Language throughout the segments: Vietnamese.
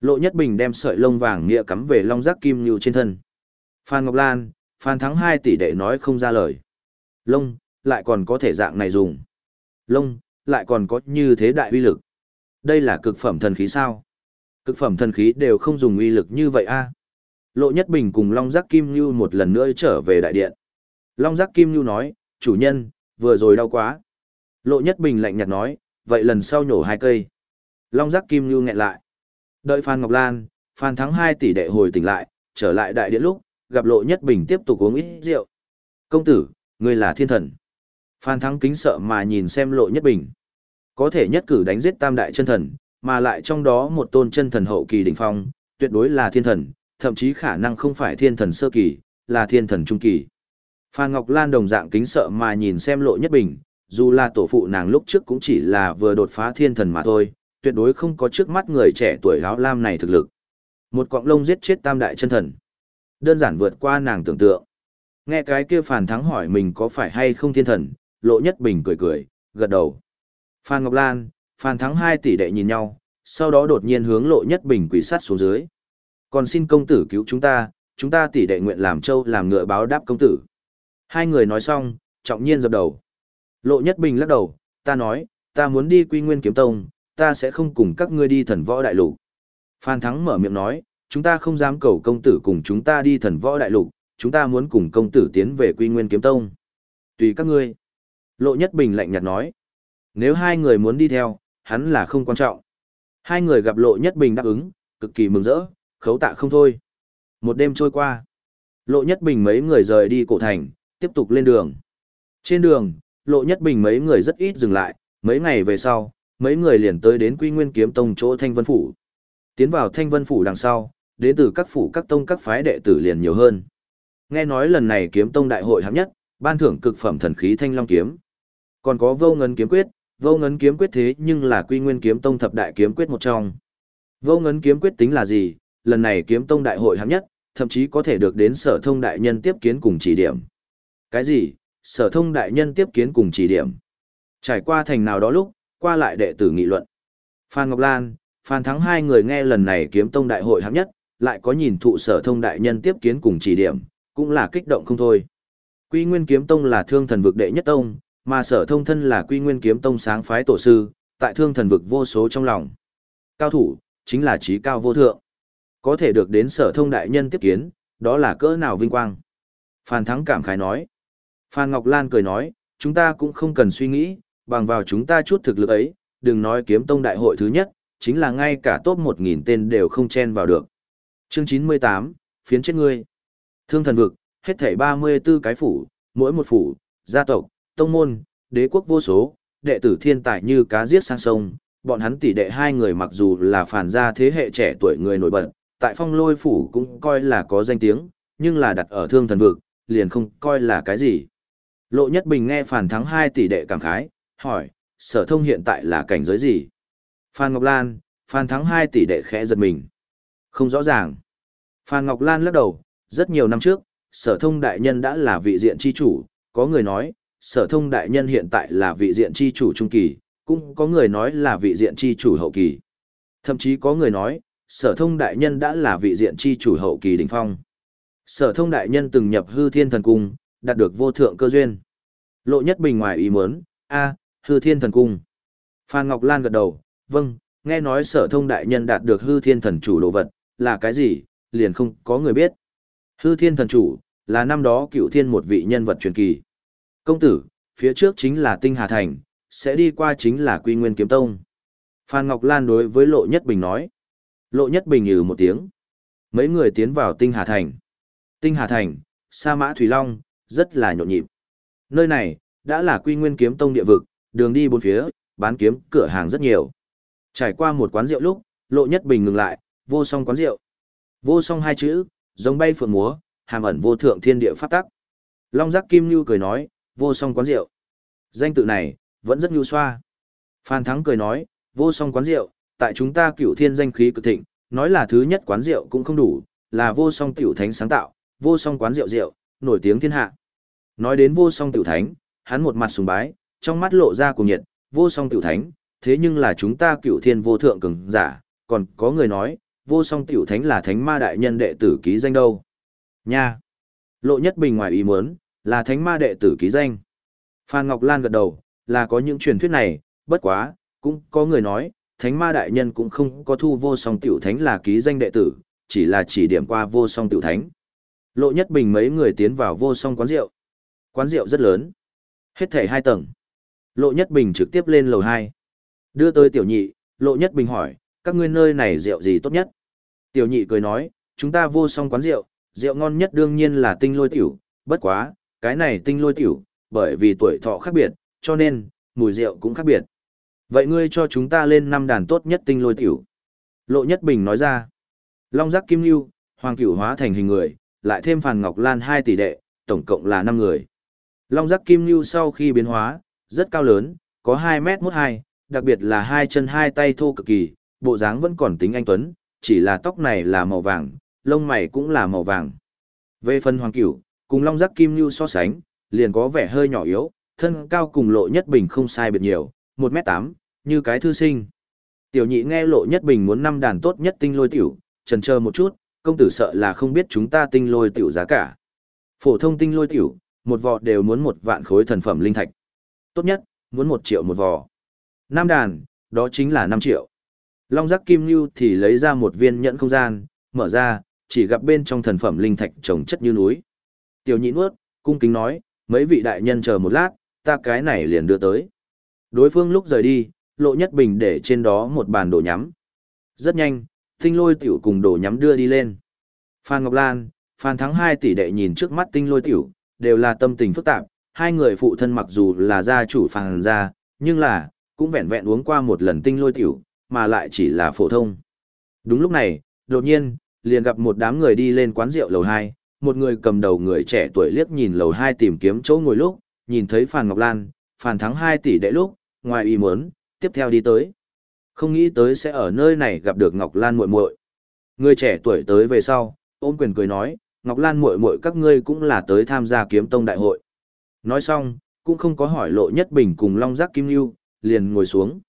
Lộ Nhất Bình đem sợi lông vàng nghĩa cắm về long giác kim như trên thân. Phan Ngọc Lan, Phan Thắng hai tỷ đệ nói không ra lời. Lông, lại còn có thể dạng này dùng. Lông, lại còn có như thế đại uy lực. Đây là cực phẩm thần khí sao? Cực phẩm thần khí đều không dùng uy lực như vậy a. Lộ Nhất Bình cùng Long Giác Kim Nhu một lần nữa trở về đại điện. Long Giác Kim Nhu nói, chủ nhân, vừa rồi đau quá. Lộ Nhất Bình lạnh nhạt nói, vậy lần sau nhổ hai cây. Long Giác Kim Nhu nghẹn lại. Đợi Phan Ngọc Lan, Phan Thắng hai tỷ đệ hồi tỉnh lại, trở lại đại điện lúc, gặp Lộ Nhất Bình tiếp tục uống ít rượu. Công tử, ngươi là thiên thần. Phan Thắng kính sợ mà nhìn xem Lộ Nhất Bình. Có thể nhất cử đánh giết tam đại chân thần, mà lại trong đó một tôn chân thần hậu kỳ đỉnh phong, tuyệt đối là thiên thần, thậm chí khả năng không phải thiên thần sơ kỳ, là thiên thần trung kỳ. Phan Ngọc Lan đồng dạng kính sợ mà nhìn xem Lộ Nhất Bình, dù là tổ phụ nàng lúc trước cũng chỉ là vừa đột phá thiên thần mà thôi, tuyệt đối không có trước mắt người trẻ tuổi áo lam này thực lực. Một quọng lông giết chết tam đại chân thần. Đơn giản vượt qua nàng tưởng tượng. Nghe cái kia Phan thắng hỏi mình có phải hay không thiên thần, lộ nhất bình cười cười, gật đầu. Phan Ngọc Lan, Phan Thắng hai tỷ đệ nhìn nhau, sau đó đột nhiên hướng lộ nhất bình quỷ sát xuống dưới. Còn xin công tử cứu chúng ta, chúng ta tỷ đệ nguyện làm châu làm ngựa báo đáp công tử. Hai người nói xong, trọng nhiên dập đầu. Lộ nhất bình lắc đầu, ta nói, ta muốn đi quy nguyên kiếm tông, ta sẽ không cùng các ngươi đi thần võ đại lục. Phan Thắng mở miệng nói, chúng ta không dám cầu công tử cùng chúng ta đi thần võ đại lục, chúng ta muốn cùng công tử tiến về quy nguyên kiếm tông. Tùy các ngươi. Lộ Nhất Bình lạnh nhạt nói, nếu hai người muốn đi theo, hắn là không quan trọng. Hai người gặp Lộ Nhất Bình đáp ứng, cực kỳ mừng rỡ, khấu tạ không thôi. Một đêm trôi qua, Lộ Nhất Bình mấy người rời đi cổ thành, tiếp tục lên đường. Trên đường, Lộ Nhất Bình mấy người rất ít dừng lại, mấy ngày về sau, mấy người liền tới đến Quy Nguyên Kiếm Tông chỗ Thanh Vân Phủ. Tiến vào Thanh Vân Phủ đằng sau, đến từ các phủ các tông các phái đệ tử liền nhiều hơn. Nghe nói lần này Kiếm Tông đại hội hạng nhất, ban thưởng cực phẩm thần khí Thanh Long kiếm. Còn có Vô Ngân kiếm quyết, Vô Ngân kiếm quyết thế nhưng là Quy Nguyên Kiếm Tông thập đại kiếm quyết một trong. Vô Ngân kiếm quyết tính là gì? Lần này Kiếm Tông đại hội hạng nhất, thậm chí có thể được đến Sở Thông đại nhân tiếp kiến cùng chỉ điểm. Cái gì? Sở Thông đại nhân tiếp kiến cùng chỉ điểm. Trải qua thành nào đó lúc, qua lại đệ tử nghị luận. Phan Ngọc Lan, Phan Thắng hai người nghe lần này kiếm tông đại hội hạng nhất, lại có nhìn thụ sở thông đại nhân tiếp kiến cùng chỉ điểm, cũng là kích động không thôi. Quy Nguyên kiếm tông là thương thần vực đệ nhất tông, mà sở thông thân là Quy Nguyên kiếm tông sáng phái tổ sư, tại thương thần vực vô số trong lòng. Cao thủ, chính là trí cao vô thượng. Có thể được đến sở thông đại nhân tiếp kiến, đó là cỡ nào vinh quang. Phan Thắng cảm khái nói. Phan Ngọc Lan cười nói, chúng ta cũng không cần suy nghĩ, bằng vào chúng ta chút thực lực ấy, đừng nói kiếm tông đại hội thứ nhất, chính là ngay cả top 1.000 tên đều không chen vào được. Chương 98, phiến chết ngươi. Thương thần vực, hết thảy 34 cái phủ, mỗi một phủ, gia tộc, tông môn, đế quốc vô số, đệ tử thiên tài như cá giết sang sông, bọn hắn tỷ đệ hai người mặc dù là phản gia thế hệ trẻ tuổi người nổi bật, tại phong lôi phủ cũng coi là có danh tiếng, nhưng là đặt ở thương thần vực, liền không coi là cái gì. Lộ Nhất Bình nghe phản thắng hai tỷ đệ cảm khái, hỏi, sở thông hiện tại là cảnh giới gì? Phan Ngọc Lan, Phan Thắng hai tỷ đệ khẽ giật mình. Không rõ ràng. Phan Ngọc Lan lắc đầu, rất nhiều năm trước, sở thông đại nhân đã là vị diện chi chủ, có người nói, sở thông đại nhân hiện tại là vị diện chi chủ trung kỳ, cũng có người nói là vị diện chi chủ hậu kỳ. Thậm chí có người nói, sở thông đại nhân đã là vị diện chi chủ hậu kỳ đỉnh phong. Sở thông đại nhân từng nhập hư thiên thần cung, đạt được vô thượng cơ duyên. Lộ nhất bình ngoài ý muốn, a hư thiên thần cung. Phan Ngọc Lan gật đầu, vâng, nghe nói sở thông đại nhân đạt được hư thiên thần chủ đồ vật, là cái gì, liền không có người biết. Hư thiên thần chủ, là năm đó cựu thiên một vị nhân vật truyền kỳ. Công tử, phía trước chính là Tinh Hà Thành, sẽ đi qua chính là Quy Nguyên Kiếm Tông. Phan Ngọc Lan đối với Lộ Nhất Bình nói. Lộ Nhất Bình ừ một tiếng. Mấy người tiến vào Tinh Hà Thành. Tinh Hà Thành, Sa Mã Thủy Long, rất là nhộn nhịp. Nơi này, đã là Quy Nguyên Kiếm Tông địa vực, đường đi bốn phía, bán kiếm cửa hàng rất nhiều. Trải qua một quán rượu lúc, Lộ Nhất Bình ngừng lại, vô song quán rượu. Vô song hai chữ, giống bay phượng múa, hàm ẩn vô thượng thiên địa pháp tắc. Long Giác Kim Nhu cười nói, vô song quán rượu. Danh tự này, vẫn rất nhu xoa. Phan Thắng cười nói, vô song quán rượu, tại chúng ta cửu thiên danh khí cực thịnh, nói là thứ nhất quán rượu cũng không đủ, là vô song tiểu thánh sáng tạo, vô song quán rượu rượu, nổi tiếng thiên hạ. Nói đến vô song tiểu thánh, hắn một mặt sùng bái, trong mắt lộ ra cùng nhiệt, vô song tiểu thánh, thế nhưng là chúng ta cựu thiên vô thượng cường giả, còn có người nói, vô song tiểu thánh là thánh ma đại nhân đệ tử ký danh đâu. Nha! Lộ nhất bình ngoài ý muốn, là thánh ma đệ tử ký danh. Phan Ngọc Lan gật đầu, là có những truyền thuyết này, bất quá, cũng có người nói, thánh ma đại nhân cũng không có thu vô song tiểu thánh là ký danh đệ tử, chỉ là chỉ điểm qua vô song tiểu thánh. Lộ nhất bình mấy người tiến vào vô song quán rượu. Quán rượu rất lớn. Hết thể hai tầng. Lộ nhất bình trực tiếp lên lầu 2. Đưa tới tiểu nhị, lộ nhất bình hỏi, các ngươi nơi này rượu gì tốt nhất? Tiểu nhị cười nói, chúng ta vô song quán rượu, rượu ngon nhất đương nhiên là tinh lôi tiểu, bất quá, cái này tinh lôi tiểu, bởi vì tuổi thọ khác biệt, cho nên, mùi rượu cũng khác biệt. Vậy ngươi cho chúng ta lên năm đàn tốt nhất tinh lôi tiểu. Lộ Nhất Bình nói ra, Long Giác Kim Lưu, Hoàng Cửu hóa thành hình người, lại thêm Phàn Ngọc Lan hai tỷ đệ, tổng cộng là 5 người. Long Giác Kim Lưu sau khi biến hóa, rất cao lớn, có 2 mét mốt 2, đặc biệt là hai chân hai tay thô cực kỳ, bộ dáng vẫn còn tính anh Tuấn, chỉ là tóc này là màu vàng, lông mày cũng là màu vàng. Về phần Hoàng Cửu, cùng Long Giác Kim như so sánh, liền có vẻ hơi nhỏ yếu, thân cao cùng lộ nhất bình không sai biệt nhiều, 1m8, như cái thư sinh. Tiểu nhị nghe lộ nhất bình muốn năm đàn tốt nhất tinh lôi tiểu, trần chờ một chút, công tử sợ là không biết chúng ta tinh lôi tiểu giá cả. Phổ thông tinh lôi tiểu, một vò đều muốn một vạn khối thần phẩm linh thạch. Tốt nhất, muốn một triệu một vò. nam đàn, đó chính là năm triệu. Long giác kim lưu thì lấy ra một viên nhẫn không gian, mở ra, chỉ gặp bên trong thần phẩm linh thạch trồng chất như núi. Tiểu nhị nuốt, cung kính nói, mấy vị đại nhân chờ một lát, ta cái này liền đưa tới. Đối phương lúc rời đi, lộ nhất bình để trên đó một bàn đồ nhắm. Rất nhanh, tinh lôi tiểu cùng đồ nhắm đưa đi lên. Phan Ngọc Lan, Phan Thắng hai tỷ đệ nhìn trước mắt tinh lôi tiểu, đều là tâm tình phức tạp, hai người phụ thân mặc dù là gia chủ phàng gia, nhưng là, cũng vẹn vẹn uống qua một lần tinh lôi tiểu, mà lại chỉ là phổ thông. Đúng lúc này, đột nhiên, liền gặp một đám người đi lên quán rượu lầu 2, một người cầm đầu người trẻ tuổi liếc nhìn lầu 2 tìm kiếm chỗ ngồi lúc, nhìn thấy Phan Ngọc Lan, Phan Thắng hai tỷ đệ lúc, ngoài ý muốn, tiếp theo đi tới. Không nghĩ tới sẽ ở nơi này gặp được Ngọc Lan muội muội. Người trẻ tuổi tới về sau, ôm quyền cười nói, Ngọc Lan muội muội các ngươi cũng là tới tham gia kiếm tông đại hội. Nói xong, cũng không có hỏi lộ nhất bình cùng Long Giác Kim Lưu, liền ngồi xuống.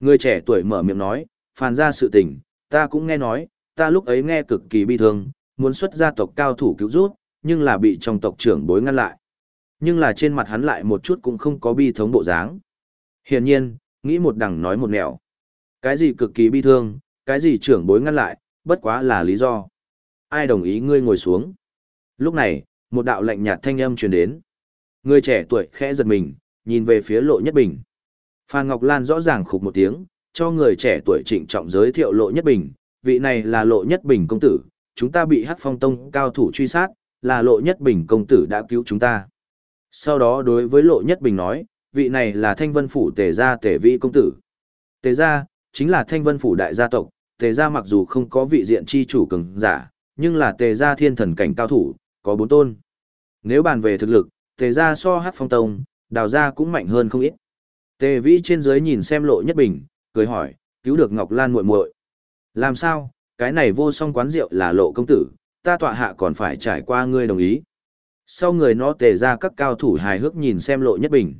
Người trẻ tuổi mở miệng nói, phàn ra sự tình, ta cũng nghe nói, ta lúc ấy nghe cực kỳ bi thương, muốn xuất gia tộc cao thủ cứu rút, nhưng là bị trong tộc trưởng bối ngăn lại. Nhưng là trên mặt hắn lại một chút cũng không có bi thống bộ dáng. Hiển nhiên, nghĩ một đằng nói một nẻo. Cái gì cực kỳ bi thương, cái gì trưởng bối ngăn lại, bất quá là lý do. Ai đồng ý ngươi ngồi xuống. Lúc này, một đạo lạnh nhạt thanh âm truyền đến. Người trẻ tuổi khẽ giật mình, nhìn về phía lộ nhất bình. Phan Ngọc Lan rõ ràng khục một tiếng, cho người trẻ tuổi trịnh trọng giới thiệu lộ nhất bình. Vị này là lộ nhất bình công tử, chúng ta bị hắc phong tông cao thủ truy sát, là lộ nhất bình công tử đã cứu chúng ta. Sau đó đối với lộ nhất bình nói, vị này là thanh vân phủ tề gia tề vĩ công tử. Tề gia, chính là thanh vân phủ đại gia tộc, tề gia mặc dù không có vị diện chi chủ cường giả, nhưng là tề gia thiên thần cảnh cao thủ, có bốn tôn. Nếu bàn về thực lực, tề gia so hát phong tông, đào gia cũng mạnh hơn không ít. Tề vĩ trên dưới nhìn xem lộ nhất bình, cười hỏi, cứu được Ngọc Lan muội muội Làm sao, cái này vô song quán rượu là lộ công tử, ta tọa hạ còn phải trải qua ngươi đồng ý. Sau người nó tề ra các cao thủ hài hước nhìn xem lộ nhất bình.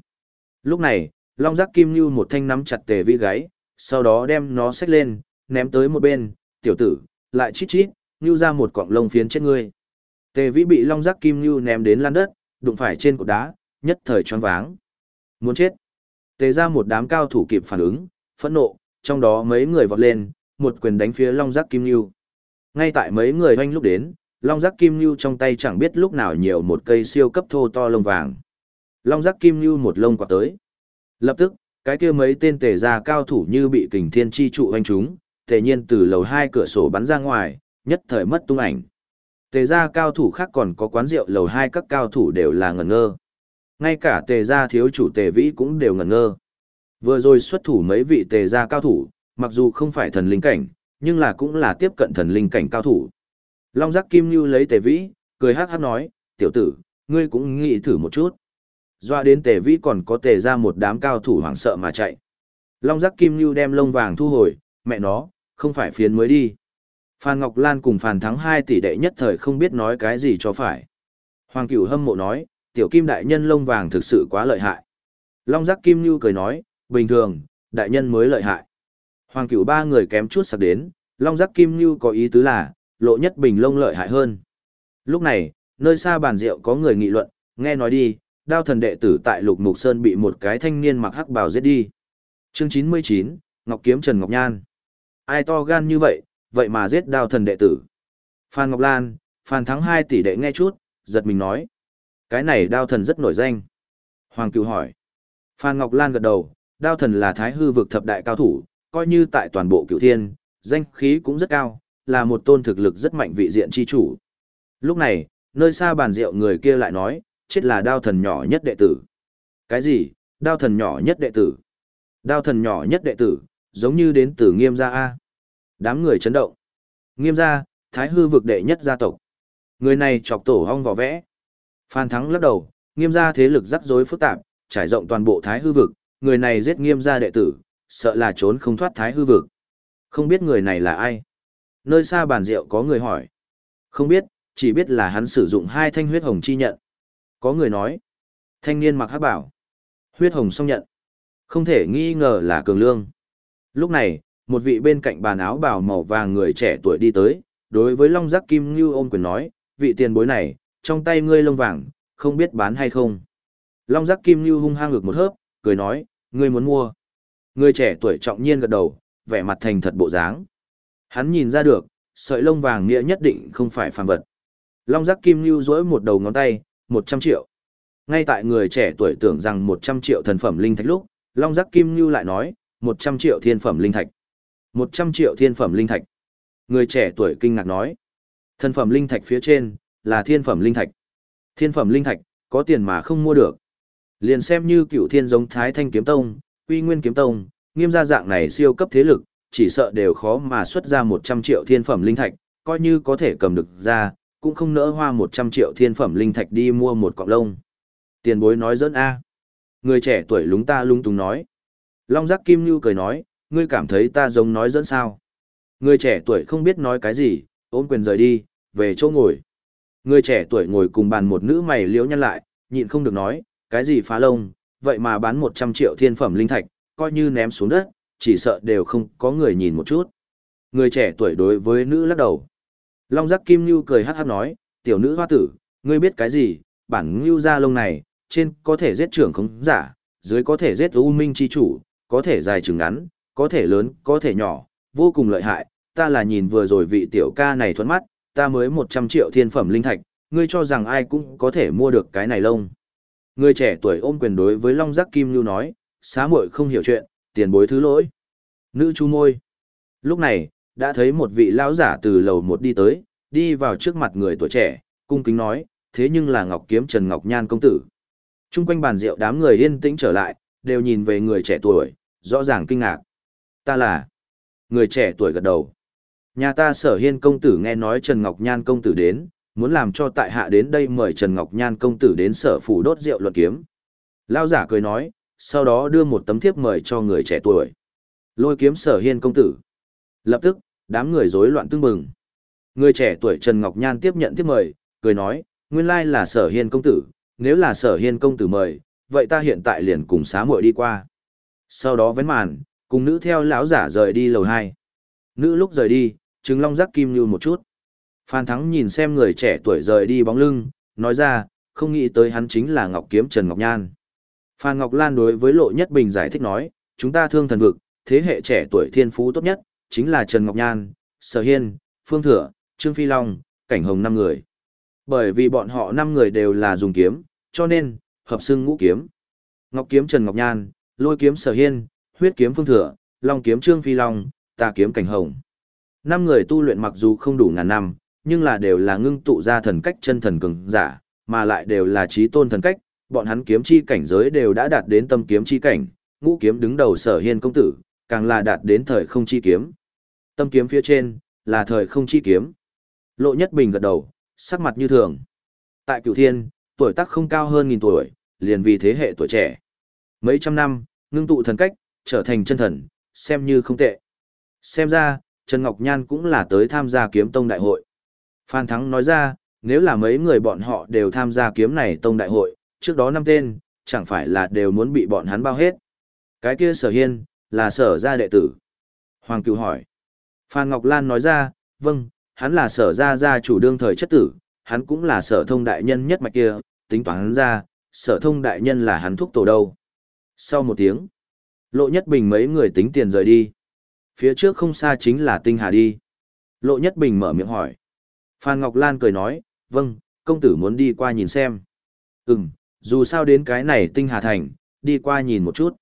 Lúc này, Long Giác Kim Nhu một thanh nắm chặt tề vĩ gáy, sau đó đem nó xách lên, ném tới một bên, tiểu tử, lại chít chít, Nhu ra một cọng lông phiến chết ngươi. Tề vĩ bị Long Giác Kim Nhu ném đến lan đất, đụng phải trên cột đá, nhất thời choáng váng. Muốn chết. Tề ra một đám cao thủ kịp phản ứng, phẫn nộ, trong đó mấy người vọt lên, một quyền đánh phía Long Giác Kim Nhu. Ngay tại mấy người hoanh lúc đến, Long Giác Kim Nhu trong tay chẳng biết lúc nào nhiều một cây siêu cấp thô to lông vàng. Long giác kim như một lông quạt tới. Lập tức, cái kia mấy tên tề gia cao thủ như bị kình thiên chi trụ hoanh chúng, tề nhiên từ lầu hai cửa sổ bắn ra ngoài, nhất thời mất tung ảnh. Tề gia cao thủ khác còn có quán rượu lầu hai các cao thủ đều là ngẩn ngơ. Ngay cả tề gia thiếu chủ tề vĩ cũng đều ngẩn ngơ. Vừa rồi xuất thủ mấy vị tề gia cao thủ, mặc dù không phải thần linh cảnh, nhưng là cũng là tiếp cận thần linh cảnh cao thủ. Long giác kim như lấy tề vĩ, cười hát hát nói, tiểu tử, ngươi cũng nghĩ thử một chút. Doa đến tề vĩ còn có tề ra một đám cao thủ hoảng sợ mà chạy. Long giác kim như đem lông vàng thu hồi, mẹ nó, không phải phiến mới đi. Phan Ngọc Lan cùng Phan Thắng hai tỷ đệ nhất thời không biết nói cái gì cho phải. Hoàng cửu hâm mộ nói, tiểu kim đại nhân lông vàng thực sự quá lợi hại. Long giác kim như cười nói, bình thường, đại nhân mới lợi hại. Hoàng cửu ba người kém chút sạc đến, Long giác kim như có ý tứ là, lộ nhất bình lông lợi hại hơn. Lúc này, nơi xa bàn rượu có người nghị luận, nghe nói đi, đao thần đệ tử tại Lục Mục Sơn bị một cái thanh niên mặc hắc bào giết đi. Chương 99, Ngọc Kiếm Trần Ngọc Nhan. Ai to gan như vậy, vậy mà giết đao thần đệ tử. Phan Ngọc Lan, Phan Thắng hai tỷ đệ nghe chút, giật mình nói. Cái này đao thần rất nổi danh. Hoàng Cửu hỏi. Phan Ngọc Lan gật đầu, đao thần là thái hư vực thập đại cao thủ, coi như tại toàn bộ cửu thiên, danh khí cũng rất cao, là một tôn thực lực rất mạnh vị diện chi chủ. Lúc này, nơi xa bàn rượu người kia lại nói, chết là đao thần nhỏ nhất đệ tử. Cái gì, đao thần nhỏ nhất đệ tử? Đao thần nhỏ nhất đệ tử, giống như đến từ nghiêm gia A. Đám người chấn động. Nghiêm gia, thái hư vực đệ nhất gia tộc. Người này chọc tổ hong vỏ vẽ. Phan Thắng lắc đầu, nghiêm gia thế lực rắc rối phức tạp, trải rộng toàn bộ thái hư vực, người này giết nghiêm gia đệ tử, sợ là trốn không thoát thái hư vực. Không biết người này là ai? Nơi xa bàn rượu có người hỏi. Không biết, chỉ biết là hắn sử dụng hai thanh huyết hồng chi nhận. Có người nói. Thanh niên mặc hắc bảo. Huyết hồng song nhận. Không thể nghi ngờ là cường lương. Lúc này, một vị bên cạnh bàn áo bào màu vàng người trẻ tuổi đi tới, đối với Long Giác Kim Ngưu ôm quyền nói, vị tiền bối này, trong tay ngươi lông vàng, không biết bán hay không. Long Giác Kim Ngưu hung hăng ngực một hớp, cười nói, ngươi muốn mua. Người trẻ tuổi trọng nhiên gật đầu, vẻ mặt thành thật bộ dáng. Hắn nhìn ra được, sợi lông vàng nghĩa nhất định không phải phàm vật. Long Giác Kim Ngưu duỗi một đầu ngón tay, 100 triệu. Ngay tại người trẻ tuổi tưởng rằng 100 triệu thần phẩm linh thạch lúc, Long Giác Kim Ngưu lại nói, 100 triệu thiên phẩm linh thạch. 100 triệu thiên phẩm linh thạch. Người trẻ tuổi kinh ngạc nói, thân phẩm linh thạch phía trên, là thiên phẩm linh thạch. Thiên phẩm linh thạch, có tiền mà không mua được. Liền xem như cựu thiên giống Thái Thanh Kiếm Tông, Uy Nguyên Kiếm Tông, nghiêm gia dạng này siêu cấp thế lực, chỉ sợ đều khó mà xuất ra 100 triệu thiên phẩm linh thạch, coi như có thể cầm được ra, cũng không nỡ hoa 100 triệu thiên phẩm linh thạch đi mua một cọng lông. Tiền bối nói dẫn A. Người trẻ tuổi lúng ta lung túng nói. Long giác kim như cười nói, ngươi cảm thấy ta giống nói dẫn sao. Người trẻ tuổi không biết nói cái gì, ôm quyền rời đi, về chỗ ngồi. Người trẻ tuổi ngồi cùng bàn một nữ mày liễu nhăn lại, nhịn không được nói, cái gì phá lông, vậy mà bán 100 triệu thiên phẩm linh thạch, coi như ném xuống đất, chỉ sợ đều không có người nhìn một chút. Người trẻ tuổi đối với nữ lắc đầu. Long giác kim như cười hát hát nói, tiểu nữ hoa tử, ngươi biết cái gì, bản ngưu ra lông này, trên có thể giết trưởng không giả, dưới có thể giết u minh chi chủ, có thể dài chừng ngắn, có thể lớn, có thể nhỏ, vô cùng lợi hại, ta là nhìn vừa rồi vị tiểu ca này thuẫn mắt, ta mới 100 triệu thiên phẩm linh thạch, ngươi cho rằng ai cũng có thể mua được cái này lông. Người trẻ tuổi ôm quyền đối với Long Giác Kim Lưu nói, xá muội không hiểu chuyện, tiền bối thứ lỗi. Nữ chú môi. Lúc này, đã thấy một vị lão giả từ lầu một đi tới, đi vào trước mặt người tuổi trẻ, cung kính nói, thế nhưng là Ngọc Kiếm Trần Ngọc Nhan công tử. Trung quanh bàn rượu đám người yên tĩnh trở lại, đều nhìn về người trẻ tuổi, rõ ràng kinh ngạc. Ta là... Người trẻ tuổi gật đầu. Nhà ta sở hiên công tử nghe nói Trần Ngọc Nhan công tử đến, muốn làm cho tại hạ đến đây mời Trần Ngọc Nhan công tử đến sở phủ đốt rượu luận kiếm. Lao giả cười nói, sau đó đưa một tấm thiếp mời cho người trẻ tuổi. Lôi kiếm sở hiên công tử. Lập tức, đám người rối loạn tương bừng. Người trẻ tuổi Trần Ngọc Nhan tiếp nhận thiếp mời, cười nói, nguyên lai là sở hiên công tử, nếu là sở hiên công tử mời, vậy ta hiện tại liền cùng xá muội đi qua. Sau đó vén màn, cùng nữ theo lão giả rời đi lầu hai. Nữ lúc rời đi, trứng long giác kim như một chút. Phan Thắng nhìn xem người trẻ tuổi rời đi bóng lưng, nói ra, không nghĩ tới hắn chính là Ngọc Kiếm Trần Ngọc Nhan. Phan Ngọc Lan đối với Lộ Nhất Bình giải thích nói, chúng ta thương thần vực, thế hệ trẻ tuổi thiên phú tốt nhất, chính là Trần Ngọc Nhan, Sở Hiên, Phương Thừa, Trương Phi Long, Cảnh Hồng năm người. Bởi vì bọn họ năm người đều là dùng kiếm, cho nên, hợp xưng ngũ kiếm. Ngọc kiếm Trần Ngọc Nhan, lôi kiếm Sở Hiên, huyết kiếm Phương Thừa, long kiếm Trương Phi Long, tà kiếm Cảnh Hồng. Năm người tu luyện mặc dù không đủ ngàn năm, nhưng là đều là ngưng tụ ra thần cách chân thần cường giả, mà lại đều là trí tôn thần cách, bọn hắn kiếm chi cảnh giới đều đã đạt đến tâm kiếm chi cảnh, ngũ kiếm đứng đầu Sở Hiên công tử, càng là đạt đến thời không chi kiếm. Tâm kiếm phía trên, là thời không chi kiếm. Lộ Nhất Bình gật đầu, sắc mặt như thường. Tại Cửu Thiên, tuổi tác không cao hơn nghìn tuổi, liền vì thế hệ tuổi trẻ. Mấy trăm năm, ngưng tụ thần cách, trở thành chân thần, xem như không tệ. Xem ra, Trần Ngọc Nhan cũng là tới tham gia kiếm tông đại hội. Phan Thắng nói ra, nếu là mấy người bọn họ đều tham gia kiếm này tông đại hội, trước đó năm tên, chẳng phải là đều muốn bị bọn hắn bao hết. Cái kia sở hiên, là sở gia đệ tử. Hoàng Cửu hỏi. Phan Ngọc Lan nói ra, vâng, hắn là sở gia gia chủ đương thời chất tử, hắn cũng là sở thông đại nhân nhất mạch kia, tính toán hắn ra, sở thông đại nhân là hắn thúc tổ đâu. Sau một tiếng, lộ nhất bình mấy người tính tiền rời đi. Phía trước không xa chính là tinh hà đi. Lộ nhất bình mở miệng hỏi. Phan Ngọc Lan cười nói, vâng, công tử muốn đi qua nhìn xem. Ừm, dù sao đến cái này tinh hà thành, đi qua nhìn một chút.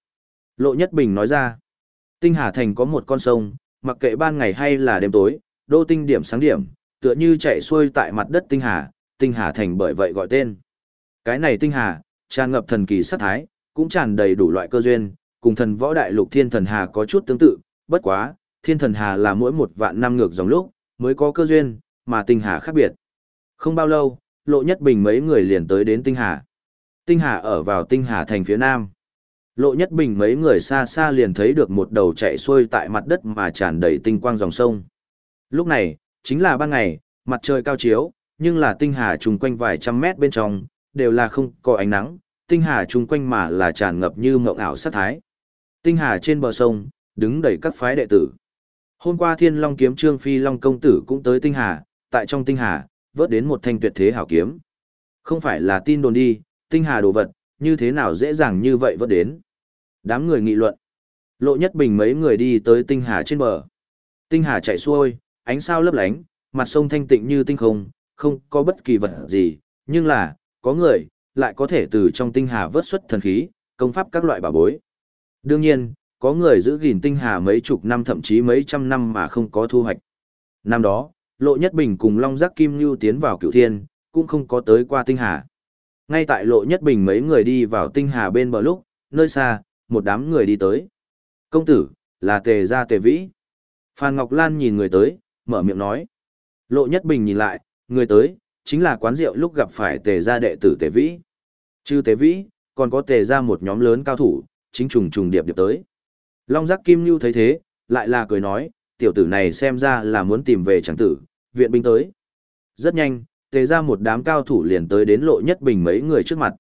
Lộ nhất bình nói ra. Tinh hà thành có một con sông, mặc kệ ban ngày hay là đêm tối, đô tinh điểm sáng điểm, tựa như chạy xuôi tại mặt đất tinh hà, tinh hà thành bởi vậy gọi tên. Cái này tinh hà, tràn ngập thần kỳ sát thái, cũng tràn đầy đủ loại cơ duyên, cùng thần võ đại lục thiên thần hà có chút tương tự, bất quá, thiên thần hà là mỗi một vạn năm ngược dòng lúc, mới có cơ duyên, mà tinh hà khác biệt. Không bao lâu, lộ nhất bình mấy người liền tới đến tinh hà. Tinh hà ở vào tinh hà thành phía nam. Lộ nhất bình mấy người xa xa liền thấy được một đầu chạy xuôi tại mặt đất mà tràn đầy tinh quang dòng sông. Lúc này, chính là ban ngày, mặt trời cao chiếu, nhưng là tinh hà trùng quanh vài trăm mét bên trong, đều là không có ánh nắng, tinh hà trùng quanh mà là tràn ngập như mộng ảo sát thái. Tinh hà trên bờ sông, đứng đầy các phái đệ tử. Hôm qua Thiên Long kiếm Trương Phi Long công tử cũng tới tinh hà, tại trong tinh hà, vớt đến một thanh tuyệt thế hảo kiếm. Không phải là tin đồn đi, tinh hà đồ vật, như thế nào dễ dàng như vậy vớt đến. Đám người nghị luận. Lộ nhất bình mấy người đi tới tinh hà trên bờ. Tinh hà chạy xuôi, ánh sao lấp lánh, mặt sông thanh tịnh như tinh không, không có bất kỳ vật gì, nhưng là, có người, lại có thể từ trong tinh hà vớt xuất thần khí, công pháp các loại bảo bối. Đương nhiên, có người giữ gìn tinh hà mấy chục năm thậm chí mấy trăm năm mà không có thu hoạch. Năm đó, Lộ Nhất Bình cùng Long Giác Kim Nhu tiến vào cựu thiên, cũng không có tới qua tinh hà. Ngay tại Lộ Nhất Bình mấy người đi vào tinh hà bên bờ lúc, nơi xa, một đám người đi tới. Công tử, là tề gia tề vĩ. Phan Ngọc Lan nhìn người tới, mở miệng nói. Lộ Nhất Bình nhìn lại, người tới, chính là quán rượu lúc gặp phải tề gia đệ tử tề vĩ. Trừ tề vĩ, còn có tề gia một nhóm lớn cao thủ, chính trùng trùng điệp điệp tới. Long giác kim lưu thấy thế, lại là cười nói, tiểu tử này xem ra là muốn tìm về chẳng tử, viện binh tới. Rất nhanh, tề ra một đám cao thủ liền tới đến lộ nhất bình mấy người trước mặt.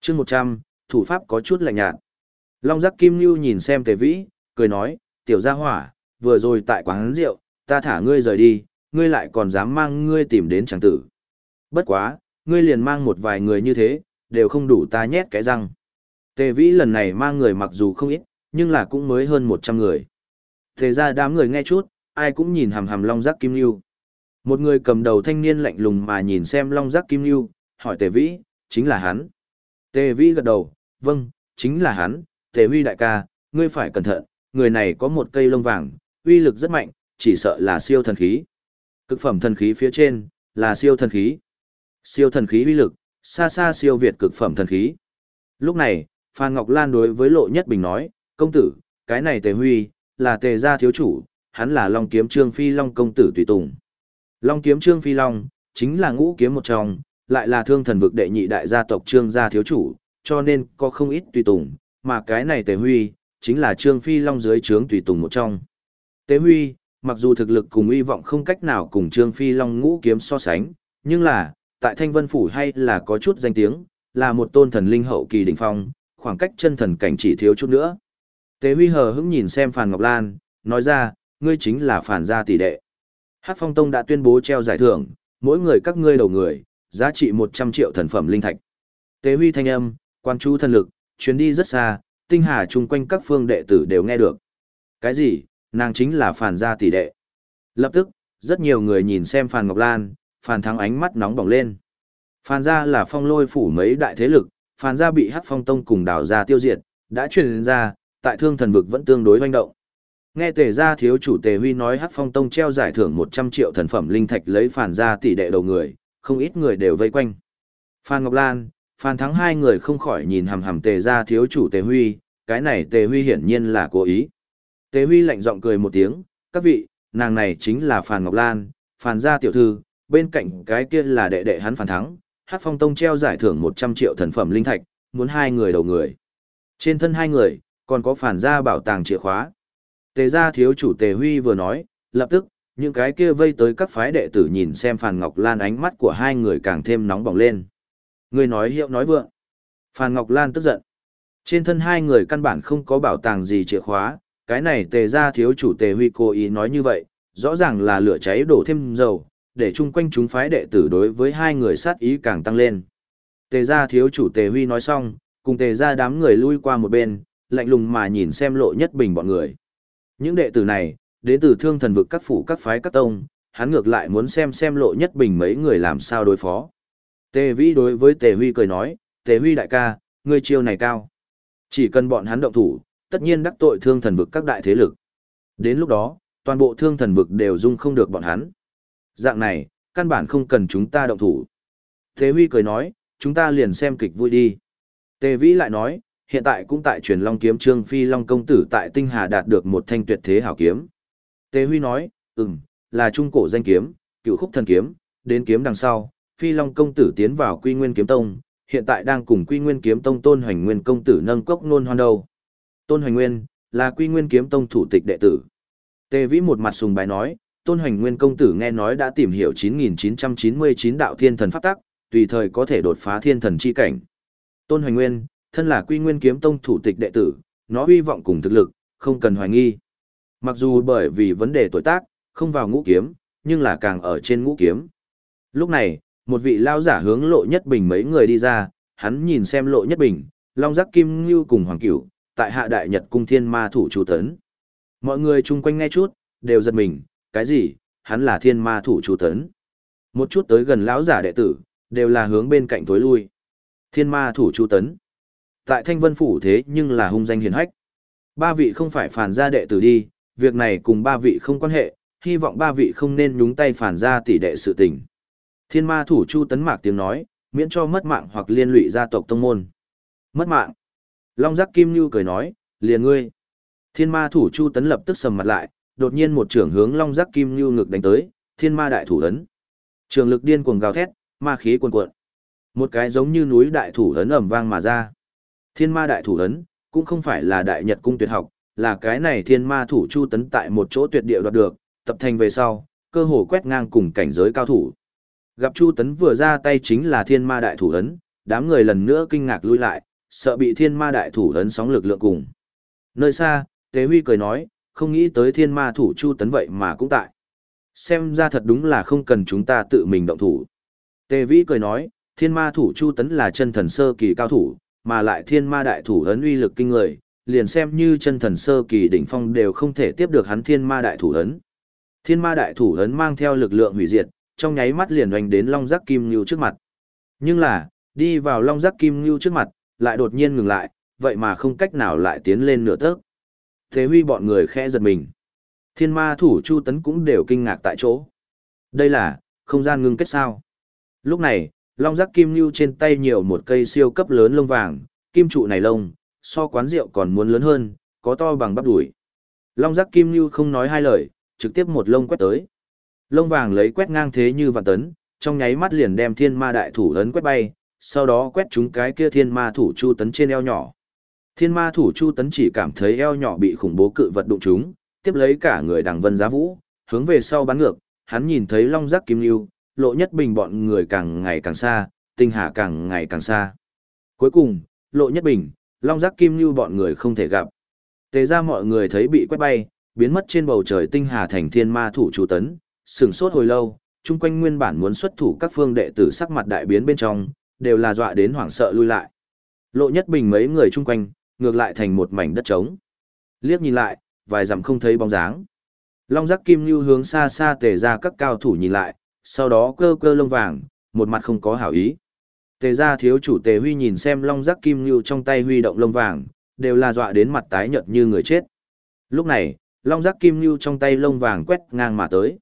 chương 100, thủ pháp có chút lạnh nhạt. Long giác kim lưu nhìn xem tề vĩ, cười nói, tiểu gia hỏa, vừa rồi tại quán rượu, ta thả ngươi rời đi, ngươi lại còn dám mang ngươi tìm đến chẳng tử. Bất quá, ngươi liền mang một vài người như thế, đều không đủ ta nhét cái răng. Tề vĩ lần này mang người mặc dù không ít, nhưng là cũng mới hơn 100 người. Thế ra đám người nghe chút, ai cũng nhìn hàm hàm long giác kim Nhu. Một người cầm đầu thanh niên lạnh lùng mà nhìn xem long giác kim Nhu, hỏi tề vĩ, chính là hắn. Tề vĩ gật đầu, vâng, chính là hắn, tề huy đại ca, ngươi phải cẩn thận, người này có một cây lông vàng, uy lực rất mạnh, chỉ sợ là siêu thần khí. Cực phẩm thần khí phía trên, là siêu thần khí. Siêu thần khí uy lực, xa xa siêu việt cực phẩm thần khí. Lúc này, Phan Ngọc Lan đối với Lộ Nhất Bình nói, công tử, cái này Tề Huy, là Tề gia thiếu chủ, hắn là Long Kiếm Trương Phi Long công tử tùy tùng. Long Kiếm Trương Phi Long, chính là ngũ kiếm một trong, lại là thương thần vực đệ nhị đại gia tộc Trương gia thiếu chủ, cho nên có không ít tùy tùng, mà cái này Tề Huy, chính là Trương Phi Long dưới trướng tùy tùng một trong. Tề Huy, mặc dù thực lực cùng uy vọng không cách nào cùng Trương Phi Long ngũ kiếm so sánh, nhưng là, tại Thanh Vân Phủ hay là có chút danh tiếng, là một tôn thần linh hậu kỳ đỉnh phong, khoảng cách chân thần cảnh chỉ thiếu chút nữa. Tế Huy hờ hững nhìn xem Phàn Ngọc Lan, nói ra, ngươi chính là Phàn gia tỷ đệ. Hát Phong Tông đã tuyên bố treo giải thưởng, mỗi người các ngươi đầu người, giá trị 100 triệu thần phẩm linh thạch. Tế Huy thanh âm, quan chú thần lực, chuyến đi rất xa, tinh hà chung quanh các phương đệ tử đều nghe được. Cái gì, nàng chính là Phàn gia tỷ đệ. Lập tức, rất nhiều người nhìn xem Phàn Ngọc Lan, Phàn thắng ánh mắt nóng bỏng lên. Phàn gia là phong lôi phủ mấy đại thế lực, Phàn gia bị Hát Phong Tông cùng đào gia tiêu diệt, đã truyền ra, tại thương thần vực vẫn tương đối hoành động. Nghe tề gia thiếu chủ tề huy nói hắc phong tông treo giải thưởng 100 triệu thần phẩm linh thạch lấy Phàn gia tỷ đệ đầu người, không ít người đều vây quanh. Phan Ngọc Lan, Phan Thắng hai người không khỏi nhìn hằm hằm tề gia thiếu chủ tề huy, cái này tề huy hiển nhiên là cố ý. Tề huy lạnh giọng cười một tiếng, các vị, nàng này chính là Phan Ngọc Lan, Phan gia tiểu thư, bên cạnh cái kia là đệ đệ hắn Phan Thắng, hắc phong tông treo giải thưởng 100 triệu thần phẩm linh thạch, muốn hai người đầu người. Trên thân hai người, còn có phản gia bảo tàng chìa khóa. Tề gia thiếu chủ Tề Huy vừa nói, lập tức, những cái kia vây tới các phái đệ tử nhìn xem Phan Ngọc Lan ánh mắt của hai người càng thêm nóng bỏng lên. Người nói hiệu nói vượng. Phan Ngọc Lan tức giận. Trên thân hai người căn bản không có bảo tàng gì chìa khóa, cái này Tề gia thiếu chủ Tề Huy cố ý nói như vậy, rõ ràng là lửa cháy đổ thêm dầu, để chung quanh chúng phái đệ tử đối với hai người sát ý càng tăng lên. Tề gia thiếu chủ Tề Huy nói xong, cùng tề gia đám người lui qua một bên, lạnh lùng mà nhìn xem lộ nhất bình bọn người. Những đệ tử này, đến từ thương thần vực các phủ các phái các tông, hắn ngược lại muốn xem xem lộ nhất bình mấy người làm sao đối phó. Tề Vĩ đối với Tề Huy cười nói, Tề Huy đại ca, ngươi chiêu này cao. Chỉ cần bọn hắn động thủ, tất nhiên đắc tội thương thần vực các đại thế lực. Đến lúc đó, toàn bộ thương thần vực đều dung không được bọn hắn. Dạng này, căn bản không cần chúng ta động thủ. thế Huy cười nói, chúng ta liền xem kịch vui đi. Tề Vĩ lại nói, hiện tại cũng tại truyền Long kiếm Trương Phi Long công tử tại Tinh Hà đạt được một thanh tuyệt thế hảo kiếm. Tề Huy nói, ừm, là trung cổ danh kiếm, cựu khúc thần kiếm, đến kiếm đằng sau, Phi Long công tử tiến vào Quy Nguyên kiếm tông, hiện tại đang cùng Quy Nguyên kiếm tông Tôn Hoành Nguyên công tử nâng cốc nôn hoan đầu. Tôn Hoành Nguyên là Quy Nguyên kiếm tông thủ tịch đệ tử. Tề Vĩ một mặt sùng bái nói, Tôn Hoành Nguyên công tử nghe nói đã tìm hiểu 9999 đạo thiên thần pháp tắc, tùy thời có thể đột phá thiên thần chi cảnh. Tôn Hoành Nguyên, thân là Quy Nguyên kiếm tông thủ tịch đệ tử, nó hy vọng cùng thực lực, không cần hoài nghi. Mặc dù bởi vì vấn đề tuổi tác, không vào ngũ kiếm, nhưng là càng ở trên ngũ kiếm. Lúc này, một vị lao giả hướng lộ nhất bình mấy người đi ra, hắn nhìn xem lộ nhất bình, long giác kim ngưu cùng hoàng cửu, tại hạ đại nhật cung thiên ma thủ chủ tấn. Mọi người chung quanh nghe chút, đều giật mình, cái gì, hắn là thiên ma thủ chủ tấn. Một chút tới gần lão giả đệ tử, đều là hướng bên cạnh tối lui. Thiên ma thủ chu tấn. Tại thanh vân phủ thế nhưng là hung danh hiền hách. Ba vị không phải phản gia đệ tử đi, việc này cùng ba vị không quan hệ, hy vọng ba vị không nên nhúng tay phản gia tỷ đệ sự tình. Thiên ma thủ chu tấn mạc tiếng nói, miễn cho mất mạng hoặc liên lụy gia tộc tông môn. Mất mạng. Long giác kim như cười nói, liền ngươi. Thiên ma thủ chu tấn lập tức sầm mặt lại, đột nhiên một trưởng hướng long giác kim như ngực đánh tới, thiên ma đại thủ ấn. Trường lực điên cuồng gào thét, ma khí cuồn cuộn. Một cái giống như núi đại thủ ấn ầm vang mà ra. Thiên ma đại thủ ấn, cũng không phải là đại nhật cung tuyệt học, là cái này thiên ma thủ chu tấn tại một chỗ tuyệt địa đoạt được, tập thành về sau, cơ hồ quét ngang cùng cảnh giới cao thủ. Gặp Chu Tấn vừa ra tay chính là thiên ma đại thủ ấn, đám người lần nữa kinh ngạc lui lại, sợ bị thiên ma đại thủ ấn sóng lực lượng cùng. Nơi xa, Tế Huy cười nói, không nghĩ tới thiên ma thủ Chu Tấn vậy mà cũng tại. Xem ra thật đúng là không cần chúng ta tự mình động thủ. Tề Vĩ cười nói, thiên ma thủ Chu Tấn là chân thần sơ kỳ cao thủ, mà lại thiên ma đại thủ ấn uy lực kinh người, liền xem như chân thần sơ kỳ đỉnh phong đều không thể tiếp được hắn thiên ma đại thủ ấn. Thiên ma đại thủ ấn mang theo lực lượng hủy diệt, trong nháy mắt liền oanh đến long giác kim ngưu trước mặt. Nhưng là, đi vào long giác kim ngưu trước mặt, lại đột nhiên ngừng lại, vậy mà không cách nào lại tiến lên nửa tấc. Thế huy bọn người khẽ giật mình. Thiên ma thủ chu tấn cũng đều kinh ngạc tại chỗ. Đây là, không gian ngưng kết sao. Lúc này, long giác kim ngưu trên tay nhiều một cây siêu cấp lớn lông vàng, kim trụ này lông, so quán rượu còn muốn lớn hơn, có to bằng bắp đùi. Long giác kim ngưu không nói hai lời, trực tiếp một lông quét tới. Lông vàng lấy quét ngang thế như vạn tấn, trong nháy mắt liền đem thiên ma đại thủ ấn quét bay, sau đó quét chúng cái kia thiên ma thủ chu tấn trên eo nhỏ. Thiên ma thủ chu tấn chỉ cảm thấy eo nhỏ bị khủng bố cự vật đụng chúng, tiếp lấy cả người đằng vân giá vũ, hướng về sau bắn ngược, hắn nhìn thấy long giác kim lưu, lộ nhất bình bọn người càng ngày càng xa, tinh hà càng ngày càng xa. Cuối cùng, lộ nhất bình, long giác kim lưu bọn người không thể gặp. Tề ra mọi người thấy bị quét bay, biến mất trên bầu trời tinh hà thành thiên ma thủ chu tấn, sừng sốt hồi lâu, chung quanh nguyên bản muốn xuất thủ các phương đệ tử sắc mặt đại biến bên trong, đều là dọa đến hoảng sợ lui lại. Lộ nhất bình mấy người chung quanh, ngược lại thành một mảnh đất trống. Liếc nhìn lại, vài dặm không thấy bóng dáng. Long giác kim như hướng xa xa tề ra các cao thủ nhìn lại, sau đó cơ cơ lông vàng, một mặt không có hảo ý. Tề ra thiếu chủ tề huy nhìn xem long giác kim như trong tay huy động lông vàng, đều là dọa đến mặt tái nhợt như người chết. Lúc này, long giác kim như trong tay lông vàng quét ngang mà tới.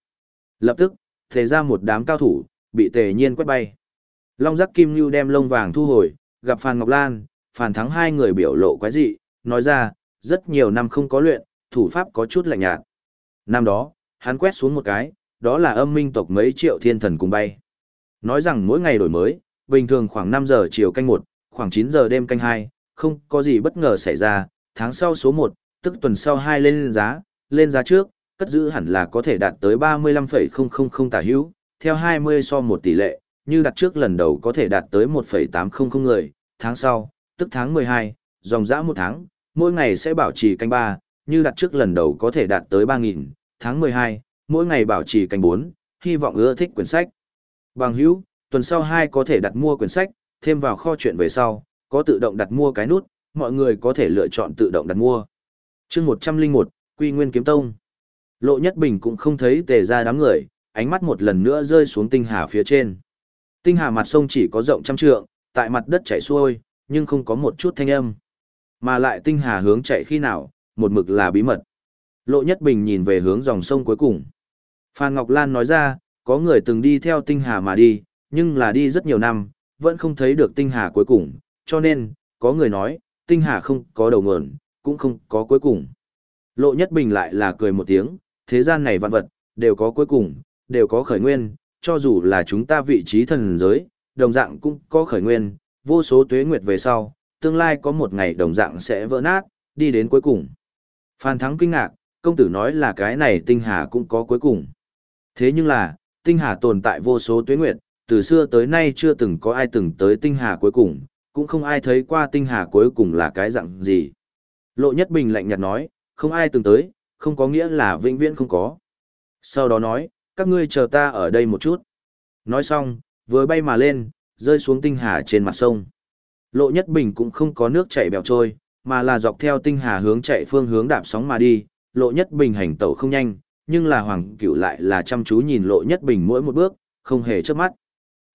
Lập tức, Tề ra một đám cao thủ, bị tề nhiên quét bay. Long giác kim như đem lông vàng thu hồi, gặp Phan Ngọc Lan, phản Thắng hai người biểu lộ quái dị, nói ra, rất nhiều năm không có luyện, thủ pháp có chút lạnh nhạt. Năm đó, hắn quét xuống một cái, đó là âm minh tộc mấy triệu thiên thần cùng bay. Nói rằng mỗi ngày đổi mới, bình thường khoảng 5 giờ chiều canh 1, khoảng 9 giờ đêm canh 2, không có gì bất ngờ xảy ra, tháng sau số 1, tức tuần sau 2 lên giá, lên giá trước, cất giữ hẳn là có thể đạt tới 35,000 tả hữu, theo 20 so 1 tỷ lệ, như đặt trước lần đầu có thể đạt tới 1,800 người, tháng sau, tức tháng 12, dòng dã một tháng, mỗi ngày sẽ bảo trì canh 3, như đặt trước lần đầu có thể đạt tới 3.000, tháng 12, mỗi ngày bảo trì canh bốn, hy vọng ưa thích quyển sách. Bằng hữu, tuần sau hai có thể đặt mua quyển sách, thêm vào kho chuyện về sau, có tự động đặt mua cái nút, mọi người có thể lựa chọn tự động đặt mua. chương 101, Quy Nguyên Kiếm Tông. Lộ Nhất Bình cũng không thấy tề ra đám người, ánh mắt một lần nữa rơi xuống tinh hà phía trên. Tinh hà mặt sông chỉ có rộng trăm trượng, tại mặt đất chảy xuôi, nhưng không có một chút thanh âm. Mà lại tinh hà hướng chạy khi nào, một mực là bí mật. Lộ Nhất Bình nhìn về hướng dòng sông cuối cùng. Phan Ngọc Lan nói ra, có người từng đi theo tinh hà mà đi, nhưng là đi rất nhiều năm, vẫn không thấy được tinh hà cuối cùng, cho nên, có người nói, tinh hà không có đầu nguồn, cũng không có cuối cùng. Lộ Nhất Bình lại là cười một tiếng, thế gian này vạn vật, đều có cuối cùng, đều có khởi nguyên, cho dù là chúng ta vị trí thần giới, đồng dạng cũng có khởi nguyên, vô số tuế nguyệt về sau, tương lai có một ngày đồng dạng sẽ vỡ nát, đi đến cuối cùng. Phan Thắng kinh ngạc, công tử nói là cái này tinh hà cũng có cuối cùng. Thế nhưng là, tinh hà tồn tại vô số tuế nguyệt, từ xưa tới nay chưa từng có ai từng tới tinh hà cuối cùng, cũng không ai thấy qua tinh hà cuối cùng là cái dạng gì. Lộ Nhất Bình lạnh nhạt nói, không ai từng tới, không có nghĩa là vĩnh viễn không có. Sau đó nói, các ngươi chờ ta ở đây một chút. Nói xong, vừa bay mà lên, rơi xuống tinh hà trên mặt sông. Lộ Nhất Bình cũng không có nước chảy bèo trôi, mà là dọc theo tinh hà hướng chạy phương hướng đạp sóng mà đi. Lộ Nhất Bình hành tẩu không nhanh, nhưng là Hoàng Cửu lại là chăm chú nhìn Lộ Nhất Bình mỗi một bước, không hề chớp mắt.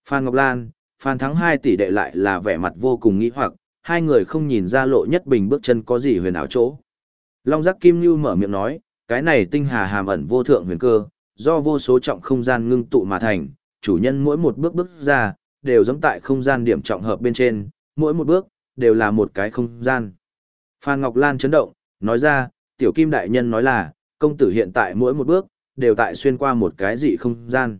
Phan Ngọc Lan, Phan Thắng hai tỷ đệ lại là vẻ mặt vô cùng nghi hoặc, hai người không nhìn ra Lộ Nhất Bình bước chân có gì huyền ảo chỗ. Long Giác Kim Nưu mở miệng nói, cái này tinh hà hàm ẩn vô thượng huyền cơ, do vô số trọng không gian ngưng tụ mà thành, chủ nhân mỗi một bước bước ra, đều giống tại không gian điểm trọng hợp bên trên, mỗi một bước, đều là một cái không gian. Phan Ngọc Lan chấn động, nói ra, tiểu kim đại nhân nói là, công tử hiện tại mỗi một bước, đều tại xuyên qua một cái dị không gian.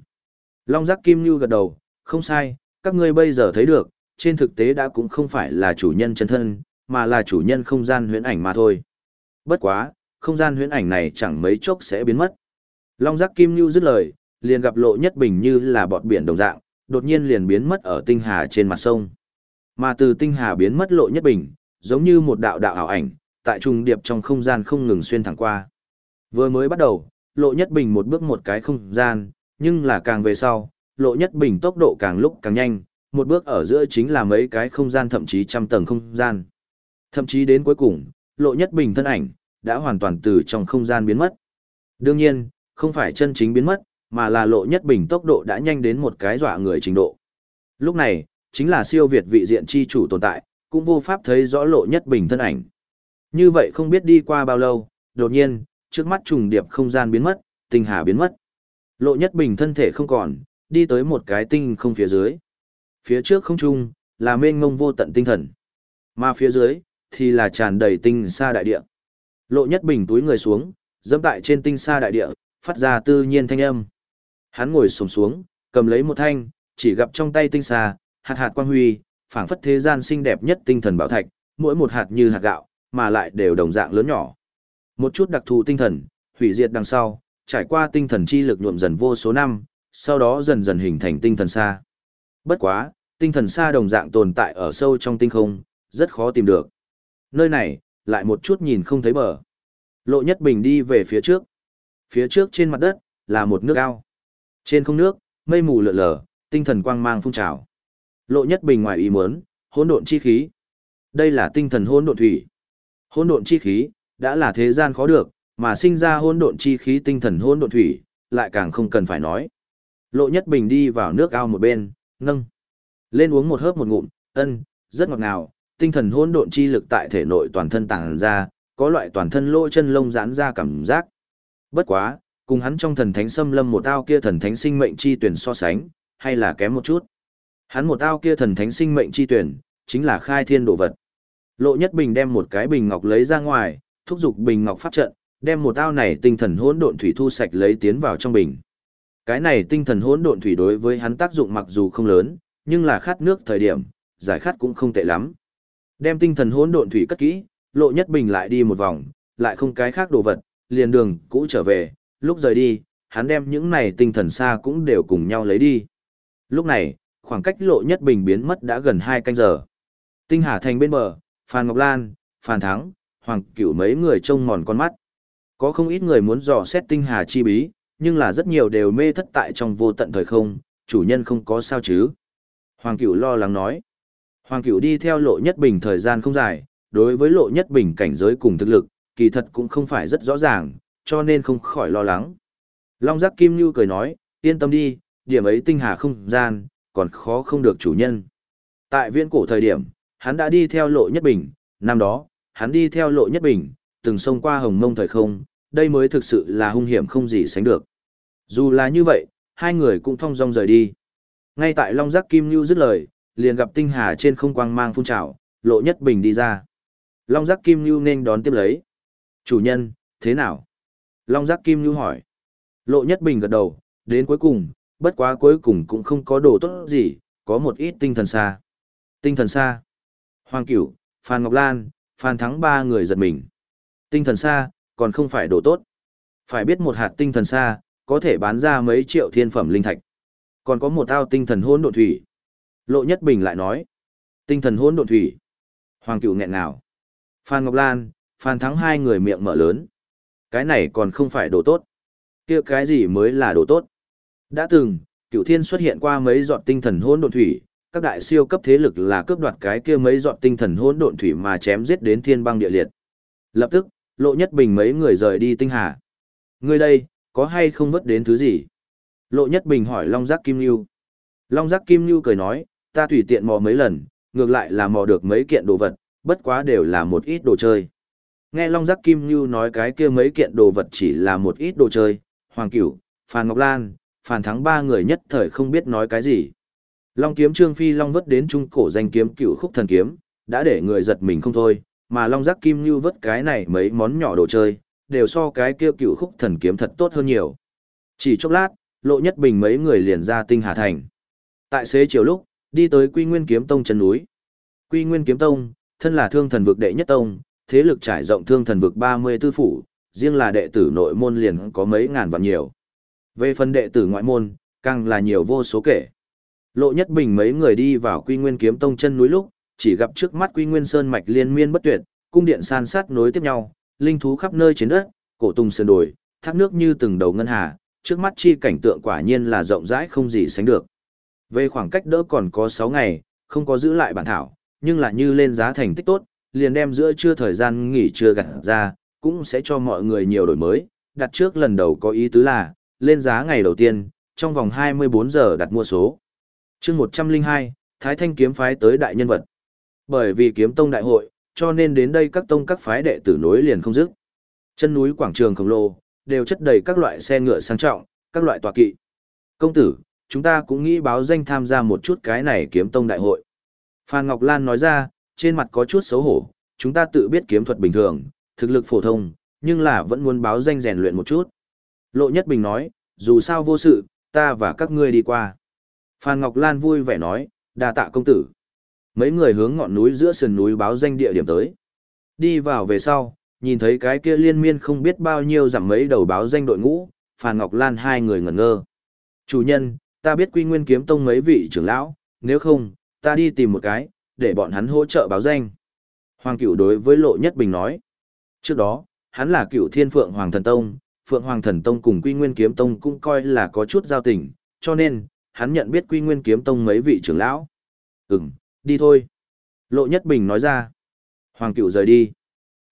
Long giác kim như gật đầu, không sai, các ngươi bây giờ thấy được, trên thực tế đã cũng không phải là chủ nhân chân thân, mà là chủ nhân không gian huyễn ảnh mà thôi. Bất quá, không gian huyễn ảnh này chẳng mấy chốc sẽ biến mất. Long giác kim như dứt lời, liền gặp lộ nhất bình như là bọt biển đồng dạng, đột nhiên liền biến mất ở tinh hà trên mặt sông. Mà từ tinh hà biến mất lộ nhất bình, giống như một đạo đạo ảo ảnh, tại trùng điệp trong không gian không ngừng xuyên thẳng qua. Vừa mới bắt đầu, lộ nhất bình một bước một cái không gian, nhưng là càng về sau, lộ nhất bình tốc độ càng lúc càng nhanh, một bước ở giữa chính là mấy cái không gian thậm chí trăm tầng không gian. Thậm chí đến cuối cùng, lộ nhất bình thân ảnh, đã hoàn toàn từ trong không gian biến mất. Đương nhiên, không phải chân chính biến mất, mà là lộ nhất bình tốc độ đã nhanh đến một cái dọa người trình độ. Lúc này, chính là siêu việt vị diện chi chủ tồn tại, cũng vô pháp thấy rõ lộ nhất bình thân ảnh. Như vậy không biết đi qua bao lâu, đột nhiên, trước mắt trùng điệp không gian biến mất, tinh hà biến mất. Lộ nhất bình thân thể không còn, đi tới một cái tinh không phía dưới. Phía trước không trung, là mênh mông vô tận tinh thần. Mà phía dưới, thì là tràn đầy tinh xa đại địa. Lộ nhất bình túi người xuống, dẫm tại trên tinh xa đại địa, phát ra tự nhiên thanh âm. Hắn ngồi xổm xuống, cầm lấy một thanh, chỉ gặp trong tay tinh xa, hạt hạt quang huy, phảng phất thế gian xinh đẹp nhất tinh thần bảo thạch, mỗi một hạt như hạt gạo, mà lại đều đồng dạng lớn nhỏ. Một chút đặc thù tinh thần, hủy diệt đằng sau, trải qua tinh thần chi lực nhuộm dần vô số năm, sau đó dần dần hình thành tinh thần xa. Bất quá, tinh thần xa đồng dạng tồn tại ở sâu trong tinh không, rất khó tìm được. Nơi này, lại một chút nhìn không thấy bờ. Lộ Nhất Bình đi về phía trước. Phía trước trên mặt đất, là một nước ao. Trên không nước, mây mù lượn lờ, tinh thần quang mang phun trào. Lộ Nhất Bình ngoài ý muốn, hỗn độn chi khí. Đây là tinh thần hỗn độn thủy. Hỗn độn chi khí đã là thế gian khó được, mà sinh ra hỗn độn chi khí tinh thần hỗn độn thủy, lại càng không cần phải nói. Lộ Nhất Bình đi vào nước ao một bên, nâng lên uống một hớp một ngụm, ân, rất ngọt ngào, tinh thần hỗn độn chi lực tại thể nội toàn thân tàng ra, có loại toàn thân lỗ chân lông giãn ra cảm giác. Bất quá, cùng hắn trong thần thánh xâm lâm một ao kia thần thánh sinh mệnh chi tuyển so sánh, hay là kém một chút. Hắn một ao kia thần thánh sinh mệnh chi tuyển, chính là khai thiên đồ vật. Lộ Nhất Bình đem một cái bình ngọc lấy ra ngoài, thúc giục bình ngọc pháp trận, đem một ao này tinh thần hỗn độn thủy thu sạch lấy tiến vào trong bình. Cái này tinh thần hỗn độn thủy đối với hắn tác dụng mặc dù không lớn, nhưng là khát nước thời điểm, giải khát cũng không tệ lắm. Đem tinh thần hỗn độn thủy cất kỹ, Lộ Nhất Bình lại đi một vòng, lại không cái khác đồ vật, liền đường cũ trở về, lúc rời đi, hắn đem những này tinh thần xa cũng đều cùng nhau lấy đi. Lúc này, khoảng cách Lộ Nhất Bình biến mất đã gần 2 canh giờ. Tinh Hà Thành bên bờ, Phan Ngọc Lan, Phan Thắng, Hoàng Cửu mấy người trông mòn con mắt. Có không ít người muốn dò xét Tinh Hà chi bí, nhưng là rất nhiều đều mê thất tại trong vô tận thời không, chủ nhân không có sao chứ. Hoàng Cửu lo lắng nói. Hoàng Cửu đi theo lộ nhất bình thời gian không dài, đối với lộ nhất bình cảnh giới cùng thực lực, kỳ thật cũng không phải rất rõ ràng, cho nên không khỏi lo lắng. Long giác kim như cười nói, yên tâm đi, điểm ấy tinh hà không gian, còn khó không được chủ nhân. Tại viễn cổ thời điểm, hắn đã đi theo lộ nhất bình, năm đó, hắn đi theo lộ nhất bình, từng xông qua hồng mông thời không, đây mới thực sự là hung hiểm không gì sánh được. Dù là như vậy, hai người cũng thong dong rời đi. Ngay tại Long Giác Kim Nhu dứt lời, liền gặp tinh hà trên không quang mang phun trào, lộ nhất bình đi ra. Long Giác Kim Nhu nên đón tiếp lấy. Chủ nhân, thế nào? Long Giác Kim Nhu hỏi. Lộ nhất bình gật đầu, đến cuối cùng, bất quá cuối cùng cũng không có đồ tốt gì, có một ít tinh thần xa. Tinh thần xa. Hoàng Cửu, Phan Ngọc Lan, Phan Thắng ba người giật mình. Tinh thần xa, còn không phải đồ tốt. Phải biết một hạt tinh thần xa, có thể bán ra mấy triệu thiên phẩm linh thạch. Còn có một ao tinh thần hỗn độn thủy. Lộ Nhất Bình lại nói, tinh thần hỗn độn thủy. Hoàng Cửu nghẹn nào. Phan Ngọc Lan, Phan Thắng hai người miệng mở lớn. Cái này còn không phải đồ tốt. kia cái gì mới là đồ tốt? Đã từng, Cửu Thiên xuất hiện qua mấy giọt tinh thần hỗn độn thủy, các đại siêu cấp thế lực là cướp đoạt cái kia mấy giọt tinh thần hỗn độn thủy mà chém giết đến thiên băng địa liệt. Lập tức, Lộ Nhất Bình mấy người rời đi tinh hà. Ngươi đây, có hay không vất đến thứ gì? Lộ Nhất Bình hỏi Long Giác Kim Nhu. Long Giác Kim Nhu cười nói, ta tùy tiện mò mấy lần, ngược lại là mò được mấy kiện đồ vật, bất quá đều là một ít đồ chơi. Nghe Long Giác Kim Như nói cái kia mấy kiện đồ vật chỉ là một ít đồ chơi, Hoàng Cửu, Phan Ngọc Lan, Phan Thắng ba người nhất thời không biết nói cái gì. Long kiếm Trương Phi Long vất đến trung cổ danh kiếm cựu khúc thần kiếm, đã để người giật mình không thôi, mà Long Giác Kim Như vất cái này mấy món nhỏ đồ chơi, đều so cái kia cựu khúc thần kiếm thật tốt hơn nhiều. Chỉ chốc lát, Lộ Nhất Bình mấy người liền ra tinh Hà Thành. Tại xế chiều lúc, đi tới Quy Nguyên Kiếm Tông chân núi. Quy Nguyên Kiếm Tông, thân là thương thần vực đệ nhất tông, thế lực trải rộng thương thần vực 34 phủ, riêng là đệ tử nội môn liền có mấy ngàn vạn nhiều. Về phần đệ tử ngoại môn, càng là nhiều vô số kể. Lộ Nhất Bình mấy người đi vào Quy Nguyên Kiếm Tông chân núi lúc, chỉ gặp trước mắt Quy Nguyên Sơn mạch liên miên bất tuyệt, cung điện san sát nối tiếp nhau, linh thú khắp nơi trên đất, cổ tùng sơn đồi, thác nước như từng đầu ngân hà, trước mắt chi cảnh tượng quả nhiên là rộng rãi không gì sánh được. Về khoảng cách đỡ còn có 6 ngày, không có giữ lại bản thảo, nhưng là như lên giá thành tích tốt, liền đem giữa trưa thời gian nghỉ trưa gặt ra, cũng sẽ cho mọi người nhiều đổi mới. Đặt trước lần đầu có ý tứ là, lên giá ngày đầu tiên, trong vòng 24 giờ đặt mua số. chương 102, Thái Thanh kiếm phái tới đại nhân vật. Bởi vì kiếm tông đại hội, cho nên đến đây các tông các phái đệ tử nối liền không dứt. Chân núi quảng trường khổng lồ, đều chất đầy các loại xe ngựa sang trọng, các loại tòa kỵ. Công tử, chúng ta cũng nghĩ báo danh tham gia một chút cái này kiếm tông đại hội. Phan Ngọc Lan nói ra, trên mặt có chút xấu hổ, chúng ta tự biết kiếm thuật bình thường, thực lực phổ thông, nhưng là vẫn muốn báo danh rèn luyện một chút. Lộ Nhất Bình nói, dù sao vô sự, ta và các ngươi đi qua. Phan Ngọc Lan vui vẻ nói, đa tạ công tử. Mấy người hướng ngọn núi giữa sườn núi báo danh địa điểm tới. Đi vào về sau, nhìn thấy cái kia liên miên không biết bao nhiêu giảm mấy đầu báo danh đội ngũ, Phan Ngọc Lan hai người ngẩn ngơ. Chủ nhân, ta biết quy nguyên kiếm tông mấy vị trưởng lão, nếu không, ta đi tìm một cái, để bọn hắn hỗ trợ báo danh. Hoàng cửu đối với Lộ Nhất Bình nói. Trước đó, hắn là cửu thiên phượng Hoàng Thần Tông, Phượng Hoàng Thần Tông cùng Quy Nguyên Kiếm Tông cũng coi là có chút giao tình, cho nên, hắn nhận biết Quy Nguyên Kiếm Tông mấy vị trưởng lão. Ừm, đi thôi. Lộ Nhất Bình nói ra. Hoàng cửu rời đi.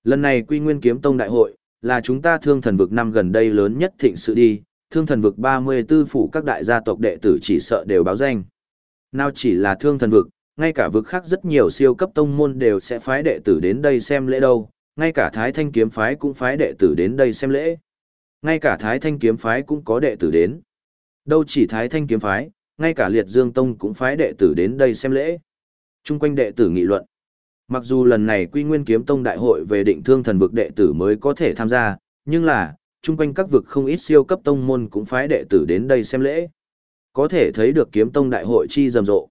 Lần này Quy Nguyên Kiếm Tông Đại hội, là chúng ta thương thần vực năm gần đây lớn nhất thịnh sự đi, thương thần vực 34 phủ các đại gia tộc đệ tử chỉ sợ đều báo danh. Nào chỉ là thương thần vực, ngay cả vực khác rất nhiều siêu cấp tông môn đều sẽ phái đệ tử đến đây xem lễ đâu, ngay cả Thái Thanh kiếm phái cũng phái đệ tử đến đây xem lễ. Ngay cả Thái Thanh kiếm phái cũng có đệ tử đến. Đâu chỉ Thái Thanh kiếm phái, ngay cả Liệt Dương Tông cũng phái đệ tử đến đây xem lễ. Trung quanh đệ tử nghị luận. Mặc dù lần này Quy Nguyên Kiếm Tông đại hội về định thương thần vực đệ tử mới có thể tham gia, nhưng là, chung quanh các vực không ít siêu cấp tông môn cũng phái đệ tử đến đây xem lễ. Có thể thấy được kiếm tông đại hội chi rầm rộ.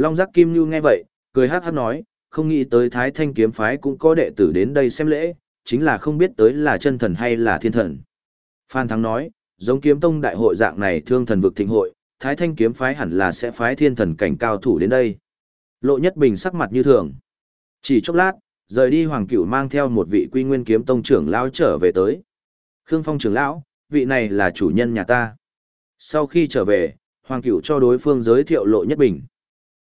Long giác kim như nghe vậy, cười hát hát nói, không nghĩ tới thái thanh kiếm phái cũng có đệ tử đến đây xem lễ, chính là không biết tới là chân thần hay là thiên thần. Phan Thắng nói, giống kiếm tông đại hội dạng này thương thần vực thịnh hội, thái thanh kiếm phái hẳn là sẽ phái thiên thần cảnh cao thủ đến đây. Lộ nhất bình sắc mặt như thường. Chỉ chốc lát, rời đi Hoàng Cửu mang theo một vị quy nguyên kiếm tông trưởng lão trở về tới. Khương Phong trưởng lão, vị này là chủ nhân nhà ta. Sau khi trở về, Hoàng Cửu cho đối phương giới thiệu lộ nhất bình.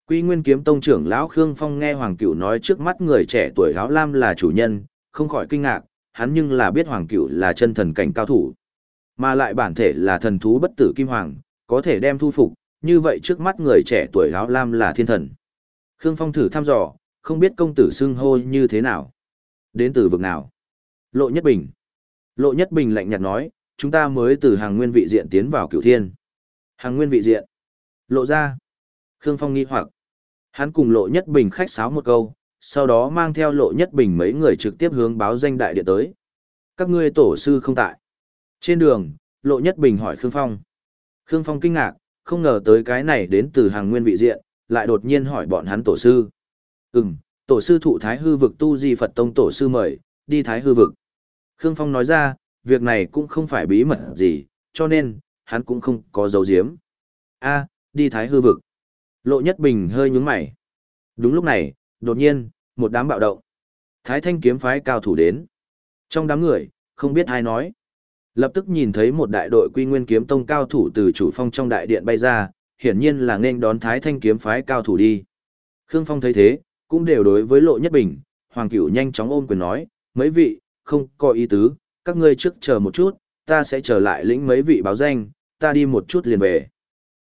Quy Nguyên Kiếm Tông trưởng lão Khương Phong nghe Hoàng Cửu nói trước mắt người trẻ tuổi áo lam là chủ nhân, không khỏi kinh ngạc, hắn nhưng là biết Hoàng Cửu là chân thần cảnh cao thủ, mà lại bản thể là thần thú bất tử kim hoàng, có thể đem thu phục, như vậy trước mắt người trẻ tuổi áo lam là thiên thần. Khương Phong thử thăm dò, không biết công tử xưng hô như thế nào, đến từ vực nào. Lộ Nhất Bình. Lộ Nhất Bình lạnh nhạt nói, chúng ta mới từ hàng nguyên vị diện tiến vào cửu thiên. Hàng nguyên vị diện. Lộ ra. Khương Phong nghi hoặc. Hắn cùng Lộ Nhất Bình khách sáo một câu, sau đó mang theo Lộ Nhất Bình mấy người trực tiếp hướng báo danh đại điện tới. Các ngươi tổ sư không tại. Trên đường, Lộ Nhất Bình hỏi Khương Phong. Khương Phong kinh ngạc, không ngờ tới cái này đến từ hàng nguyên vị diện, lại đột nhiên hỏi bọn hắn tổ sư. Ừm, tổ sư thụ Thái Hư vực tu di Phật Tông tổ sư mời, đi Thái Hư vực. Khương Phong nói ra, việc này cũng không phải bí mật gì, cho nên, hắn cũng không có dấu diếm. A, đi Thái Hư vực. Lộ Nhất Bình hơi nhướng mày. Đúng lúc này, đột nhiên, một đám bạo động. Thái Thanh kiếm phái cao thủ đến. Trong đám người, không biết ai nói. Lập tức nhìn thấy một đại đội Quy Nguyên kiếm tông cao thủ từ chủ phong trong đại điện bay ra, hiển nhiên là nên đón Thái Thanh kiếm phái cao thủ đi. Khương Phong thấy thế, cũng đều đối với Lộ Nhất Bình, Hoàng Cửu nhanh chóng ôm quyền nói, mấy vị, không có ý tứ, các ngươi trước chờ một chút, ta sẽ trở lại lĩnh mấy vị báo danh, ta đi một chút liền về.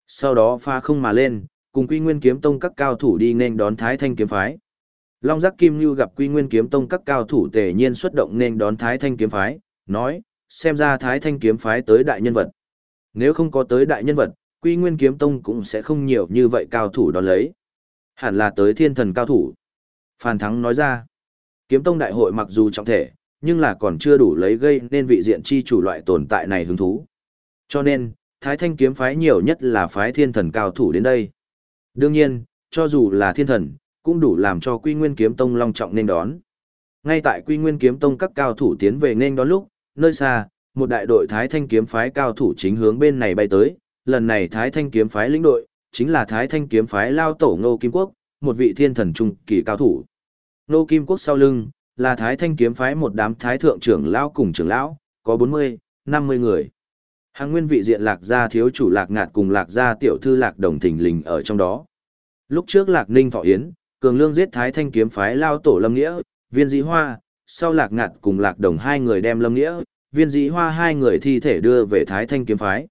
Sau đó pha không mà lên, cùng Quy Nguyên kiếm tông các cao thủ đi nên đón Thái Thanh kiếm phái. Long Giác Kim Nhu gặp Quy Nguyên kiếm tông các cao thủ tề nhiên xuất động nên đón Thái Thanh kiếm phái, nói, xem ra Thái Thanh kiếm phái tới đại nhân vật. Nếu không có tới đại nhân vật, Quy Nguyên kiếm tông cũng sẽ không nhiều như vậy cao thủ đón lấy. Hẳn là tới thiên thần cao thủ. Phan Thắng nói ra, kiếm tông đại hội mặc dù trọng thể, nhưng là còn chưa đủ lấy gây nên vị diện chi chủ loại tồn tại này hứng thú. Cho nên, Thái Thanh kiếm phái nhiều nhất là phái thiên thần cao thủ đến đây. Đương nhiên, cho dù là thiên thần, cũng đủ làm cho Quy Nguyên kiếm tông long trọng nên đón. Ngay tại Quy Nguyên kiếm tông các cao thủ tiến về nên đón lúc, nơi xa, một đại đội Thái Thanh kiếm phái cao thủ chính hướng bên này bay tới, lần này Thái Thanh kiếm phái lĩnh đội, chính là Thái Thanh kiếm phái lao tổ Ngô Kim Quốc, một vị thiên thần trung kỳ cao thủ. Ngô Kim Quốc sau lưng, là Thái Thanh kiếm phái một đám thái thượng trưởng lão cùng trưởng lão, có 40, 50 người. Hàng nguyên vị diện lạc gia thiếu chủ lạc ngạt cùng lạc gia tiểu thư lạc đồng thình lình ở trong đó. Lúc trước lạc ninh thọ yến, cường lương giết Thái Thanh kiếm phái lao tổ lâm nghĩa, viên dĩ hoa, sau lạc ngạt cùng lạc đồng hai người đem lâm nghĩa, viên dĩ hoa hai người thi thể đưa về Thái Thanh kiếm phái.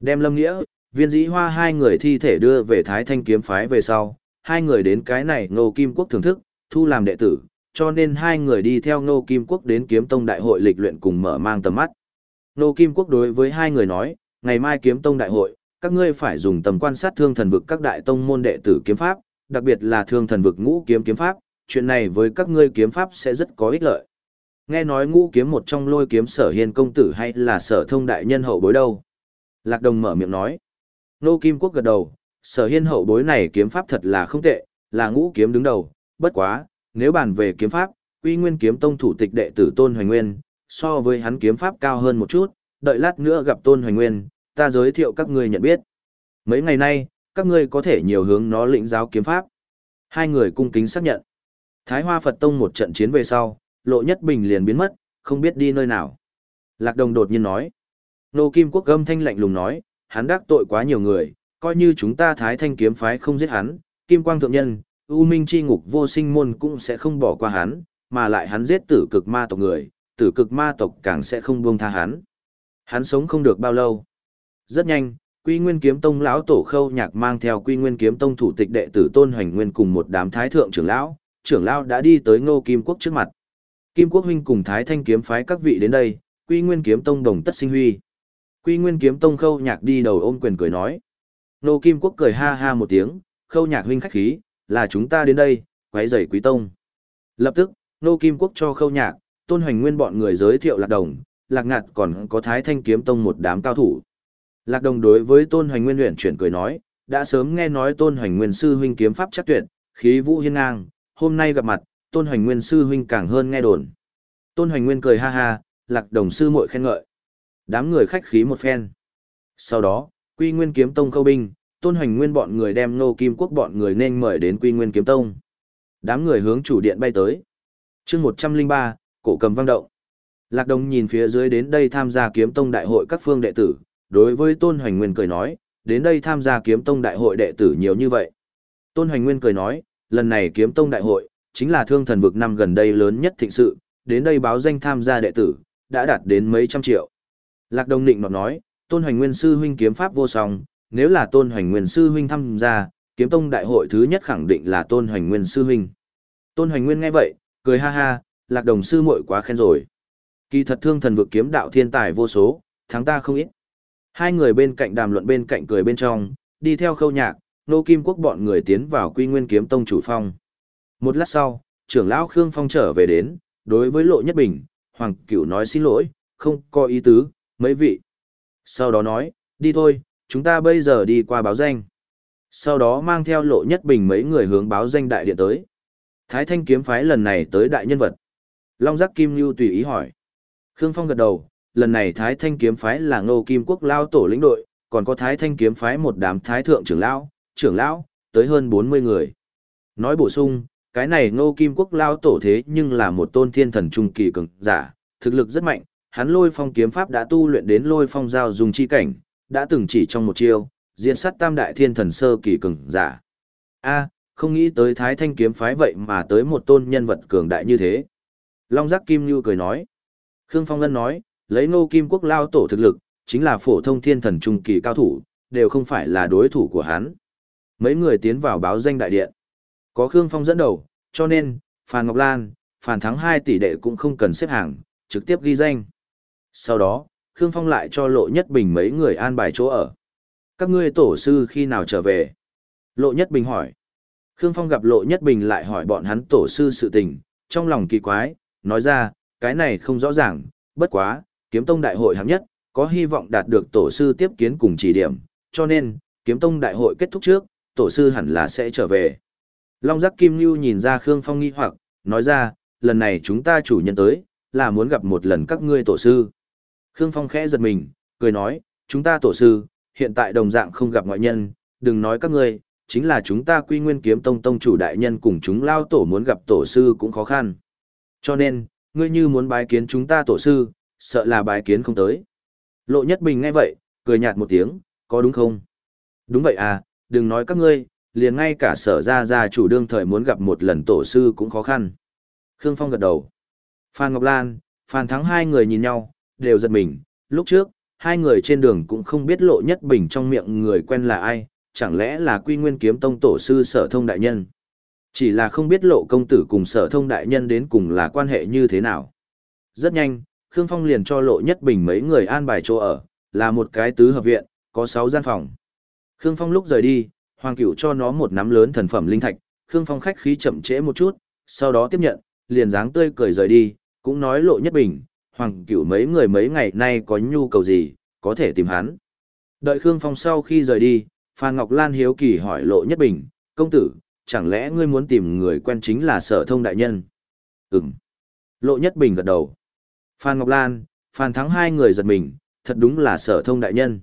Đem lâm nghĩa, viên dĩ hoa hai người thi thể đưa về Thái Thanh kiếm phái về sau, hai người đến cái này ngô kim quốc thưởng thức, thu làm đệ tử, cho nên hai người đi theo ngô kim quốc đến kiếm tông đại hội lịch luyện cùng mở mang tầm mắt. Nô kim quốc đối với hai người nói, ngày mai kiếm tông đại hội, các ngươi phải dùng tầm quan sát thương thần vực các đại tông môn đệ tử kiếm pháp, đặc biệt là thương thần vực ngũ kiếm kiếm pháp, chuyện này với các ngươi kiếm pháp sẽ rất có ích lợi. Nghe nói ngũ kiếm một trong lôi kiếm sở hiên công tử hay là sở thông đại nhân hậu bối đâu. Lạc đồng mở miệng nói. Nô Kim Quốc gật đầu, sở hiên hậu bối này kiếm pháp thật là không tệ, là ngũ kiếm đứng đầu, bất quá, nếu bàn về kiếm pháp, uy Nguyên kiếm tông thủ tịch đệ tử Tôn Hoành Nguyên, so với hắn kiếm pháp cao hơn một chút, đợi lát nữa gặp Tôn Hoành Nguyên, ta giới thiệu các ngươi nhận biết. Mấy ngày nay, các ngươi có thể nhiều hướng nó lĩnh giáo kiếm pháp. Hai người cung kính xác nhận. Thái Hoa Phật Tông một trận chiến về sau, Lộ Nhất Bình liền biến mất, không biết đi nơi nào. Lạc Đồng đột nhiên nói. Nô Kim Quốc âm thanh lạnh lùng nói, hắn đắc tội quá nhiều người, coi như chúng ta Thái Thanh kiếm phái không giết hắn, Kim Quang Thượng Nhân, U Minh Chi Ngục vô sinh môn cũng sẽ không bỏ qua hắn, mà lại hắn giết tử cực ma tộc người, tử cực ma tộc càng sẽ không buông tha hắn. Hắn sống không được bao lâu. Rất nhanh, Quy Nguyên Kiếm Tông lão tổ Khâu Nhạc mang theo Quy Nguyên Kiếm Tông thủ tịch đệ tử Tôn Hoành Nguyên cùng một đám thái thượng trưởng lão, trưởng lão đã đi tới Ngô Kim Quốc trước mặt. Kim Quốc huynh cùng Thái Thanh kiếm phái các vị đến đây, Quy Nguyên Kiếm Tông đồng tất sinh huy. Quy Nguyên Kiếm Tông Khâu Nhạc đi đầu ôm quyền cười nói. Ngô Kim Quốc cười ha ha một tiếng, Khâu Nhạc huynh khách khí, là chúng ta đến đây, quấy rầy Quý Tông. Lập tức, Ngô Kim Quốc cho Khâu Nhạc, Tôn Hoành Nguyên bọn người giới thiệu Lạc Đồng, Lạc Ngạt còn có Thái Thanh kiếm tông một đám cao thủ. Lạc Đồng đối với Tôn Hoành Nguyên luyện chuyển cười nói, đã sớm nghe nói Tôn Hoành Nguyên sư huynh kiếm pháp chắc tuyệt, khí vũ hiên ngang, hôm nay gặp mặt, Tôn Hoành Nguyên sư huynh càng hơn nghe đồn. Tôn Hoành Nguyên cười ha ha, Lạc Đồng sư muội khen ngợi. Đám người khách khí một phen. Sau đó, Quy Nguyên kiếm tông khâu binh, Tôn Hoành Nguyên bọn người đem Nô Kim Quốc bọn người nên mời đến Quy Nguyên kiếm tông. Đám người hướng chủ điện bay tới. Chương 103, cổ cầm vang động. Lạc Đồng nhìn phía dưới đến đây tham gia kiếm tông đại hội các phương đệ tử, đối với Tôn Hoành Nguyên cười nói, đến đây tham gia kiếm tông đại hội đệ tử nhiều như vậy. Tôn Hoành Nguyên cười nói, lần này kiếm tông đại hội, chính là thương thần vực năm gần đây lớn nhất thịnh sự, đến đây báo danh tham gia đệ tử, đã đạt đến mấy trăm triệu. Lạc Đồng Định nọt nói, Tôn Hoành Nguyên sư huynh kiếm pháp vô song, nếu là Tôn Hoành Nguyên sư huynh tham gia, kiếm tông đại hội thứ nhất khẳng định là Tôn Hoành Nguyên sư huynh. Tôn Hoành Nguyên nghe vậy, cười ha ha, Lạc Đồng sư muội quá khen rồi. Kỳ thật thương thần vực kiếm đạo thiên tài vô số, thắng ta không ít. Hai người bên cạnh đàm luận bên cạnh cười bên trong, đi theo khâu nhạc, nô kim quốc bọn người tiến vào quy nguyên kiếm tông chủ phong. Một lát sau, trưởng lão Khương Phong trở về đến, đối với lộ nhất bình, Hoàng Cửu nói xin lỗi, không có ý tứ, mấy vị. Sau đó nói, đi thôi, chúng ta bây giờ đi qua báo danh. Sau đó mang theo lộ nhất bình mấy người hướng báo danh đại điện tới. Thái thanh kiếm phái lần này tới đại nhân vật. Long giác kim lưu tùy ý hỏi. Khương Phong gật đầu, lần này Thái Thanh kiếm phái là Ngô Kim Quốc lao tổ lĩnh đội, còn có Thái Thanh kiếm phái một đám thái thượng trưởng lão, trưởng lão, tới hơn 40 người. Nói bổ sung, cái này Ngô Kim Quốc lao tổ thế nhưng là một tôn thiên thần trung kỳ cường giả, thực lực rất mạnh, hắn Lôi Phong kiếm pháp đã tu luyện đến Lôi Phong giao dùng chi cảnh, đã từng chỉ trong một chiêu, diện sát tam đại thiên thần sơ kỳ cường giả. A, không nghĩ tới Thái Thanh kiếm phái vậy mà tới một tôn nhân vật cường đại như thế. Long Giác Kim Nhu cười nói. Khương Phong Lân nói, lấy ngô kim quốc lao tổ thực lực, chính là phổ thông thiên thần trung kỳ cao thủ, đều không phải là đối thủ của hắn. Mấy người tiến vào báo danh đại điện. Có Khương Phong dẫn đầu, cho nên, Phan Ngọc Lan, Phan Thắng hai tỷ đệ cũng không cần xếp hàng, trực tiếp ghi danh. Sau đó, Khương Phong lại cho Lộ Nhất Bình mấy người an bài chỗ ở. Các ngươi tổ sư khi nào trở về? Lộ Nhất Bình hỏi. Khương Phong gặp Lộ Nhất Bình lại hỏi bọn hắn tổ sư sự tình, trong lòng kỳ quái, nói ra, cái này không rõ ràng, bất quá, kiếm tông đại hội hạng nhất, có hy vọng đạt được tổ sư tiếp kiến cùng chỉ điểm, cho nên, kiếm tông đại hội kết thúc trước, tổ sư hẳn là sẽ trở về. Long giác kim lưu nhìn ra Khương Phong nghi hoặc, nói ra, lần này chúng ta chủ nhân tới, là muốn gặp một lần các ngươi tổ sư. Khương Phong khẽ giật mình, cười nói, chúng ta tổ sư, hiện tại đồng dạng không gặp ngoại nhân, đừng nói các ngươi, chính là chúng ta quy nguyên kiếm tông tông chủ đại nhân cùng chúng lao tổ muốn gặp tổ sư cũng khó khăn. Cho nên, ngươi như muốn bái kiến chúng ta tổ sư, sợ là bái kiến không tới. Lộ Nhất Bình nghe vậy, cười nhạt một tiếng, có đúng không? Đúng vậy à, đừng nói các ngươi, liền ngay cả sở ra ra chủ đương thời muốn gặp một lần tổ sư cũng khó khăn. Khương Phong gật đầu. Phan Ngọc Lan, Phan Thắng hai người nhìn nhau, đều giật mình, lúc trước, hai người trên đường cũng không biết Lộ Nhất Bình trong miệng người quen là ai, chẳng lẽ là Quy Nguyên Kiếm Tông tổ sư Sở Thông đại nhân. Chỉ là không biết Lộ công tử cùng Sở Thông đại nhân đến cùng là quan hệ như thế nào. Rất nhanh, Khương Phong liền cho Lộ Nhất Bình mấy người an bài chỗ ở, là một cái tứ hợp viện, có sáu gian phòng. Khương Phong lúc rời đi, Hoàng Cửu cho nó một nắm lớn thần phẩm linh thạch, Khương Phong khách khí chậm trễ một chút, sau đó tiếp nhận, liền dáng tươi cười rời đi, cũng nói Lộ Nhất Bình, Hoàng Cửu mấy người mấy ngày nay có nhu cầu gì, có thể tìm hắn. Đợi Khương Phong sau khi rời đi, Phan Ngọc Lan hiếu kỳ hỏi Lộ Nhất Bình, công tử, chẳng lẽ ngươi muốn tìm người quen chính là sở thông đại nhân? Ừm. Lộ Nhất Bình gật đầu. Phan Ngọc Lan, Phan Thắng hai người giật mình, thật đúng là sở thông đại nhân.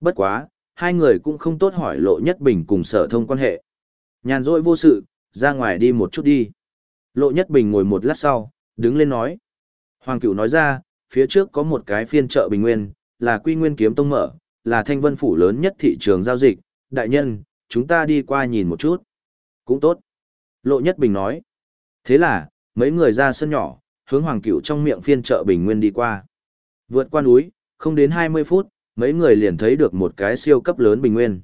Bất quá, hai người cũng không tốt hỏi Lộ Nhất Bình cùng sở thông quan hệ. Nhàn rỗi vô sự, ra ngoài đi một chút đi. Lộ Nhất Bình ngồi một lát sau, đứng lên nói. Hoàng Cửu nói ra, phía trước có một cái phiên chợ Bình Nguyên, là Quy Nguyên Kiếm Tông mở, là thanh vân phủ lớn nhất thị trường giao dịch. Đại nhân, chúng ta đi qua nhìn một chút. Cũng tốt. Lộ Nhất Bình nói. Thế là, mấy người ra sân nhỏ, hướng Hoàng Cửu trong miệng phiên chợ Bình Nguyên đi qua. Vượt qua núi, không đến 20 phút, mấy người liền thấy được một cái siêu cấp lớn Bình Nguyên.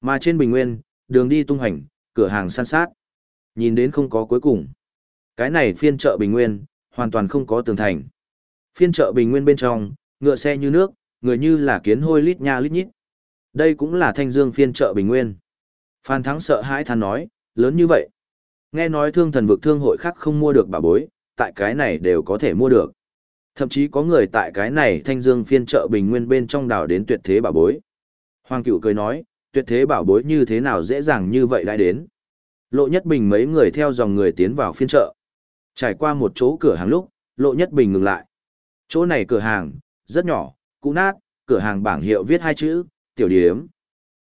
Mà trên Bình Nguyên, đường đi tung hành, cửa hàng san sát. Nhìn đến không có cuối cùng. Cái này phiên chợ Bình Nguyên, hoàn toàn không có tường thành. Phiên chợ Bình Nguyên bên trong, ngựa xe như nước, người như là kiến hôi lít nha lít nhít. Đây cũng là thanh dương phiên chợ Bình Nguyên. Phan Thắng sợ hãi than nói, lớn như vậy. Nghe nói thương thần vực thương hội khác không mua được bà bối, tại cái này đều có thể mua được. Thậm chí có người tại cái này thanh dương phiên chợ bình nguyên bên trong đảo đến tuyệt thế bảo bối. Hoàng cựu cười nói, tuyệt thế bảo bối như thế nào dễ dàng như vậy lại đến. Lộ Nhất Bình mấy người theo dòng người tiến vào phiên chợ. Trải qua một chỗ cửa hàng lúc, Lộ Nhất Bình ngừng lại. Chỗ này cửa hàng, rất nhỏ, cũ nát, cửa hàng bảng hiệu viết hai chữ, tiểu điếm.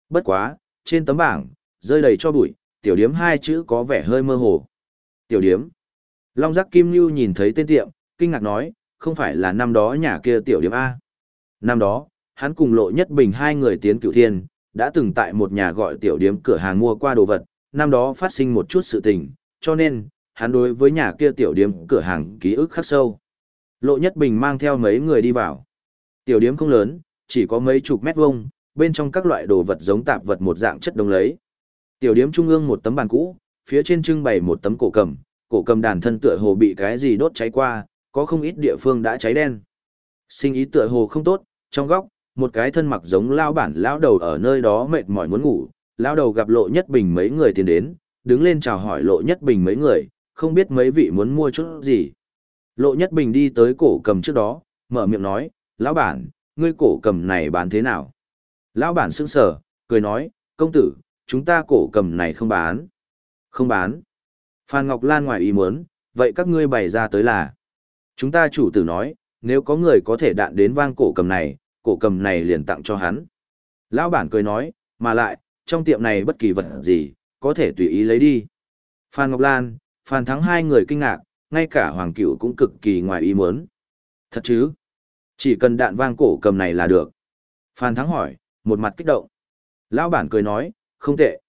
Bất quá, trên tấm bảng, rơi đầy cho bụi, tiểu điếm hai chữ có vẻ hơi mơ hồ. Tiểu điếm. Long giác kim lưu nhìn thấy tên tiệm, kinh ngạc nói, không phải là năm đó nhà kia tiểu Điếm A. Năm đó, hắn cùng lộ nhất bình hai người tiến cửu thiên, đã từng tại một nhà gọi tiểu điếm cửa hàng mua qua đồ vật, năm đó phát sinh một chút sự tình, cho nên, hắn đối với nhà kia tiểu điếm cửa hàng ký ức khắc sâu. Lộ Nhất Bình mang theo mấy người đi vào. Tiểu điếm không lớn, chỉ có mấy chục mét vuông, bên trong các loại đồ vật giống tạp vật một dạng chất đồng lấy. Tiểu điếm trung ương một tấm bàn cũ, phía trên trưng bày một tấm cổ cầm, cổ cầm đàn thân tựa hồ bị cái gì đốt cháy qua, có không ít địa phương đã cháy đen. Sinh ý tựa hồ không tốt, trong góc, một cái thân mặc giống lao bản lao đầu ở nơi đó mệt mỏi muốn ngủ, lao đầu gặp lộ nhất bình mấy người tiến đến, đứng lên chào hỏi lộ nhất bình mấy người, không biết mấy vị muốn mua chút gì. Lộ nhất bình đi tới cổ cầm trước đó, mở miệng nói, lão bản, ngươi cổ cầm này bán thế nào? Lão bản sững sờ, cười nói, công tử, chúng ta cổ cầm này không bán. Không bán. Phan Ngọc Lan ngoài ý muốn, vậy các ngươi bày ra tới là. Chúng ta chủ tử nói, nếu có người có thể đạn đến vang cổ cầm này, cổ cầm này liền tặng cho hắn. Lão bản cười nói, mà lại, trong tiệm này bất kỳ vật gì, có thể tùy ý lấy đi. Phan Ngọc Lan, Phan Thắng hai người kinh ngạc, ngay cả Hoàng Cửu cũng cực kỳ ngoài ý muốn. Thật chứ? Chỉ cần đạn vang cổ cầm này là được. Phan Thắng hỏi, một mặt kích động. Lão bản cười nói, không tệ.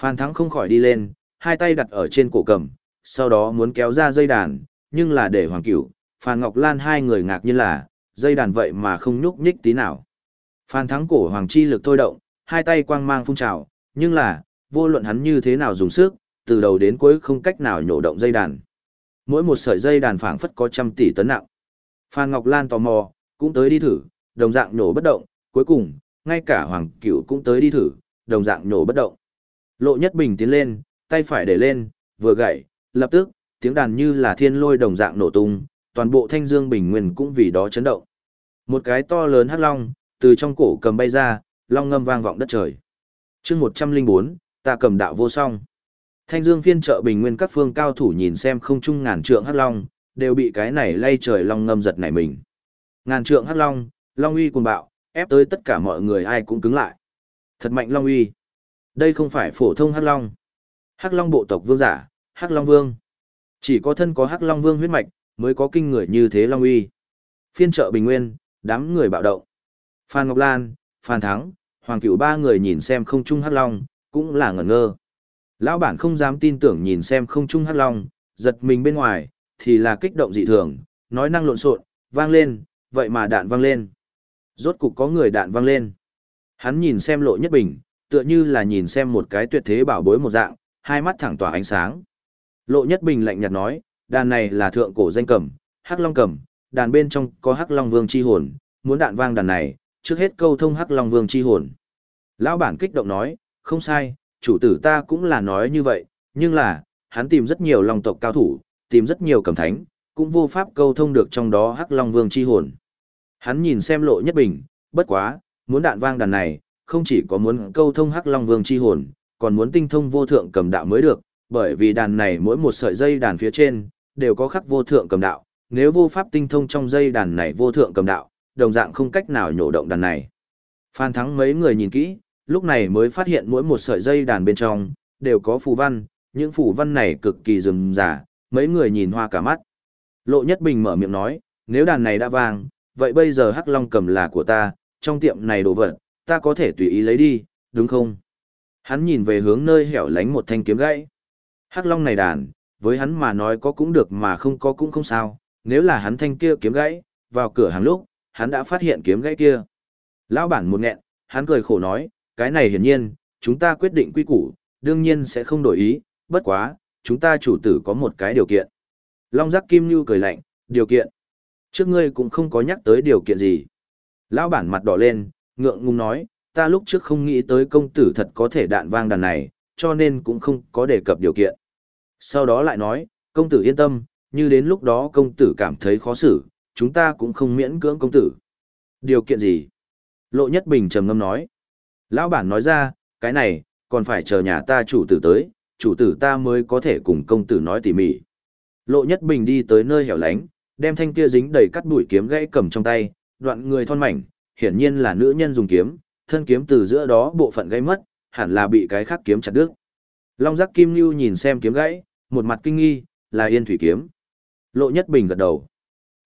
Phan Thắng không khỏi đi lên, hai tay đặt ở trên cổ cầm, sau đó muốn kéo ra dây đàn, nhưng là để Hoàng Cửu, Phan Ngọc Lan hai người ngạc nhiên là, dây đàn vậy mà không nhúc nhích tí nào. Phan Thắng cổ Hoàng Chi lực thôi động, hai tay quang mang phun trào, nhưng là, vô luận hắn như thế nào dùng sức, từ đầu đến cuối không cách nào nhổ động dây đàn. Mỗi một sợi dây đàn phảng phất có trăm tỷ tấn nặng. Phan Ngọc Lan tò mò, cũng tới đi thử, đồng dạng nhổ bất động, cuối cùng, ngay cả Hoàng Cửu cũng tới đi thử, đồng dạng nhổ bất động. Lộ Nhất Bình tiến lên, tay phải để lên, vừa gậy, lập tức, tiếng đàn như là thiên lôi đồng dạng nổ tung, toàn bộ thanh dương bình nguyên cũng vì đó chấn động. Một cái to lớn hắc long, từ trong cổ cầm bay ra, long ngâm vang vọng đất trời. chương 104, ta cầm đạo vô song. Thanh dương phiên trợ bình nguyên các phương cao thủ nhìn xem không trung ngàn trượng hắc long, đều bị cái này lay trời long ngâm giật nảy mình. Ngàn trượng hắc long, long uy cuồng bạo, ép tới tất cả mọi người ai cũng cứng lại. Thật mạnh long uy. Đây không phải phổ thông hắc long. Hắc long bộ tộc vương giả, hắc long vương. Chỉ có thân có hắc long vương huyết mạch, mới có kinh người như thế long uy. Phiên trợ bình nguyên, đám người bạo động. Phan Ngọc Lan, Phan Thắng, Hoàng Cửu ba người nhìn xem không trung hắc long, cũng là ngẩn ngơ. Lão bản không dám tin tưởng nhìn xem không trung hắc long, giật mình bên ngoài, thì là kích động dị thường, nói năng lộn xộn, vang lên, vậy mà đạn vang lên. Rốt cục có người đạn vang lên. Hắn nhìn xem lộ nhất bình, tựa như là nhìn xem một cái tuyệt thế bảo bối một dạng, hai mắt thẳng tỏa ánh sáng. Lộ nhất bình lạnh nhạt nói, đàn này là thượng cổ danh cầm, hắc long cầm, đàn bên trong có hắc long vương chi hồn, muốn đạn vang đàn này, trước hết câu thông hắc long vương chi hồn. Lão bản kích động nói, không sai, chủ tử ta cũng là nói như vậy, nhưng là, hắn tìm rất nhiều long tộc cao thủ, tìm rất nhiều cầm thánh, cũng vô pháp câu thông được trong đó hắc long vương chi hồn. Hắn nhìn xem lộ nhất bình, bất quá, muốn đạn vang đàn này, không chỉ có muốn câu thông hắc long vương chi hồn, còn muốn tinh thông vô thượng cầm đạo mới được, bởi vì đàn này mỗi một sợi dây đàn phía trên, đều có khắc vô thượng cầm đạo, nếu vô pháp tinh thông trong dây đàn này vô thượng cầm đạo, đồng dạng không cách nào nhổ động đàn này. Phan Thắng mấy người nhìn kỹ, lúc này mới phát hiện mỗi một sợi dây đàn bên trong, đều có phù văn, những phù văn này cực kỳ rườm rà, mấy người nhìn hoa cả mắt. Lộ Nhất Bình mở miệng nói, nếu đàn này đã vang, vậy bây giờ Hắc Long cầm là của ta, trong tiệm này đồ vật, ta có thể tùy ý lấy đi, đúng không? Hắn nhìn về hướng nơi hẻo lánh một thanh kiếm gãy. Hắc Long này đàn, với hắn mà nói có cũng được mà không có cũng không sao, nếu là hắn thanh kia kiếm gãy, vào cửa hàng lúc, hắn đã phát hiện kiếm gãy kia. Lão bản một nghẹn, hắn cười khổ nói, cái này hiển nhiên, chúng ta quyết định quy củ, đương nhiên sẽ không đổi ý, bất quá, chúng ta chủ tử có một cái điều kiện. Long giác kim như cười lạnh, điều kiện. Trước ngươi cũng không có nhắc tới điều kiện gì. Lão bản mặt đỏ lên, ngượng ngùng nói, ta lúc trước không nghĩ tới công tử thật có thể đạn vang đàn này, cho nên cũng không có đề cập điều kiện. Sau đó lại nói, công tử yên tâm, như đến lúc đó công tử cảm thấy khó xử, chúng ta cũng không miễn cưỡng công tử. Điều kiện gì? Lộ Nhất Bình trầm ngâm nói. Lão bản nói ra, cái này, còn phải chờ nhà ta chủ tử tới, chủ tử ta mới có thể cùng công tử nói tỉ mỉ. Lộ Nhất Bình đi tới nơi hẻo lánh, đem thanh kia dính đầy cắt bụi kiếm gãy cầm trong tay, đoạn người thon mảnh, hiển nhiên là nữ nhân dùng kiếm, thân kiếm từ giữa đó bộ phận gãy mất, hẳn là bị cái khác kiếm chặt đứt. Long Giác Kim lưu nhìn xem kiếm gãy, một mặt kinh nghi, là Yên Thủy kiếm. Lộ Nhất Bình gật đầu.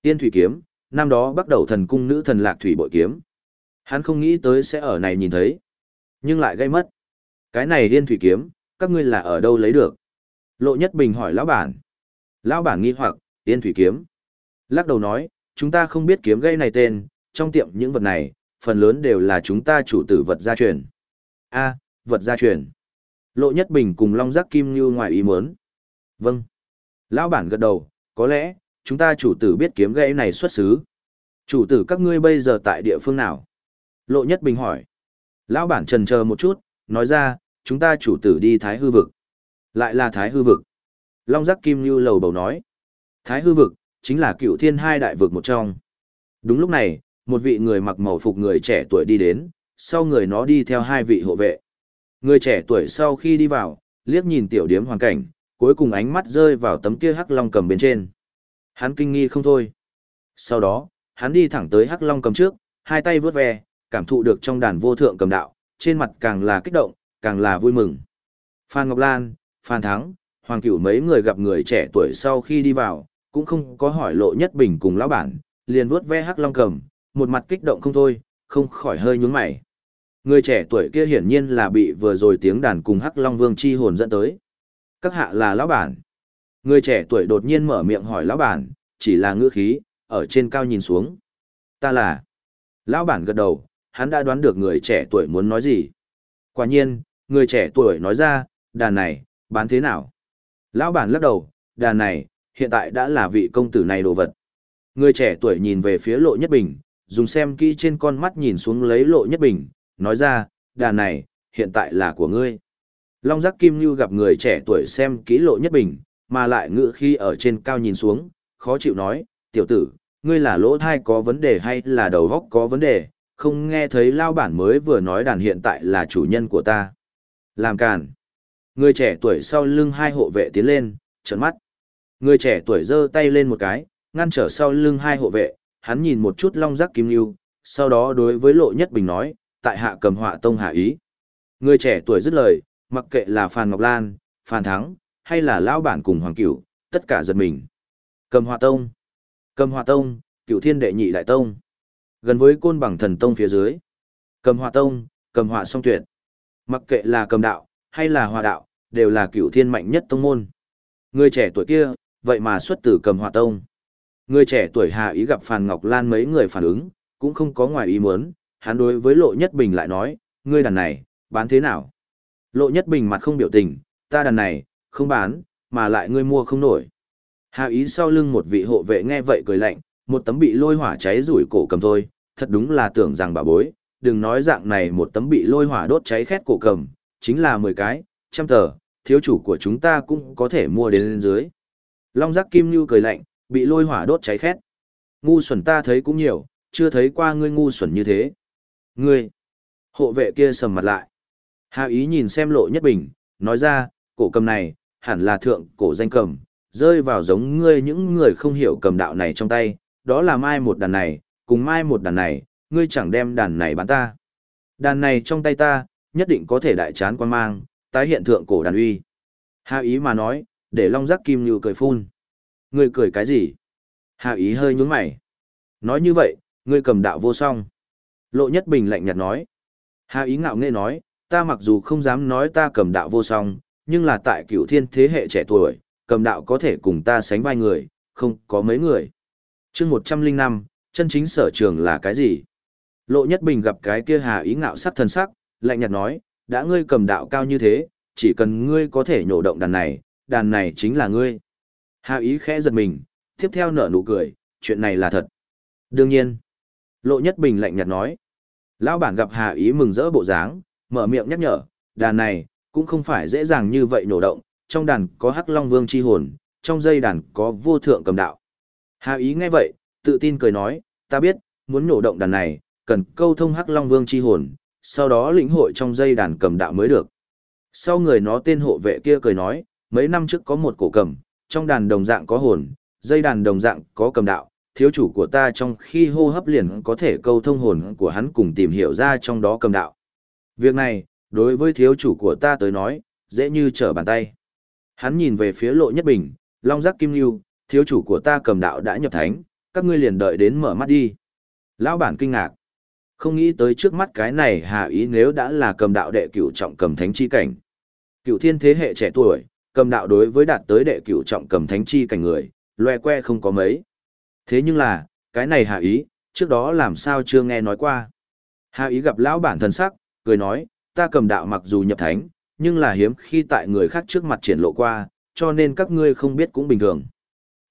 Yên thủy kiếm, năm đó bắt đầu thần cung nữ thần lạc thủy bội kiếm. Hắn không nghĩ tới sẽ ở này nhìn thấy, nhưng lại gây mất. Cái này yên thủy kiếm, các ngươi là ở đâu lấy được? Lộ Nhất Bình hỏi lão bản. Lão bản nghi hoặc, yên thủy kiếm. Lắc đầu nói, chúng ta không biết kiếm gây này tên, trong tiệm những vật này, phần lớn đều là chúng ta chủ tử vật gia truyền. A, vật gia truyền. Lộ Nhất Bình cùng Long Giác Kim Như ngoài ý muốn. Vâng. Lão bản gật đầu, có lẽ, chúng ta chủ tử biết kiếm gãy này xuất xứ. Chủ tử các ngươi bây giờ tại địa phương nào? Lộ Nhất Bình hỏi. Lão bản trần chờ một chút, nói ra, chúng ta chủ tử đi Thái Hư Vực. Lại là Thái Hư Vực. Long Giác Kim Như lầu bầu nói. Thái Hư Vực, chính là cựu thiên hai đại vực một trong. Đúng lúc này, một vị người mặc màu phục người trẻ tuổi đi đến, sau người nó đi theo hai vị hộ vệ. Người trẻ tuổi sau khi đi vào, liếc nhìn tiểu điếm hoàn cảnh, cuối cùng ánh mắt rơi vào tấm kia hắc long cầm bên trên. Hắn kinh nghi không thôi. Sau đó, hắn đi thẳng tới hắc long cầm trước, hai tay vướt ve, cảm thụ được trong đàn vô thượng cầm đạo, trên mặt càng là kích động, càng là vui mừng. Phan Ngọc Lan, Phan Thắng, Hoàng Cửu mấy người gặp người trẻ tuổi sau khi đi vào, cũng không có hỏi lộ nhất bình cùng lão bản, liền vuốt ve hắc long cầm, một mặt kích động không thôi, không khỏi hơi nhướng mày. Người trẻ tuổi kia hiển nhiên là bị vừa rồi tiếng đàn cùng hắc long vương chi hồn dẫn tới. Các hạ là lão bản. Người trẻ tuổi đột nhiên mở miệng hỏi lão bản, chỉ là ngữ khí, ở trên cao nhìn xuống. Ta là. Lão bản gật đầu, hắn đã đoán được người trẻ tuổi muốn nói gì. Quả nhiên, người trẻ tuổi nói ra, đàn này, bán thế nào? Lão bản lắc đầu, đàn này, hiện tại đã là vị công tử này đồ vật. Người trẻ tuổi nhìn về phía lộ nhất bình, dùng xem kỹ trên con mắt nhìn xuống lấy lộ nhất bình, nói ra, đàn này, hiện tại là của ngươi. Long giác kim như gặp người trẻ tuổi xem kỹ lộ nhất bình, mà lại ngự khi ở trên cao nhìn xuống, khó chịu nói, tiểu tử, ngươi là lỗ thai có vấn đề hay là đầu góc có vấn đề, không nghe thấy lao bản mới vừa nói đàn hiện tại là chủ nhân của ta. Làm càn. Người trẻ tuổi sau lưng hai hộ vệ tiến lên, trợn mắt. Người trẻ tuổi giơ tay lên một cái, ngăn trở sau lưng hai hộ vệ, hắn nhìn một chút long giác kim lưu, sau đó đối với lộ nhất bình nói, tại hạ cầm họa tông hạ ý. Người trẻ tuổi dứt lời, mặc kệ là Phan Ngọc Lan, Phan Thắng, hay là lão bản cùng Hoàng Cửu, tất cả giật mình. Cầm họa tông. Cầm họa tông, cửu thiên đệ nhị đại tông. Gần với côn bằng thần tông phía dưới. Cầm họa tông, cầm họa song tuyệt. Mặc kệ là cầm đạo, hay là hòa đạo, đều là cửu thiên mạnh nhất tông môn. Người trẻ tuổi kia, vậy mà xuất từ cầm hòa tông. Người trẻ tuổi Hà Ý gặp Phan Ngọc Lan mấy người phản ứng, cũng không có ngoài ý muốn, hắn đối với Lộ Nhất Bình lại nói, ngươi đàn này, bán thế nào? Lộ Nhất Bình mặt không biểu tình, ta đàn này, không bán, mà lại ngươi mua không nổi. Hà Ý sau lưng một vị hộ vệ nghe vậy cười lạnh, một tấm bị lôi hỏa cháy rủi cổ cầm thôi, thật đúng là tưởng rằng bà bối, đừng nói dạng này một tấm bị lôi hỏa đốt cháy khét cổ cầm, chính là 10 cái, trăm tờ, thiếu chủ của chúng ta cũng có thể mua đến lên dưới. Long giác kim như cười lạnh, bị lôi hỏa đốt cháy khét. Ngu xuẩn ta thấy cũng nhiều, chưa thấy qua ngươi ngu xuẩn như thế. Ngươi! Hộ vệ kia sầm mặt lại. Hạ ý nhìn xem lộ nhất bình, nói ra, cổ cầm này, hẳn là thượng cổ danh cầm, rơi vào giống ngươi những người không hiểu cầm đạo này trong tay, đó là mai một đàn này, cùng mai một đàn này, ngươi chẳng đem đàn này bán ta. Đàn này trong tay ta, nhất định có thể đại chán quan mang, tái hiện thượng cổ đàn uy. Hạ ý mà nói, để long giác kim như cười phun. Ngươi cười cái gì? Hà ý hơi nhún mày. Nói như vậy, ngươi cầm đạo vô song. Lộ nhất bình lạnh nhạt nói. Hà ý ngạo nghễ nói, ta mặc dù không dám nói ta cầm đạo vô song, nhưng là tại cửu thiên thế hệ trẻ tuổi, cầm đạo có thể cùng ta sánh vai người, không có mấy người. chương 105, chân chính sở trường là cái gì? Lộ Nhất Bình gặp cái kia hà ý ngạo sắc thần sắc, lạnh nhạt nói, đã ngươi cầm đạo cao như thế, chỉ cần ngươi có thể nhổ động đàn này, đàn này chính là ngươi. Hạ ý khẽ giật mình, tiếp theo nở nụ cười, chuyện này là thật. Đương nhiên. Lộ Nhất Bình lạnh nhạt nói. Lão bản gặp Hạ ý mừng rỡ bộ dáng, mở miệng nhắc nhở, đàn này, cũng không phải dễ dàng như vậy nổ động, trong đàn có Hắc Long Vương chi hồn, trong dây đàn có vô thượng cầm đạo. Hạ ý nghe vậy, tự tin cười nói, ta biết, muốn nổ động đàn này, cần câu thông Hắc Long Vương chi hồn, sau đó lĩnh hội trong dây đàn cầm đạo mới được. Sau người nó tên hộ vệ kia cười nói, mấy năm trước có một cổ cầm, trong đàn đồng dạng có hồn, dây đàn đồng dạng có cầm đạo, thiếu chủ của ta trong khi hô hấp liền có thể câu thông hồn của hắn cùng tìm hiểu ra trong đó cầm đạo. Việc này, đối với thiếu chủ của ta tới nói, dễ như trở bàn tay. Hắn nhìn về phía lộ nhất bình, long giác kim lưu, thiếu chủ của ta cầm đạo đã nhập thánh, các ngươi liền đợi đến mở mắt đi. Lão bản kinh ngạc. Không nghĩ tới trước mắt cái này hạ ý nếu đã là cầm đạo đệ cửu trọng cầm thánh chi cảnh. Cửu thiên thế hệ trẻ tuổi, cầm đạo đối với đạt tới đệ cửu trọng cầm thánh chi cảnh người, loe que không có mấy. Thế nhưng là, cái này hạ ý, trước đó làm sao chưa nghe nói qua. Hạ ý gặp lão bản thần sắc, cười nói, ta cầm đạo mặc dù nhập thánh, nhưng là hiếm khi tại người khác trước mặt triển lộ qua, cho nên các ngươi không biết cũng bình thường.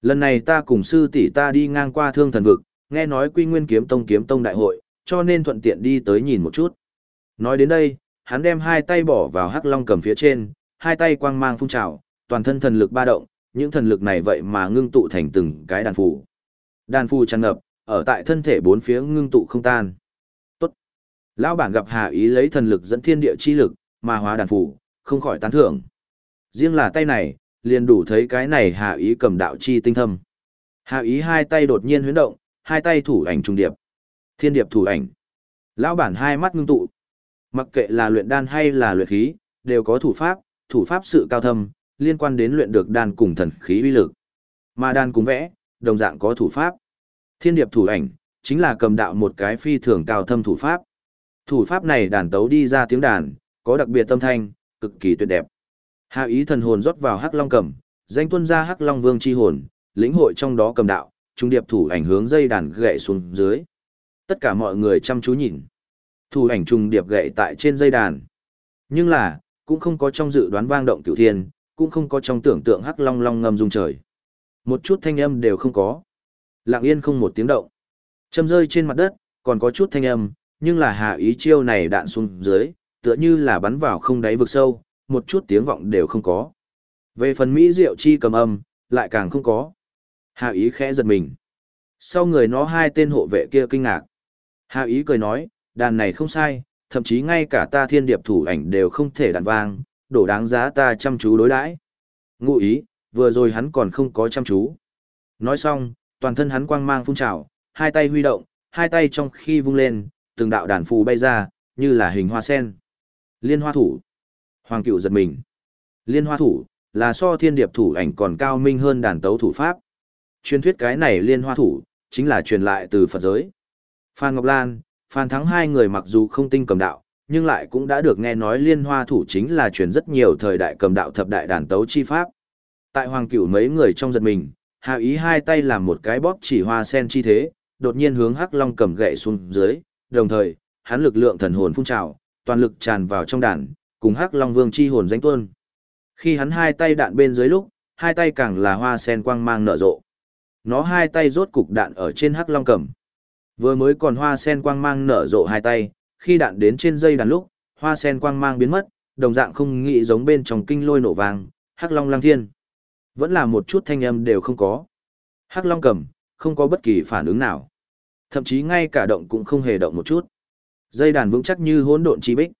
Lần này ta cùng sư tỷ ta đi ngang qua thương thần vực, nghe nói quy nguyên kiếm tông kiếm tông đại hội, cho nên thuận tiện đi tới nhìn một chút. Nói đến đây, hắn đem hai tay bỏ vào hắc long cầm phía trên, hai tay quang mang phun trào, toàn thân thần lực ba động, những thần lực này vậy mà ngưng tụ thành từng cái đàn phù. Đàn phù tràn ngập, ở tại thân thể bốn phía ngưng tụ không tan. Tốt. Lão bản gặp Hà Ý lấy thần lực dẫn thiên địa chi lực, mà hóa đàn phù, không khỏi tán thưởng. Riêng là tay này, liền đủ thấy cái này Hà Ý cầm đạo chi tinh thâm. Hà Ý hai tay đột nhiên huyến động, hai tay thủ ảnh trung điệp. Thiên điệp thủ ảnh. Lão bản hai mắt ngưng tụ. Mặc kệ là luyện đan hay là luyện khí, đều có thủ pháp, thủ pháp sự cao thâm, liên quan đến luyện được đan cùng thần khí uy lực. Mà đan cùng vẽ, đồng dạng có thủ pháp. Thiên điệp thủ ảnh, chính là cầm đạo một cái phi thường cao thâm thủ pháp. Thủ pháp này đàn tấu đi ra tiếng đàn, có đặc biệt tâm thanh, cực kỳ tuyệt đẹp. Hạ ý thần hồn rót vào Hắc Long cầm, danh tuân ra Hắc Long Vương chi hồn, lĩnh hội trong đó cầm đạo, trung điệp thủ ảnh hướng dây đàn gậy xuống dưới. Tất cả mọi người chăm chú nhìn. Thủ ảnh trung điệp gậy tại trên dây đàn. Nhưng là, cũng không có trong dự đoán vang động cửu thiên, cũng không có trong tưởng tượng Hắc Long Long ngầm rung trời. Một chút thanh âm đều không có. Lặng yên không một tiếng động. Châm rơi trên mặt đất, còn có chút thanh âm, nhưng là hạ ý chiêu này đạn xuống dưới, tựa như là bắn vào không đáy vực sâu, một chút tiếng vọng đều không có. Về phần Mỹ Diệu Chi cầm âm, lại càng không có. Hạ ý khẽ giật mình. Sau người nó hai tên hộ vệ kia kinh ngạc. Hạ ý cười nói, đàn này không sai, thậm chí ngay cả ta thiên điệp thủ ảnh đều không thể đạn vang, đổ đáng giá ta chăm chú đối đãi. Ngụ ý, vừa rồi hắn còn không có chăm chú. Nói xong, toàn thân hắn quang mang phun trào, hai tay huy động, hai tay trong khi vung lên, từng đạo đàn phù bay ra, như là hình hoa sen. Liên hoa thủ. Hoàng cựu giật mình. Liên hoa thủ, là so thiên điệp thủ ảnh còn cao minh hơn đàn tấu thủ pháp. Truyền thuyết cái này liên hoa thủ, chính là truyền lại từ Phật giới. Phan Ngọc Lan, Phan Thắng hai người mặc dù không tinh cầm đạo, nhưng lại cũng đã được nghe nói liên hoa thủ chính là truyền rất nhiều thời đại cầm đạo thập đại đàn tấu chi pháp. Tại Hoàng Cửu mấy người trong giật mình, Hạ Ý hai tay làm một cái bóp chỉ hoa sen chi thế, đột nhiên hướng Hắc Long cầm gậy xuống dưới, đồng thời, hắn lực lượng thần hồn phun trào, toàn lực tràn vào trong đàn, cùng Hắc Long Vương chi hồn danh tuôn. Khi hắn hai tay đạn bên dưới lúc, hai tay càng là hoa sen quang mang nở rộ. Nó hai tay rốt cục đạn ở trên Hắc Long cầm. Vừa mới còn hoa sen quang mang nở rộ hai tay, khi đạn đến trên dây đàn lúc, hoa sen quang mang biến mất, đồng dạng không nghĩ giống bên trong kinh lôi nổ vàng, Hắc Long Lang Thiên. Vẫn là một chút thanh âm đều không có. Hắc Long cầm, không có bất kỳ phản ứng nào. Thậm chí ngay cả động cũng không hề động một chút. Dây đàn vững chắc như hỗn độn chi bích.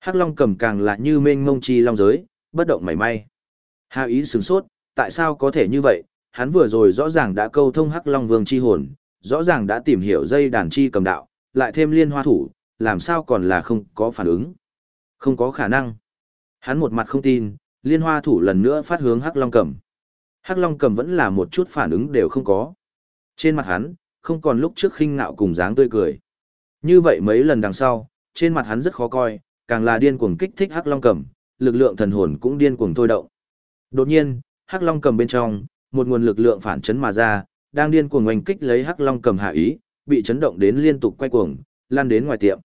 Hắc Long cầm càng là như mênh mông chi long giới, bất động mảy may. Hà ý sửng sốt, tại sao có thể như vậy? Hắn vừa rồi rõ ràng đã câu thông Hắc Long Vương chi hồn, rõ ràng đã tìm hiểu dây đàn chi cầm đạo, lại thêm liên hoa thủ, làm sao còn là không có phản ứng? Không có khả năng. Hắn một mặt không tin, liên hoa thủ lần nữa phát hướng Hắc Long cầm. Hắc Long cầm vẫn là một chút phản ứng đều không có. Trên mặt hắn, không còn lúc trước khinh ngạo cùng dáng tươi cười. Như vậy mấy lần đằng sau, trên mặt hắn rất khó coi, càng là điên cuồng kích thích Hắc Long cầm, lực lượng thần hồn cũng điên cuồng thôi động. Đột nhiên, Hắc Long cầm bên trong, một nguồn lực lượng phản chấn mà ra, đang điên cuồng oanh kích lấy Hắc Long cầm hạ ý, bị chấn động đến liên tục quay cuồng, lan đến ngoài tiệm.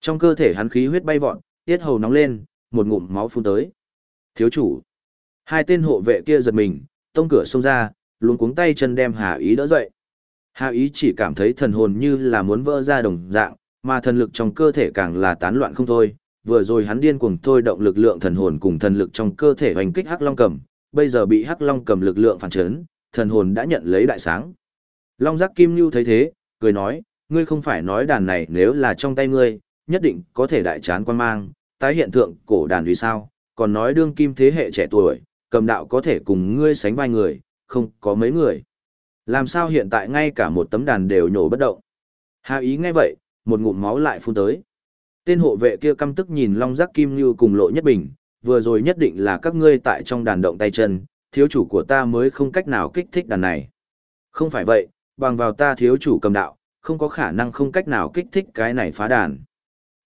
Trong cơ thể hắn khí huyết bay vọt, tiết hầu nóng lên, một ngụm máu phun tới. Thiếu chủ. Hai tên hộ vệ kia giật mình, tông cửa xông ra, luôn cuống tay chân đem Hà Ý đỡ dậy. Hà Ý chỉ cảm thấy thần hồn như là muốn vỡ ra đồng dạng, mà thần lực trong cơ thể càng là tán loạn không thôi. Vừa rồi hắn điên cuồng thôi động lực lượng thần hồn cùng thần lực trong cơ thể hoành kích Hắc Long Cầm, bây giờ bị Hắc Long Cầm lực lượng phản chấn, thần hồn đã nhận lấy đại sáng. Long Giác Kim lưu thấy thế, cười nói, ngươi không phải nói đàn này nếu là trong tay ngươi, nhất định có thể đại chán quan mang, tái hiện tượng cổ đàn vì sao, còn nói đương kim thế hệ trẻ tuổi, cầm đạo có thể cùng ngươi sánh vai người, không có mấy người. Làm sao hiện tại ngay cả một tấm đàn đều nhổ bất động. Hà ý nghe vậy, một ngụm máu lại phun tới. Tên hộ vệ kia căm tức nhìn Long Giác Kim Như cùng Lộ Nhất Bình, vừa rồi nhất định là các ngươi tại trong đàn động tay chân, thiếu chủ của ta mới không cách nào kích thích đàn này. Không phải vậy, bằng vào ta thiếu chủ cầm đạo, không có khả năng không cách nào kích thích cái này phá đàn.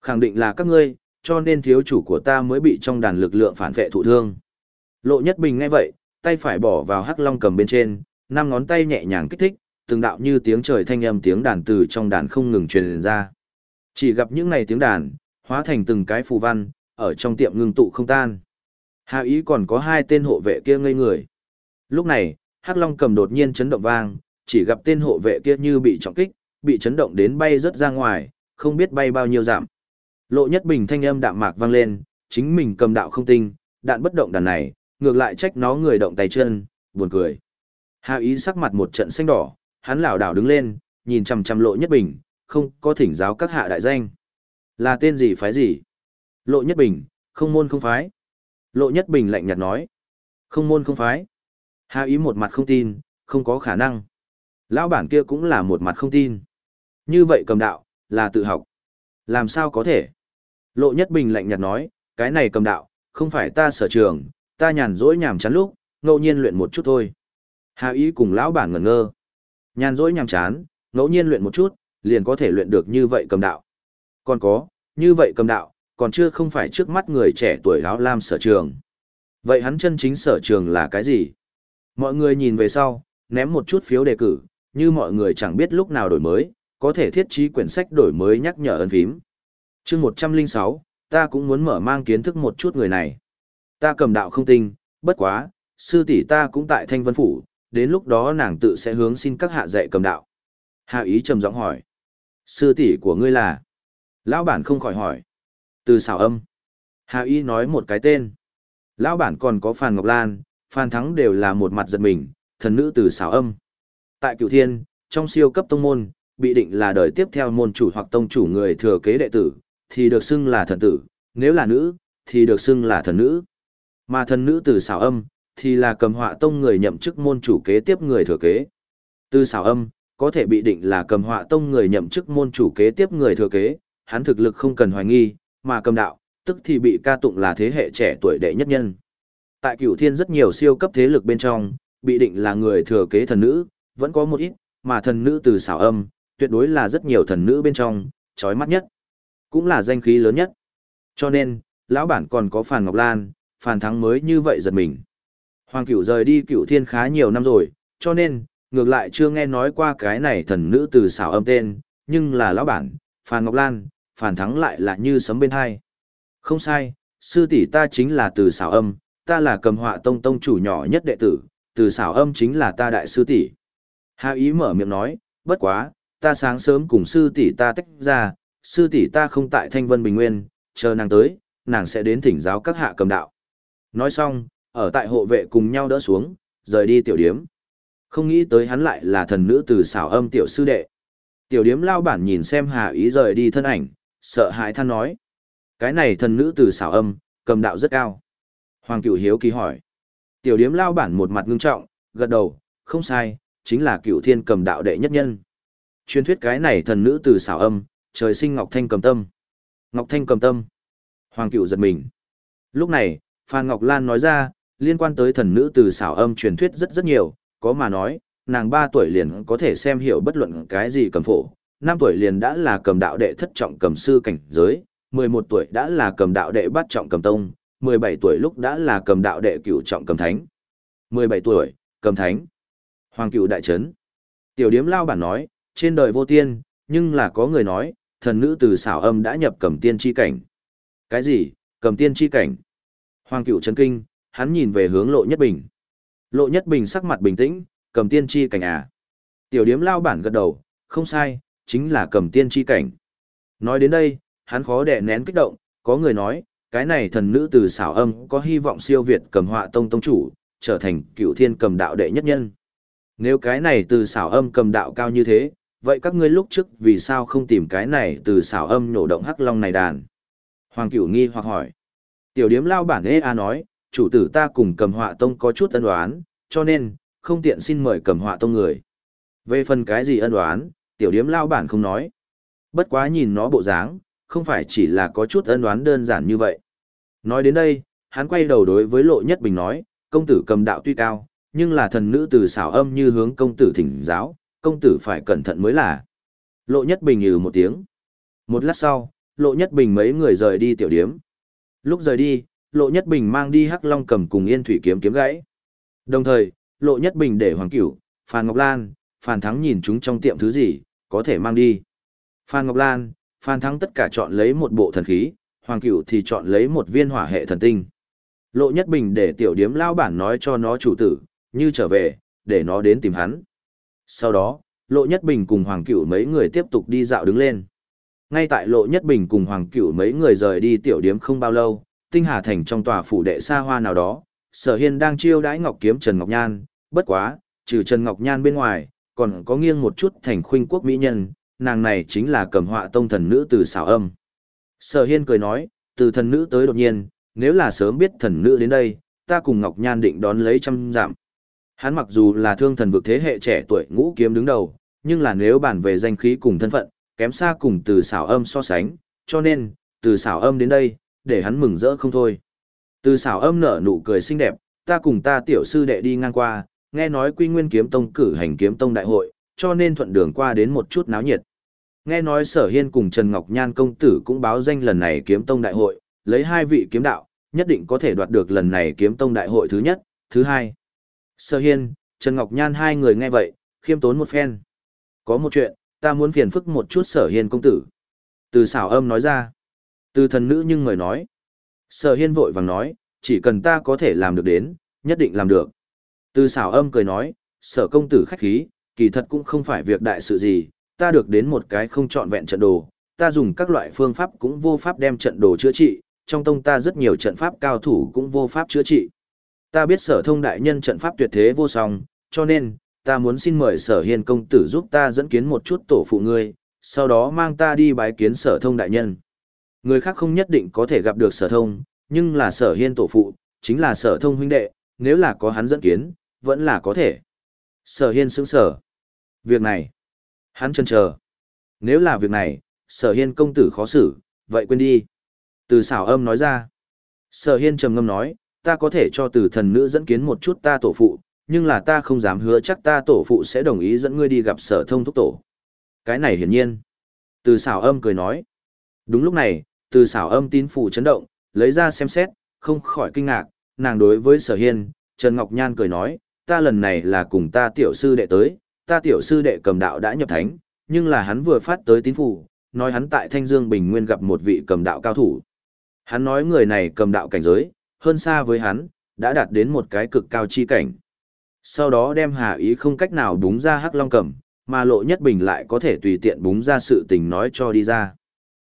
Khẳng định là các ngươi, cho nên thiếu chủ của ta mới bị trong đàn lực lượng phản vệ thụ thương. Lộ Nhất Bình nghe vậy, tay phải bỏ vào hắc long cầm bên trên, năm ngón tay nhẹ nhàng kích thích, từng đạo như tiếng trời thanh âm tiếng đàn từ trong đàn không ngừng truyền ra. Chỉ gặp những này tiếng đàn, hóa thành từng cái phù văn, ở trong tiệm ngưng tụ không tan. Hà ý còn có hai tên hộ vệ kia ngây người. Lúc này, Hắc Long cầm đột nhiên chấn động vang, chỉ gặp tên hộ vệ kia như bị trọng kích, bị chấn động đến bay rất ra ngoài, không biết bay bao nhiêu giảm. Lộ nhất bình thanh âm đạm mạc vang lên, chính mình cầm đạo không tinh, đạn bất động đàn này, ngược lại trách nó người động tay chân, buồn cười. Hà ý sắc mặt một trận xanh đỏ, hắn lảo đảo đứng lên, nhìn chằm chằm lộ nhất bình, không có thỉnh giáo các hạ đại danh. Là tên gì phái gì? Lộ nhất bình, không môn không phái. Lộ nhất bình lạnh nhạt nói. Không môn không phái. Hà ý một mặt không tin, không có khả năng. Lão bản kia cũng là một mặt không tin. Như vậy cầm đạo, là tự học. Làm sao có thể? Lộ nhất bình lạnh nhạt nói, cái này cầm đạo, không phải ta sở trường, ta nhàn rỗi nhàm chán lúc, ngẫu nhiên luyện một chút thôi. Hà ý cùng lão bản ngẩn ngơ. Nhàn rỗi nhàm chán, ngẫu nhiên luyện một chút, liền có thể luyện được như vậy cầm đạo. Còn có, như vậy cầm đạo, còn chưa không phải trước mắt người trẻ tuổi áo lam sở trường. Vậy hắn chân chính sở trường là cái gì? Mọi người nhìn về sau, ném một chút phiếu đề cử, như mọi người chẳng biết lúc nào đổi mới, có thể thiết trí quyển sách đổi mới nhắc nhở ấn phím. chương 106, ta cũng muốn mở mang kiến thức một chút người này. Ta cầm đạo không tinh, bất quá, sư tỷ ta cũng tại Thanh Vân Phủ, đến lúc đó nàng tự sẽ hướng xin các hạ dạy cầm đạo. Hạ ý trầm giọng hỏi. Sư tỷ của ngươi là? Lão bản không khỏi hỏi. Từ xảo âm. Hạ Y nói một cái tên. Lão bản còn có Phan Ngọc Lan, Phan Thắng đều là một mặt giật mình, thần nữ từ xảo âm. Tại cựu thiên, trong siêu cấp tông môn, bị định là đời tiếp theo môn chủ hoặc tông chủ người thừa kế đệ tử, thì được xưng là thần tử, nếu là nữ, thì được xưng là thần nữ. Mà thần nữ từ xảo âm, thì là cầm họa tông người nhậm chức môn chủ kế tiếp người thừa kế. Từ xảo âm, có thể bị định là cầm họa tông người nhậm chức môn chủ kế tiếp người thừa kế, hắn thực lực không cần hoài nghi, mà cầm đạo, tức thì bị ca tụng là thế hệ trẻ tuổi đệ nhất nhân. Tại cửu thiên rất nhiều siêu cấp thế lực bên trong, bị định là người thừa kế thần nữ, vẫn có một ít, mà thần nữ từ xảo âm, tuyệt đối là rất nhiều thần nữ bên trong, chói mắt nhất, cũng là danh khí lớn nhất. Cho nên, lão bản còn có Phàn Ngọc Lan, Phàn Thắng mới như vậy giật mình. Hoàng cửu rời đi cửu thiên khá nhiều năm rồi, cho nên, ngược lại chưa nghe nói qua cái này thần nữ từ xảo âm tên, nhưng là lão bản, Phàn Ngọc Lan, phản Thắng lại là như sấm bên hai. Không sai, sư tỷ ta chính là từ xảo âm, ta là cầm họa tông tông chủ nhỏ nhất đệ tử, từ xảo âm chính là ta đại sư tỷ. Hà ý mở miệng nói, bất quá, ta sáng sớm cùng sư tỷ ta tách ra, sư tỷ ta không tại Thanh Vân Bình Nguyên, chờ nàng tới, nàng sẽ đến thỉnh giáo các hạ cầm đạo. Nói xong, ở tại hộ vệ cùng nhau đỡ xuống, rời đi tiểu điếm. Không nghĩ tới hắn lại là thần nữ từ xảo âm tiểu sư đệ. Tiểu điếm lao bản nhìn xem Hà ý rời đi thân ảnh, sợ hãi than nói. Cái này thần nữ từ xảo âm, cầm đạo rất cao. Hoàng cửu hiếu kỳ hỏi. Tiểu điếm lao bản một mặt ngưng trọng, gật đầu, không sai, chính là cửu thiên cầm đạo đệ nhất nhân. Truyền thuyết cái này thần nữ từ xảo âm, trời sinh Ngọc Thanh cầm tâm. Ngọc Thanh cầm tâm. Hoàng cửu giật mình. Lúc này, Phan Ngọc Lan nói ra, liên quan tới thần nữ từ xảo âm truyền thuyết rất rất nhiều, có mà nói, nàng 3 tuổi liền có thể xem hiểu bất luận cái gì cầm phổ, 5 tuổi liền đã là cầm đạo đệ thất trọng cầm sư cảnh giới, 11 tuổi đã là cầm đạo đệ bát trọng cầm tông, 17 tuổi lúc đã là cầm đạo đệ cửu trọng cầm thánh. 17 tuổi, cầm thánh. Hoàng cửu đại trấn. Tiểu điếm lao bản nói, trên đời vô tiên, nhưng là có người nói, thần nữ từ xảo âm đã nhập cầm tiên chi cảnh. Cái gì, cầm tiên chi cảnh? Hoàng cửu chấn kinh, hắn nhìn về hướng lộ nhất bình. Lộ nhất bình sắc mặt bình tĩnh, cầm tiên chi cảnh à. Tiểu điếm lao bản gật đầu, không sai, chính là cầm tiên chi cảnh. Nói đến đây, hắn khó đè nén kích động, có người nói, cái này thần nữ từ xảo âm có hy vọng siêu việt cầm họa tông tông chủ, trở thành cựu thiên cầm đạo đệ nhất nhân. Nếu cái này từ xảo âm cầm đạo cao như thế, vậy các ngươi lúc trước vì sao không tìm cái này từ xảo âm nổ động hắc long này đàn? Hoàng cửu nghi hoặc hỏi. Tiểu điếm lao bản ê a nói, chủ tử ta cùng cầm họa tông có chút ân đoán, cho nên, không tiện xin mời cầm họa tông người. Về phần cái gì ân đoán, tiểu điếm lao bản không nói. Bất quá nhìn nó bộ dáng, không phải chỉ là có chút ân đoán đơn giản như vậy. Nói đến đây, hắn quay đầu đối với lộ nhất bình nói, công tử cầm đạo tuy cao, nhưng là thần nữ từ xảo âm như hướng công tử thỉnh giáo, công tử phải cẩn thận mới là. Lộ Nhất Bình ừ một tiếng. Một lát sau, Lộ Nhất Bình mấy người rời đi tiểu điếm. Lúc rời đi, Lộ Nhất Bình mang đi Hắc Long cầm cùng Yên Thủy kiếm kiếm gãy. Đồng thời, Lộ Nhất Bình để Hoàng Cửu, Phan Ngọc Lan, Phan Thắng nhìn chúng trong tiệm thứ gì, có thể mang đi. Phan Ngọc Lan, Phan Thắng tất cả chọn lấy một bộ thần khí, Hoàng Cửu thì chọn lấy một viên hỏa hệ thần tinh. Lộ Nhất Bình để tiểu điếm lao bản nói cho nó chủ tử, như trở về, để nó đến tìm hắn. Sau đó, Lộ Nhất Bình cùng Hoàng Cửu mấy người tiếp tục đi dạo đứng lên. Ngay tại Lộ Nhất Bình cùng Hoàng Cửu mấy người rời đi tiểu điếm không bao lâu, Tinh Hà Thành trong tòa phủ đệ xa hoa nào đó, Sở Hiên đang chiêu đãi Ngọc Kiếm Trần Ngọc Nhan, bất quá, trừ Trần Ngọc Nhan bên ngoài, còn có nghiêng một chút thành khuynh quốc mỹ nhân, nàng này chính là cầm họa tông thần nữ từ xảo âm. Sở Hiên cười nói, từ thần nữ tới đột nhiên, nếu là sớm biết thần nữ đến đây, ta cùng Ngọc Nhan định đón lấy trăm giảm. Hắn mặc dù là thương thần vực thế hệ trẻ tuổi ngũ kiếm đứng đầu, nhưng là nếu bàn về danh khí cùng thân phận, kém xa cùng từ xảo âm so sánh, cho nên, từ xảo âm đến đây, để hắn mừng rỡ không thôi. Từ xảo âm nở nụ cười xinh đẹp, ta cùng ta tiểu sư đệ đi ngang qua, nghe nói quy nguyên kiếm tông cử hành kiếm tông đại hội, cho nên thuận đường qua đến một chút náo nhiệt. Nghe nói sở hiên cùng Trần Ngọc Nhan công tử cũng báo danh lần này kiếm tông đại hội, lấy hai vị kiếm đạo, nhất định có thể đoạt được lần này kiếm tông đại hội thứ nhất, thứ hai. Sở hiên, Trần Ngọc Nhan hai người nghe vậy, khiêm tốn một phen. Có một chuyện, ta muốn phiền phức một chút sở hiên công tử. Từ xảo âm nói ra. Từ thần nữ nhưng người nói. Sở hiên vội vàng nói, chỉ cần ta có thể làm được đến, nhất định làm được. Từ xảo âm cười nói, sở công tử khách khí, kỳ thật cũng không phải việc đại sự gì, ta được đến một cái không trọn vẹn trận đồ, ta dùng các loại phương pháp cũng vô pháp đem trận đồ chữa trị, trong tông ta rất nhiều trận pháp cao thủ cũng vô pháp chữa trị. Ta biết sở thông đại nhân trận pháp tuyệt thế vô song, cho nên, ta muốn xin mời sở hiên công tử giúp ta dẫn kiến một chút tổ phụ ngươi, sau đó mang ta đi bái kiến sở thông đại nhân. Người khác không nhất định có thể gặp được sở thông, nhưng là sở hiên tổ phụ, chính là sở thông huynh đệ, nếu là có hắn dẫn kiến, vẫn là có thể. Sở hiên sững sở. Việc này, hắn chân chờ. Nếu là việc này, sở hiên công tử khó xử, vậy quên đi. Từ xảo âm nói ra. Sở hiên trầm ngâm nói, ta có thể cho từ thần nữ dẫn kiến một chút ta tổ phụ, nhưng là ta không dám hứa chắc ta tổ phụ sẽ đồng ý dẫn ngươi đi gặp sở thông thúc tổ. Cái này hiển nhiên. Từ xảo âm cười nói. Đúng lúc này, từ xảo âm tín phủ chấn động, lấy ra xem xét, không khỏi kinh ngạc, nàng đối với sở hiên, Trần Ngọc Nhan cười nói, ta lần này là cùng ta tiểu sư đệ tới, ta tiểu sư đệ cầm đạo đã nhập thánh, nhưng là hắn vừa phát tới tín phủ, nói hắn tại Thanh Dương Bình Nguyên gặp một vị cầm đạo cao thủ. Hắn nói người này cầm đạo cảnh giới, hơn xa với hắn, đã đạt đến một cái cực cao chi cảnh. Sau đó đem hà ý không cách nào búng ra hắc long cầm, mà lộ nhất bình lại có thể tùy tiện búng ra sự tình nói cho đi ra.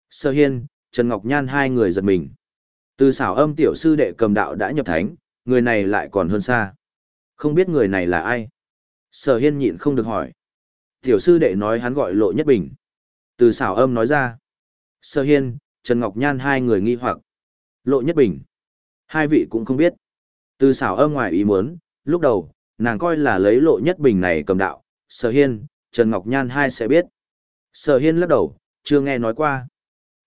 Sơ Hiên, Trần Ngọc Nhan hai người giật mình. Từ xảo âm tiểu sư đệ cầm đạo đã nhập thánh, người này lại còn hơn xa. Không biết người này là ai? Sở hiên nhịn không được hỏi. Tiểu sư đệ nói hắn gọi lộ nhất bình. Từ xảo âm nói ra. Sở hiên, Trần Ngọc Nhan hai người nghi hoặc. Lộ nhất bình. Hai vị cũng không biết. Từ xảo âm ngoài ý muốn, lúc đầu, nàng coi là lấy lộ nhất bình này cầm đạo. Sở hiên, Trần Ngọc Nhan hai sẽ biết. Sở hiên lắc đầu, chưa nghe nói qua.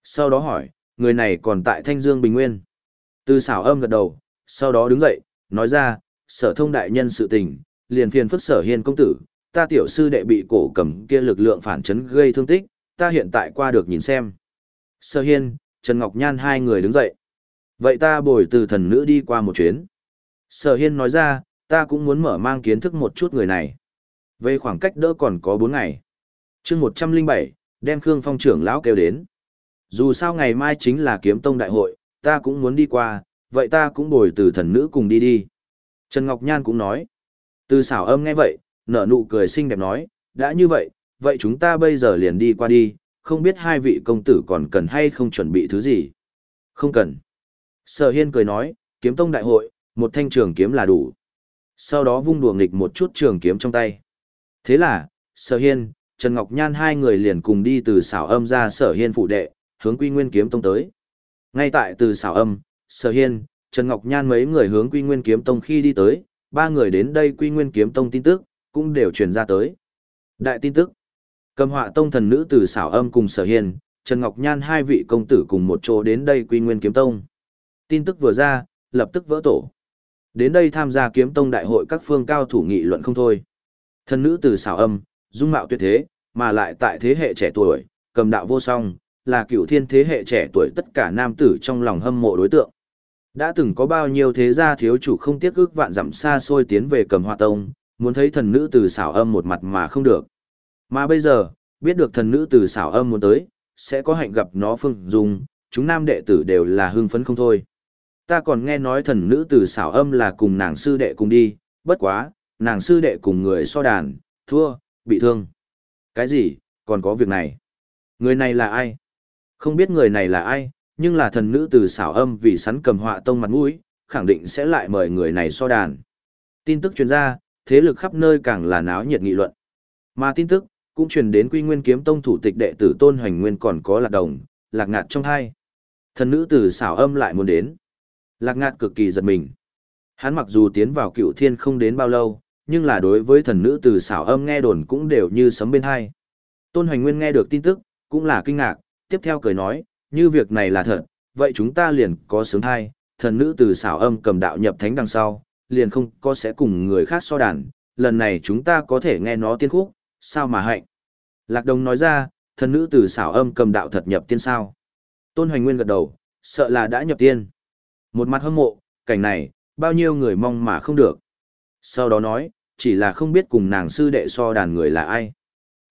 Sau đó hỏi, người này còn tại Thanh Dương Bình Nguyên. Từ xảo âm gật đầu, sau đó đứng dậy, nói ra, sở thông đại nhân sự tình, liền phiền phức sở hiên công tử, ta tiểu sư đệ bị cổ cầm kia lực lượng phản chấn gây thương tích, ta hiện tại qua được nhìn xem. Sở hiên, Trần Ngọc Nhan hai người đứng dậy. Vậy ta bồi từ thần nữ đi qua một chuyến. Sở hiên nói ra, ta cũng muốn mở mang kiến thức một chút người này. Về khoảng cách đỡ còn có bốn ngày. chương một trăm linh bảy đem Khương Phong trưởng lão kêu đến. Dù sao ngày mai chính là kiếm tông đại hội, ta cũng muốn đi qua, vậy ta cũng bồi từ thần nữ cùng đi đi. Trần Ngọc Nhan cũng nói. Từ xảo âm nghe vậy, nở nụ cười xinh đẹp nói, đã như vậy, vậy chúng ta bây giờ liền đi qua đi, không biết hai vị công tử còn cần hay không chuẩn bị thứ gì. Không cần. Sở Hiên cười nói, kiếm tông đại hội, một thanh trường kiếm là đủ. Sau đó vung đùa nghịch một chút trường kiếm trong tay. Thế là, Sở Hiên, Trần Ngọc Nhan hai người liền cùng đi từ xảo âm ra Sở Hiên phụ đệ, hướng Quy Nguyên kiếm tông tới. Ngay tại từ xảo âm, Sở Hiên, Trần Ngọc Nhan mấy người hướng Quy Nguyên kiếm tông khi đi tới, ba người đến đây Quy Nguyên kiếm tông tin tức, cũng đều truyền ra tới. Đại tin tức. Cầm họa tông thần nữ từ xảo âm cùng Sở hiền, Trần Ngọc Nhan hai vị công tử cùng một chỗ đến đây Quy Nguyên kiếm tông. Tin tức vừa ra, lập tức vỡ tổ. Đến đây tham gia kiếm tông đại hội các phương cao thủ nghị luận không thôi. Thần nữ từ xảo âm, dung mạo tuyệt thế, mà lại tại thế hệ trẻ tuổi, cầm đạo vô song, là cựu thiên thế hệ trẻ tuổi tất cả nam tử trong lòng hâm mộ đối tượng. Đã từng có bao nhiêu thế gia thiếu chủ không tiếc ước vạn dặm xa xôi tiến về cầm hoa tông, muốn thấy thần nữ từ xảo âm một mặt mà không được. Mà bây giờ, biết được thần nữ từ xảo âm muốn tới, sẽ có hạnh gặp nó phương dung, chúng nam đệ tử đều là hưng phấn không thôi. Ta còn nghe nói thần nữ từ xảo âm là cùng nàng sư đệ cùng đi, bất quá, nàng sư đệ cùng người so đàn, thua, bị thương. Cái gì, còn có việc này? Người này là ai? Không biết người này là ai, nhưng là thần nữ từ xảo âm vì sắn cầm họa tông mặt mũi, khẳng định sẽ lại mời người này so đàn. Tin tức truyền ra, thế lực khắp nơi càng là náo nhiệt nghị luận. Mà tin tức, cũng truyền đến quy nguyên kiếm tông thủ tịch đệ tử tôn hoành nguyên còn có lạc đồng, lạc ngạt trong hai. Thần nữ từ xảo âm lại muốn đến. Lạc ngạt cực kỳ giật mình. Hắn mặc dù tiến vào cựu thiên không đến bao lâu, nhưng là đối với thần nữ từ xảo âm nghe đồn cũng đều như sấm bên hai. Tôn hoành nguyên nghe được tin tức, cũng là kinh ngạc, tiếp theo cười nói, như việc này là thật, vậy chúng ta liền có sướng thai, thần nữ từ xảo âm cầm đạo nhập thánh đằng sau, liền không có sẽ cùng người khác so đàn, lần này chúng ta có thể nghe nó tiên khúc, sao mà hạnh. Lạc Đồng nói ra, thần nữ từ xảo âm cầm đạo thật nhập tiên sao. Tôn Hoành Nguyên gật đầu, sợ là đã nhập tiên. Một mặt hâm mộ, cảnh này, bao nhiêu người mong mà không được. Sau đó nói, chỉ là không biết cùng nàng sư đệ so đàn người là ai.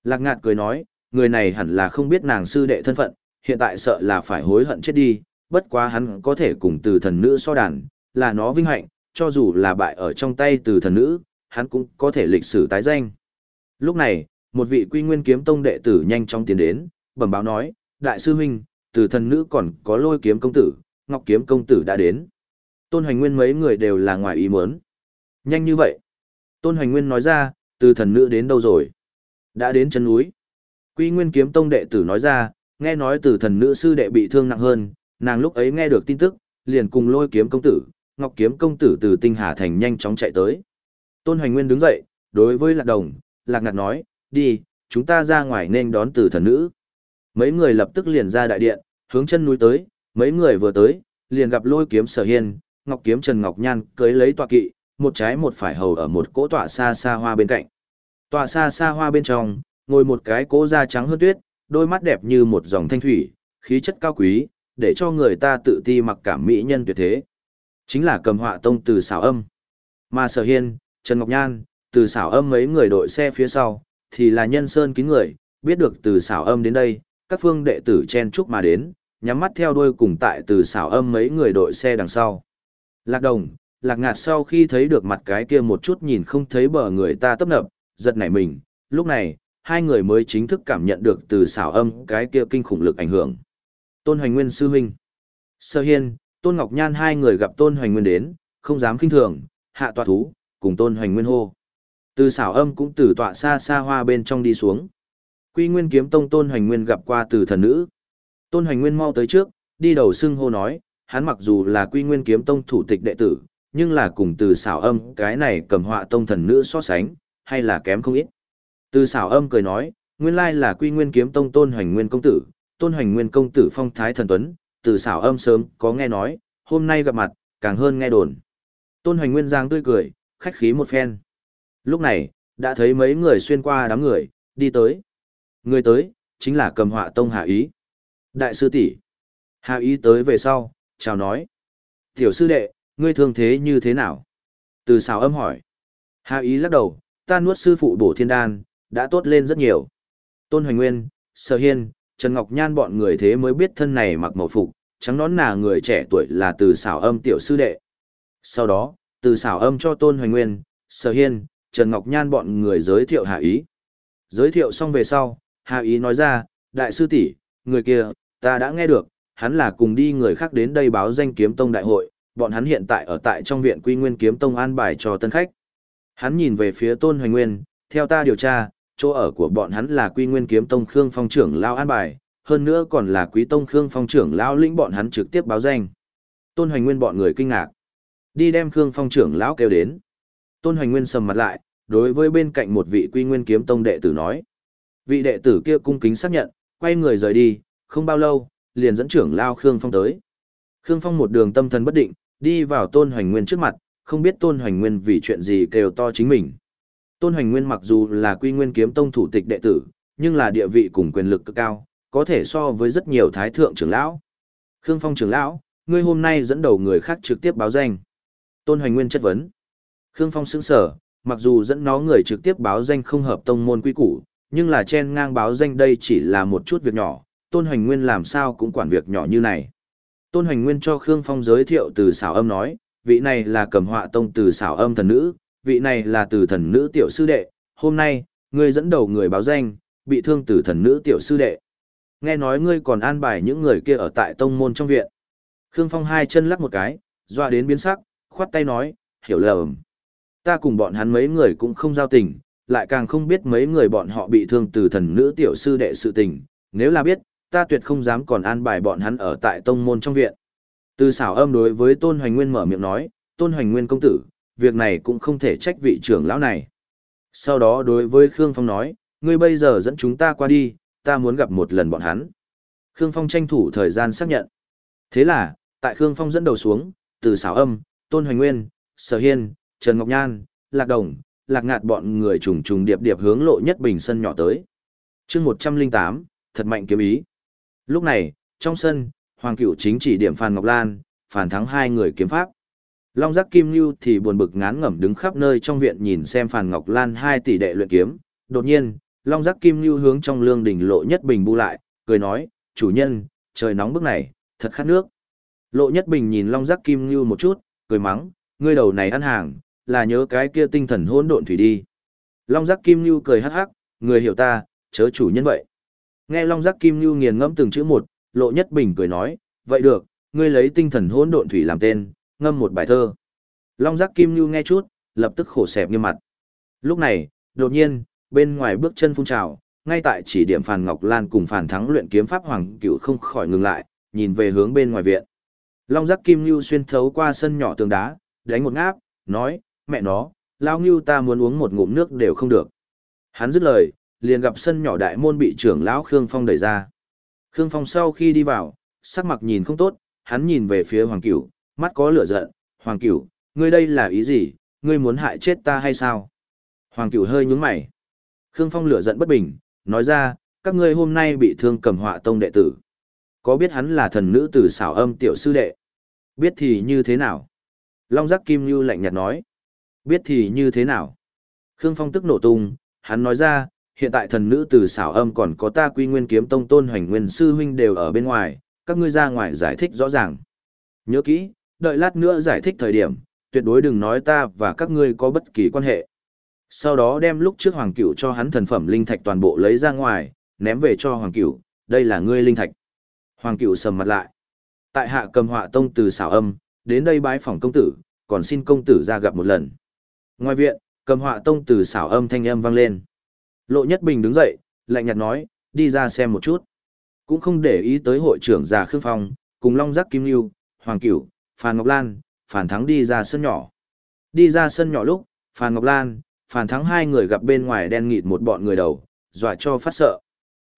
Lạc Ngạt cười nói, người này hẳn là không biết nàng sư đệ thân phận, hiện tại sợ là phải hối hận chết đi, bất quá hắn có thể cùng từ thần nữ so đàn, là nó vinh hạnh, cho dù là bại ở trong tay từ thần nữ, hắn cũng có thể lịch sử tái danh. Lúc này, một vị quy nguyên kiếm tông đệ tử nhanh chóng tiến đến, bẩm báo nói, đại sư huynh, từ thần nữ còn có lôi kiếm công tử, ngọc kiếm công tử đã đến. Tôn hoành nguyên mấy người đều là ngoài ý muốn. Nhanh như vậy. Tôn hoành nguyên nói ra, từ thần nữ đến đâu rồi? Đã đến chân núi. Quy nguyên kiếm tông đệ tử nói ra, nghe nói từ thần nữ sư đệ bị thương nặng hơn, nàng lúc ấy nghe được tin tức, liền cùng lôi kiếm công tử, ngọc kiếm công tử từ tinh hà thành nhanh chóng chạy tới. Tôn hoành nguyên đứng dậy, đối với lạc đồng, lạc ngạt nói, đi, chúng ta ra ngoài nên đón từ thần nữ. Mấy người lập tức liền ra đại điện, hướng chân núi tới, mấy người vừa tới, liền gặp lôi kiếm sở hiên, ngọc kiếm Trần Ngọc Nhan cưới lấy tọa kỵ, một trái một phải hầu ở một cỗ tọa xa xa hoa bên cạnh. Tọa xa xa hoa bên trong, ngồi một cái cỗ da trắng hơn tuyết, đôi mắt đẹp như một dòng thanh thủy, khí chất cao quý, để cho người ta tự ti mặc cảm mỹ nhân tuyệt thế. Chính là cầm họa tông từ xảo âm. Mà sở hiên, Trần Ngọc Nhan, từ xảo âm mấy người đội xe phía sau, thì là nhân sơn kín người, biết được từ xảo âm đến đây, các phương đệ tử chen chúc mà đến, nhắm mắt theo đuôi cùng tại từ xảo âm mấy người đội xe đằng sau. Lạc đồng, lạc ngạt sau khi thấy được mặt cái kia một chút nhìn không thấy bờ người ta tấp nập, giật nảy mình, lúc này, hai người mới chính thức cảm nhận được từ xảo âm cái kia kinh khủng lực ảnh hưởng. Tôn Hoành Nguyên sư huynh, Sơ Hiên, Tôn Ngọc Nhan hai người gặp Tôn Hoành Nguyên đến, không dám kinh thường, hạ tọa thú, cùng Tôn Hoành Nguyên hô. Từ xảo âm cũng từ tọa xa xa hoa bên trong đi xuống. Quy Nguyên kiếm tông Tôn Hoành Nguyên gặp qua từ thần nữ. Tôn Hoành Nguyên mau tới trước, đi đầu xưng hô nói, hắn mặc dù là Quy Nguyên kiếm tông thủ tịch đệ tử, nhưng là cùng từ xảo âm cái này cầm họa tông thần nữ so sánh, hay là kém không ít. Từ xảo âm cười nói, nguyên lai là Quy Nguyên kiếm tông Tôn Hoành Nguyên công tử, Tôn Hoành Nguyên công tử phong thái thần tuấn, từ xảo âm sớm có nghe nói, hôm nay gặp mặt, càng hơn nghe đồn. Tôn Hoành Nguyên giang tươi cười, khách khí một phen. Lúc này, đã thấy mấy người xuyên qua đám người, đi tới. Người tới, chính là cầm họa tông Hạ Ý. Đại sư tỷ Hạ Ý tới về sau, chào nói. Tiểu sư đệ, ngươi thương thế như thế nào? Từ xào âm hỏi. Hạ Ý lắc đầu, ta nuốt sư phụ bổ thiên đan, đã tốt lên rất nhiều. Tôn Hoành Nguyên, Sở Hiên, Trần Ngọc Nhan bọn người thế mới biết thân này mặc màu phục, trắng nón nà người trẻ tuổi là từ xảo âm tiểu sư đệ. Sau đó, từ xảo âm cho Tôn Hoành Nguyên, Sở Hiên, Trần Ngọc Nhan bọn người giới thiệu Hạ Ý. Giới thiệu xong về sau, Hạ Ý nói ra, đại sư tỷ, người kia, ta đã nghe được, hắn là cùng đi người khác đến đây báo danh kiếm tông đại hội, bọn hắn hiện tại ở tại trong viện quy nguyên kiếm tông an bài cho tân khách. Hắn nhìn về phía Tôn Hoành Nguyên, theo ta điều tra, chỗ ở của bọn hắn là quy nguyên kiếm tông Khương Phong trưởng lao an bài, hơn nữa còn là quý tông Khương Phong trưởng lão lĩnh bọn hắn trực tiếp báo danh. Tôn Hoành Nguyên bọn người kinh ngạc. Đi đem Khương Phong trưởng lão kêu đến. Tôn Hoành Nguyên sầm mặt lại, đối với bên cạnh một vị quy nguyên kiếm tông đệ tử nói. Vị đệ tử kia cung kính xác nhận, quay người rời đi, không bao lâu, liền dẫn trưởng lao Khương Phong tới. Khương Phong một đường tâm thần bất định, đi vào Tôn Hoành Nguyên trước mặt, không biết Tôn Hoành Nguyên vì chuyện gì kêu to chính mình. Tôn Hoành Nguyên mặc dù là quy nguyên kiếm tông thủ tịch đệ tử, nhưng là địa vị cùng quyền lực cực cao, có thể so với rất nhiều thái thượng trưởng lão. Khương Phong trưởng lão, ngươi hôm nay dẫn đầu người khác trực tiếp báo danh. Tôn Hoành Nguyên chất vấn. Khương Phong sững sở, mặc dù dẫn nó người trực tiếp báo danh không hợp tông môn quy củ, nhưng là chen ngang báo danh đây chỉ là một chút việc nhỏ, Tôn Hoành Nguyên làm sao cũng quản việc nhỏ như này. Tôn Hoành Nguyên cho Khương Phong giới thiệu từ xảo âm nói, vị này là cầm họa tông từ xảo âm thần nữ, vị này là từ thần nữ tiểu sư đệ, hôm nay, ngươi dẫn đầu người báo danh, bị thương từ thần nữ tiểu sư đệ. Nghe nói ngươi còn an bài những người kia ở tại tông môn trong viện. Khương Phong hai chân lắc một cái, doa đến biến sắc, khoát tay nói, hiểu lầm. Ta cùng bọn hắn mấy người cũng không giao tình, lại càng không biết mấy người bọn họ bị thương từ thần nữ tiểu sư đệ sự tình, nếu là biết, ta tuyệt không dám còn an bài bọn hắn ở tại tông môn trong viện. Từ xảo âm đối với Tôn Hoành Nguyên mở miệng nói, Tôn Hoành Nguyên công tử, việc này cũng không thể trách vị trưởng lão này. Sau đó đối với Khương Phong nói, ngươi bây giờ dẫn chúng ta qua đi, ta muốn gặp một lần bọn hắn. Khương Phong tranh thủ thời gian xác nhận. Thế là, tại Khương Phong dẫn đầu xuống, từ xảo âm, Tôn Hoành Nguyên, Sở Hiên, Trần Ngọc Nhan, Lạc Đồng, Lạc Ngạt bọn người trùng trùng điệp điệp hướng lộ nhất bình sân nhỏ tới. chương 108, thật mạnh kiếm ý. Lúc này, trong sân, Hoàng Cửu chính chỉ điểm Phan Ngọc Lan, phản thắng hai người kiếm pháp. Long Giác Kim Nhu thì buồn bực ngán ngẩm đứng khắp nơi trong viện nhìn xem Phàn Ngọc Lan hai tỷ đệ luyện kiếm. Đột nhiên, Long Giác Kim Nhu hướng trong lương đỉnh lộ nhất bình bu lại, cười nói, chủ nhân, trời nóng bức này, thật khát nước. Lộ nhất bình nhìn Long Giác Kim Nhu một chút, cười mắng, ngươi đầu này ăn hàng, là nhớ cái kia tinh thần hỗn độn thủy đi. Long Giác Kim Nhu cười hắc hắc, người hiểu ta, chớ chủ nhân vậy. Nghe Long Giác Kim Nhu nghiền ngẫm từng chữ một, Lộ Nhất Bình cười nói, vậy được, ngươi lấy tinh thần hỗn độn thủy làm tên, ngâm một bài thơ. Long Giác Kim như nghe chút, lập tức khổ sẹp nghiêm mặt. Lúc này, đột nhiên, bên ngoài bước chân phun trào, ngay tại chỉ điểm Phàn Ngọc Lan cùng Phàn Thắng luyện kiếm pháp hoàng cửu không khỏi ngừng lại, nhìn về hướng bên ngoài viện. Long Giác Kim như xuyên thấu qua sân nhỏ tường đá, đánh một ngáp, nói, mẹ nó, lao như ta muốn uống một ngụm nước đều không được. Hắn dứt lời, liền gặp sân nhỏ đại môn bị trưởng lão Khương Phong đẩy ra. Khương Phong sau khi đi vào, sắc mặt nhìn không tốt, hắn nhìn về phía Hoàng Cửu, mắt có lửa giận, "Hoàng Cửu, ngươi đây là ý gì, ngươi muốn hại chết ta hay sao?" Hoàng Cửu hơi nhướng mày. Khương Phong lửa giận bất bình, nói ra, "Các ngươi hôm nay bị thương cầm họa tông đệ tử. Có biết hắn là thần nữ tử xảo âm tiểu sư đệ? Biết thì như thế nào?" Long Giác Kim Nhu lạnh nhạt nói. "Biết thì như thế nào?" Khương Phong tức nổ tung, hắn nói ra, hiện tại thần nữ từ xảo âm còn có ta quy nguyên kiếm tông tôn hoành nguyên sư huynh đều ở bên ngoài, các ngươi ra ngoài giải thích rõ ràng. Nhớ kỹ, đợi lát nữa giải thích thời điểm, tuyệt đối đừng nói ta và các ngươi có bất kỳ quan hệ. Sau đó đem lúc trước hoàng cửu cho hắn thần phẩm linh thạch toàn bộ lấy ra ngoài, ném về cho hoàng cửu, đây là ngươi linh thạch. Hoàng cửu sầm mặt lại. Tại hạ cầm họa tông từ xảo âm, đến đây bái phòng công tử, còn xin công tử ra gặp một lần. Ngoài viện, cầm họa tông từ xảo âm thanh âm vang lên. Lộ Nhất Bình đứng dậy, lạnh nhạt nói, đi ra xem một chút. Cũng không để ý tới hội trưởng già Khương Phong, cùng Long Giác Kim Lưu, Hoàng Cửu, Phan Ngọc Lan, Phan Thắng đi ra sân nhỏ. Đi ra sân nhỏ lúc, Phan Ngọc Lan, Phan Thắng hai người gặp bên ngoài đen nghịt một bọn người đầu, dọa cho phát sợ.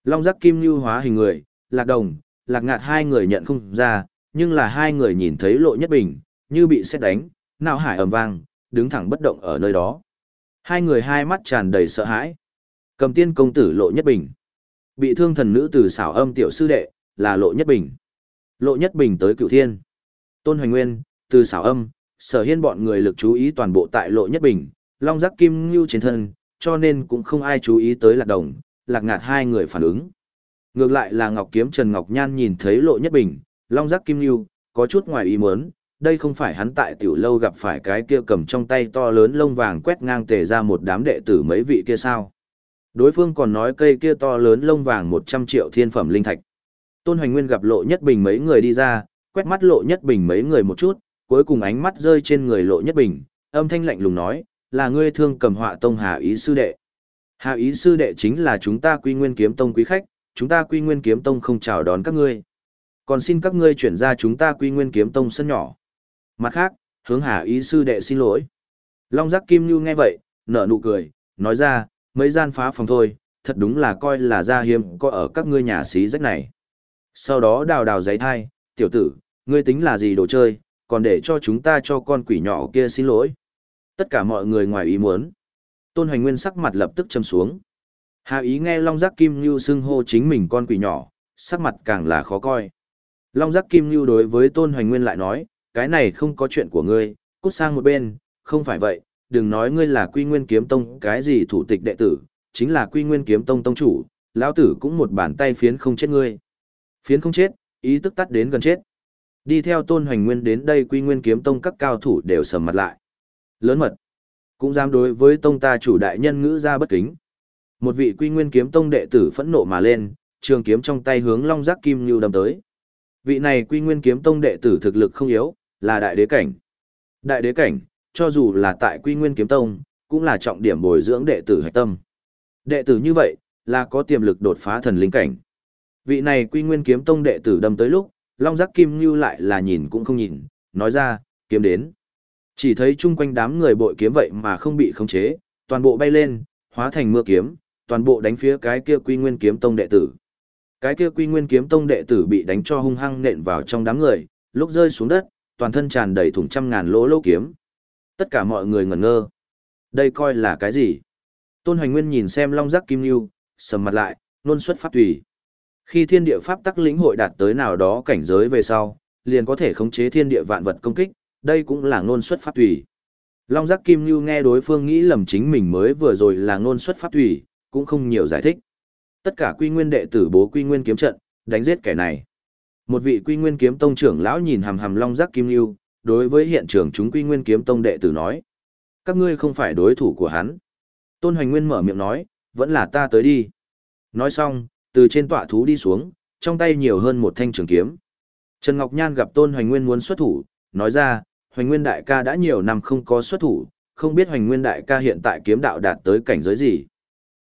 Long Giác Kim Lưu hóa hình người, Lạc Đồng, Lạc Ngạt hai người nhận không ra, nhưng là hai người nhìn thấy Lộ Nhất Bình, như bị xét đánh, nào hải ầm vang, đứng thẳng bất động ở nơi đó. Hai người hai mắt tràn đầy sợ hãi. Cầm tiên công tử Lộ Nhất Bình. Bị thương thần nữ từ xảo âm tiểu sư đệ, là Lộ Nhất Bình. Lộ Nhất Bình tới cựu thiên. Tôn Hoành Nguyên, từ xảo âm, sở hiên bọn người lực chú ý toàn bộ tại Lộ Nhất Bình, long giác kim ngưu trên thân, cho nên cũng không ai chú ý tới lạc đồng, lạc ngạt hai người phản ứng. Ngược lại là Ngọc Kiếm Trần Ngọc Nhan nhìn thấy Lộ Nhất Bình, long giác kim ngưu, có chút ngoài ý muốn, đây không phải hắn tại tiểu lâu gặp phải cái kia cầm trong tay to lớn lông vàng quét ngang tề ra một đám đệ tử mấy vị kia sao. Đối phương còn nói cây kia to lớn lông vàng 100 triệu thiên phẩm linh thạch. Tôn Hoành Nguyên gặp Lộ Nhất Bình mấy người đi ra, quét mắt Lộ Nhất Bình mấy người một chút, cuối cùng ánh mắt rơi trên người Lộ Nhất Bình, âm thanh lạnh lùng nói, là ngươi thương cầm họa tông Hà Ý Sư Đệ. Hà Ý Sư Đệ chính là chúng ta quy nguyên kiếm tông quý khách, chúng ta quy nguyên kiếm tông không chào đón các ngươi. Còn xin các ngươi chuyển ra chúng ta quy nguyên kiếm tông sân nhỏ. Mặt khác, hướng Hà Ý Sư Đệ xin lỗi. Long Giác Kim Nhu nghe vậy, nở nụ cười, nói ra, mấy gian phá phòng thôi, thật đúng là coi là gia hiếm có ở các ngươi nhà xí rách này. Sau đó đào đào giấy thai, tiểu tử, ngươi tính là gì đồ chơi, còn để cho chúng ta cho con quỷ nhỏ kia xin lỗi. Tất cả mọi người ngoài ý muốn. Tôn Hoành Nguyên sắc mặt lập tức châm xuống. Hạ ý nghe Long Giác Kim Nhu xưng hô chính mình con quỷ nhỏ, sắc mặt càng là khó coi. Long Giác Kim Nhu đối với Tôn Hoành Nguyên lại nói, cái này không có chuyện của ngươi, cút sang một bên, không phải vậy, đừng nói ngươi là Quy Nguyên Kiếm Tông cái gì thủ tịch đệ tử, chính là Quy Nguyên Kiếm Tông tông chủ, lão tử cũng một bàn tay phiến không chết ngươi. Phiến không chết, ý tức tắt đến gần chết. Đi theo Tôn Hoành Nguyên đến đây Quy Nguyên Kiếm Tông các cao thủ đều sầm mặt lại. Lớn mật, cũng dám đối với tông ta chủ đại nhân ngữ ra bất kính. Một vị Quy Nguyên Kiếm Tông đệ tử phẫn nộ mà lên, trường kiếm trong tay hướng Long Giác Kim Nưu đâm tới. Vị này Quy Nguyên Kiếm Tông đệ tử thực lực không yếu, là đại đế cảnh. Đại đế cảnh, cho dù là tại Quy Nguyên Kiếm Tông, cũng là trọng điểm bồi dưỡng đệ tử hạch tâm. Đệ tử như vậy, là có tiềm lực đột phá thần linh cảnh. Vị này Quy Nguyên Kiếm Tông đệ tử đâm tới lúc, Long Giác Kim Nưu lại là nhìn cũng không nhìn, nói ra, kiếm đến. Chỉ thấy chung quanh đám người bội kiếm vậy mà không bị khống chế, toàn bộ bay lên, hóa thành mưa kiếm, toàn bộ đánh phía cái kia Quy Nguyên Kiếm Tông đệ tử. Cái kia Quy Nguyên Kiếm Tông đệ tử bị đánh cho hung hăng nện vào trong đám người, lúc rơi xuống đất, toàn thân tràn đầy thủng trăm ngàn lỗ lỗ kiếm. Tất cả mọi người ngẩn ngơ. Đây coi là cái gì? Tôn Hoành Nguyên nhìn xem Long Giác Kim Nưu, sầm mặt lại, luôn xuất pháp tùy. Khi thiên địa pháp tắc lĩnh hội đạt tới nào đó cảnh giới về sau, liền có thể khống chế thiên địa vạn vật công kích, đây cũng là ngôn xuất pháp thủy. Long Giác Kim lưu nghe đối phương nghĩ lầm chính mình mới vừa rồi là ngôn xuất pháp thủy, cũng không nhiều giải thích. Tất cả quy nguyên đệ tử bố quy nguyên kiếm trận, đánh giết kẻ này. Một vị quy nguyên kiếm tông trưởng lão nhìn hàm hàm Long Giác Kim lưu, đối với hiện trường chúng quy nguyên kiếm tông đệ tử nói: "Các ngươi không phải đối thủ của hắn." Tôn Hoành Nguyên mở miệng nói: "Vẫn là ta tới đi." Nói xong, từ trên tọa thú đi xuống, trong tay nhiều hơn một thanh trường kiếm. Trần Ngọc Nhan gặp Tôn Hoành Nguyên muốn xuất thủ, nói ra, Hoành Nguyên đại ca đã nhiều năm không có xuất thủ, không biết Hoành Nguyên đại ca hiện tại kiếm đạo đạt tới cảnh giới gì.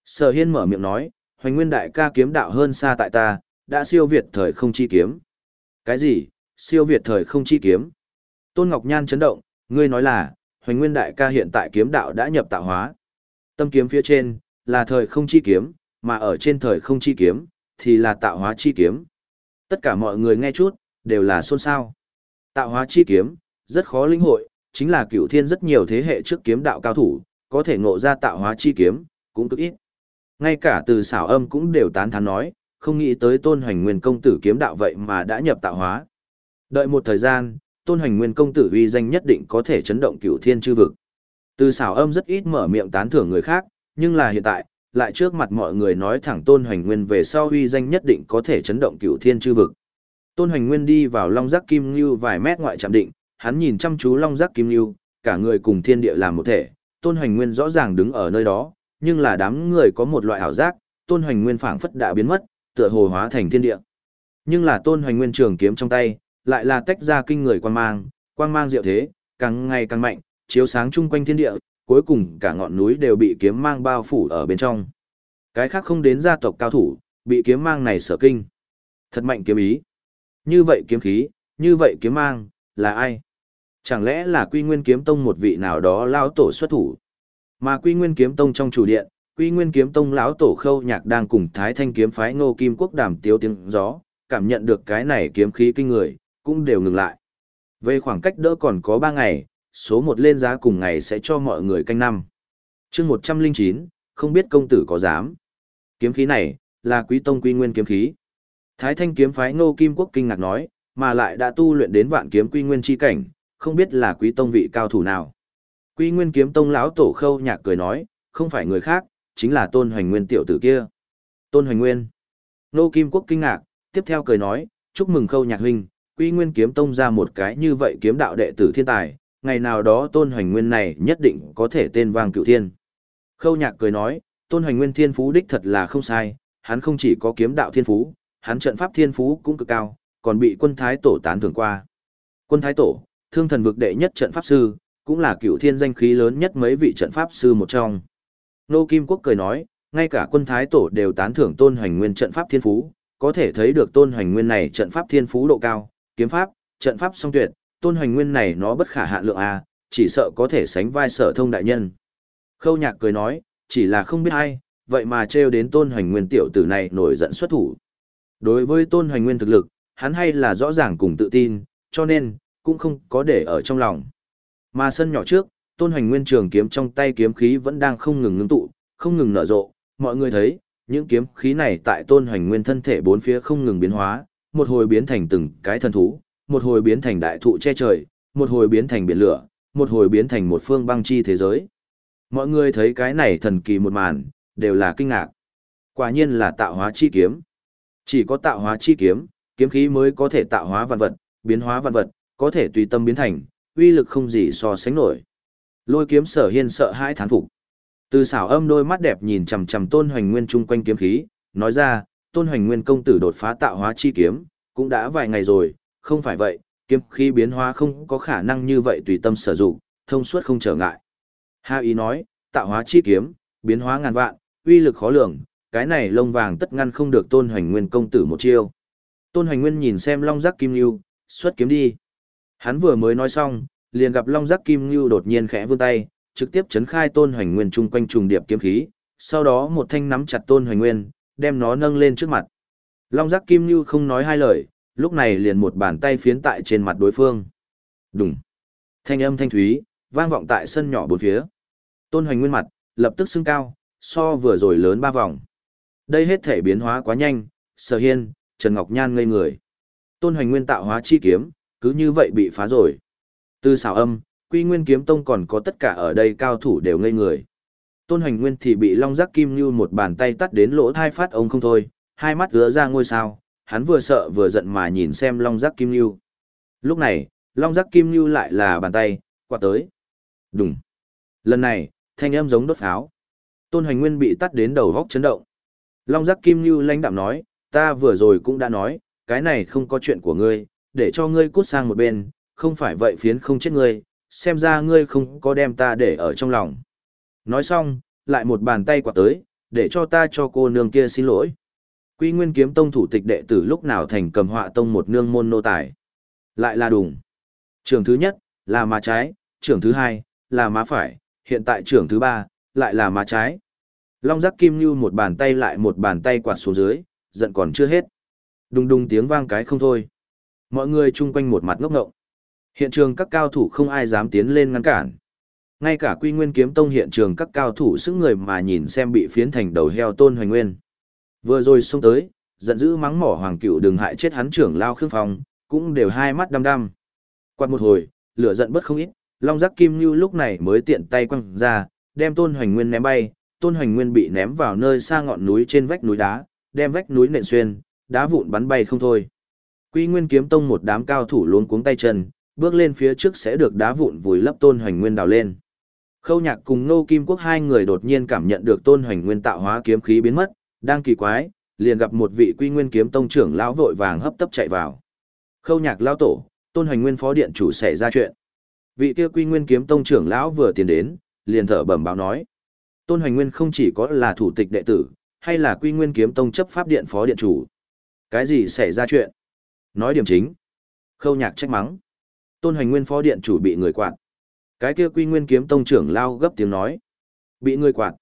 Sở Hiên mở miệng nói, Hoành Nguyên đại ca kiếm đạo hơn xa tại ta, đã siêu việt thời không chi kiếm. Cái gì? Siêu việt thời không chi kiếm? Tôn Ngọc Nhan chấn động, ngươi nói là, Hoành Nguyên đại ca hiện tại kiếm đạo đã nhập tạo hóa. Tâm kiếm phía trên, là thời không chi kiếm, mà ở trên thời không chi kiếm, thì là tạo hóa chi kiếm. Tất cả mọi người nghe chút, đều là xôn xao. Tạo hóa chi kiếm, rất khó linh hội, chính là cửu thiên rất nhiều thế hệ trước kiếm đạo cao thủ, có thể ngộ ra tạo hóa chi kiếm, cũng cực ít. Ngay cả từ xảo âm cũng đều tán thán nói, không nghĩ tới tôn hoành nguyên công tử kiếm đạo vậy mà đã nhập tạo hóa. Đợi một thời gian, tôn hoành nguyên công tử uy danh nhất định có thể chấn động cửu thiên chư vực. Từ xảo âm rất ít mở miệng tán thưởng người khác, nhưng là hiện tại, lại trước mặt mọi người nói thẳng tôn hoành nguyên về sau uy danh nhất định có thể chấn động cửu thiên chư vực. Tôn hoành nguyên đi vào long giác kim Ngưu vài mét ngoại trạm định, hắn nhìn chăm chú long giác kim Ngưu, cả người cùng thiên địa làm một thể, tôn hoành nguyên rõ ràng đứng ở nơi đó, nhưng là đám người có một loại ảo giác, tôn hoành nguyên phảng phất đã biến mất, tựa hồ hóa thành thiên địa. Nhưng là tôn hoành nguyên trường kiếm trong tay, lại là tách ra kinh người quang mang, quang mang diệu thế, càng ngày càng mạnh, chiếu sáng chung quanh thiên địa, cuối cùng cả ngọn núi đều bị kiếm mang bao phủ ở bên trong. Cái khác không đến gia tộc cao thủ, bị kiếm mang này sở kinh. Thật mạnh kiếm ý. Như vậy kiếm khí, như vậy kiếm mang, là ai? Chẳng lẽ là Quy Nguyên Kiếm Tông một vị nào đó lão tổ xuất thủ? Mà Quy Nguyên Kiếm Tông trong chủ điện, Quy Nguyên Kiếm Tông lão tổ Khâu Nhạc đang cùng Thái Thanh kiếm phái Ngô Kim Quốc đàm tiếu tiếng gió, cảm nhận được cái này kiếm khí kinh người, cũng đều ngừng lại. Về khoảng cách đỡ còn có 3 ngày, số 1 lên giá cùng ngày sẽ cho mọi người canh năm. Chương 109, không biết công tử có dám. Kiếm khí này là Quý Tông Quy Nguyên kiếm khí. Thái Thanh kiếm phái Ngô Kim Quốc kinh ngạc nói, mà lại đã tu luyện đến vạn kiếm quy nguyên chi cảnh, không biết là quý tông vị cao thủ nào. Quy nguyên kiếm tông lão tổ khâu nhạc cười nói, không phải người khác, chính là tôn hoành nguyên tiểu tử kia. Tôn hoành nguyên. Nô Kim Quốc kinh ngạc, tiếp theo cười nói, chúc mừng khâu nhạc huynh, quy nguyên kiếm tông ra một cái như vậy kiếm đạo đệ tử thiên tài, ngày nào đó tôn hoành nguyên này nhất định có thể tên vang cựu thiên. Khâu nhạc cười nói, tôn hoành nguyên thiên phú đích thật là không sai, hắn không chỉ có kiếm đạo thiên phú, hắn trận pháp thiên phú cũng cực cao, còn bị quân thái tổ tán thưởng qua. Quân thái tổ, thương thần vực đệ nhất trận pháp sư, cũng là cựu thiên danh khí lớn nhất mấy vị trận pháp sư một trong. Nô Kim Quốc cười nói, ngay cả quân thái tổ đều tán thưởng tôn hoành nguyên trận pháp thiên phú, có thể thấy được tôn hoành nguyên này trận pháp thiên phú độ cao, kiếm pháp, trận pháp song tuyệt, tôn hoành nguyên này nó bất khả hạn lượng à, chỉ sợ có thể sánh vai sở thông đại nhân. Khâu nhạc cười nói, chỉ là không biết ai, vậy mà trêu đến tôn hoành nguyên tiểu tử này nổi giận xuất thủ. Đối với tôn hoành nguyên thực lực, hắn hay là rõ ràng cùng tự tin, cho nên, cũng không có để ở trong lòng. Mà sân nhỏ trước, Tôn Hoành Nguyên trường kiếm trong tay kiếm khí vẫn đang không ngừng ngưng tụ, không ngừng nở rộ, mọi người thấy, những kiếm khí này tại Tôn Hoành Nguyên thân thể bốn phía không ngừng biến hóa, một hồi biến thành từng cái thần thú, một hồi biến thành đại thụ che trời, một hồi biến thành biển lửa, một hồi biến thành một phương băng chi thế giới. Mọi người thấy cái này thần kỳ một màn, đều là kinh ngạc. Quả nhiên là tạo hóa chi kiếm. Chỉ có tạo hóa chi kiếm, kiếm khí mới có thể tạo hóa vạn vật, biến hóa vạn vật, có thể tùy tâm biến thành, uy lực không gì so sánh nổi. Lôi kiếm sở hiên sợ hãi thán phục. Từ xảo âm đôi mắt đẹp nhìn chằm chằm tôn hoành nguyên chung quanh kiếm khí, nói ra, tôn hoành nguyên công tử đột phá tạo hóa chi kiếm, cũng đã vài ngày rồi, không phải vậy, kiếm khí biến hóa không có khả năng như vậy tùy tâm sử dụng, thông suốt không trở ngại. Ha ý nói, tạo hóa chi kiếm, biến hóa ngàn vạn, uy lực khó lường, cái này lông vàng tất ngăn không được tôn hoành nguyên công tử một chiêu. Tôn hoành nguyên nhìn xem long giác kim lưu, xuất kiếm đi. Hắn vừa mới nói xong, liền gặp long giác kim lưu đột nhiên khẽ vươn tay, trực tiếp chấn khai tôn hoành nguyên chung quanh trùng điệp kiếm khí, sau đó một thanh nắm chặt tôn hoành nguyên, đem nó nâng lên trước mặt. Long giác kim lưu không nói hai lời, lúc này liền một bàn tay phiến tại trên mặt đối phương. Đùng. Thanh âm thanh thúy, vang vọng tại sân nhỏ bốn phía. Tôn hoành nguyên mặt, lập tức xưng cao, so vừa rồi lớn ba vòng. Đây hết thể biến hóa quá nhanh, sở hiên, Trần Ngọc Nhan ngây người. Tôn hoành nguyên tạo hóa chi kiếm, cứ như vậy bị phá rồi. Từ xảo âm, quy nguyên kiếm tông còn có tất cả ở đây cao thủ đều ngây người. Tôn hoành nguyên thì bị long giác kim như một bàn tay tắt đến lỗ thai phát ông không thôi, hai mắt ứa ra ngôi sao, hắn vừa sợ vừa giận mà nhìn xem long giác kim Lưu. Lúc này, long giác kim Lưu lại là bàn tay, quạt tới. Đùng. Lần này, thanh âm giống đốt pháo. Tôn hoành nguyên bị tắt đến đầu góc chấn động. Long giác kim Lưu lãnh đạm nói, ta vừa rồi cũng đã nói, cái này không có chuyện của ngươi, để cho ngươi cút sang một bên, không phải vậy phiến không chết ngươi, xem ra ngươi không có đem ta để ở trong lòng. Nói xong, lại một bàn tay quạt tới, để cho ta cho cô nương kia xin lỗi. Quy Nguyên Kiếm Tông thủ tịch đệ tử lúc nào thành cầm họa tông một nương môn nô tài. Lại là đùng. Trường thứ nhất, là má trái, trưởng thứ hai, là má phải, hiện tại trưởng thứ ba, lại là má trái. Long giác kim như một bàn tay lại một bàn tay quạt xuống dưới, giận còn chưa hết. Đùng đùng tiếng vang cái không thôi. Mọi người chung quanh một mặt ngốc ngộng. Hiện trường các cao thủ không ai dám tiến lên ngăn cản. Ngay cả quy nguyên kiếm tông hiện trường các cao thủ sức người mà nhìn xem bị phiến thành đầu heo tôn hoành nguyên. Vừa rồi xông tới, giận dữ mắng mỏ hoàng cựu đừng hại chết hắn trưởng lao khương phong, cũng đều hai mắt đăm đăm. Quạt một hồi, lửa giận bất không ít, long giác kim như lúc này mới tiện tay quăng ra, đem tôn hoành nguyên ném bay, tôn hoành nguyên bị ném vào nơi xa ngọn núi trên vách núi đá, đem vách núi nện xuyên, đá vụn bắn bay không thôi. Quy Nguyên Kiếm Tông một đám cao thủ luống cuống tay chân, bước lên phía trước sẽ được đá vụn vùi lấp Tôn Hoành Nguyên đào lên. Khâu Nhạc cùng Nô Kim Quốc hai người đột nhiên cảm nhận được Tôn Hoành Nguyên tạo hóa kiếm khí biến mất, đang kỳ quái, liền gặp một vị Quy Nguyên Kiếm Tông trưởng lão vội vàng hấp tấp chạy vào. Khâu Nhạc lão tổ, Tôn Hoành Nguyên phó điện chủ xảy ra chuyện. Vị kia Quy Nguyên Kiếm Tông trưởng lão vừa tiến đến, liền thở bẩm báo nói: Tôn Hoành Nguyên không chỉ có là thủ tịch đệ tử, hay là Quy Nguyên Kiếm Tông chấp pháp điện phó điện chủ. Cái gì xảy ra chuyện? Nói điểm chính. Khâu nhạc trách mắng. Tôn Hoành Nguyên phó điện chủ bị người quạt. Cái kia Quy Nguyên Kiếm Tông trưởng lao gấp tiếng nói. Bị người quạt.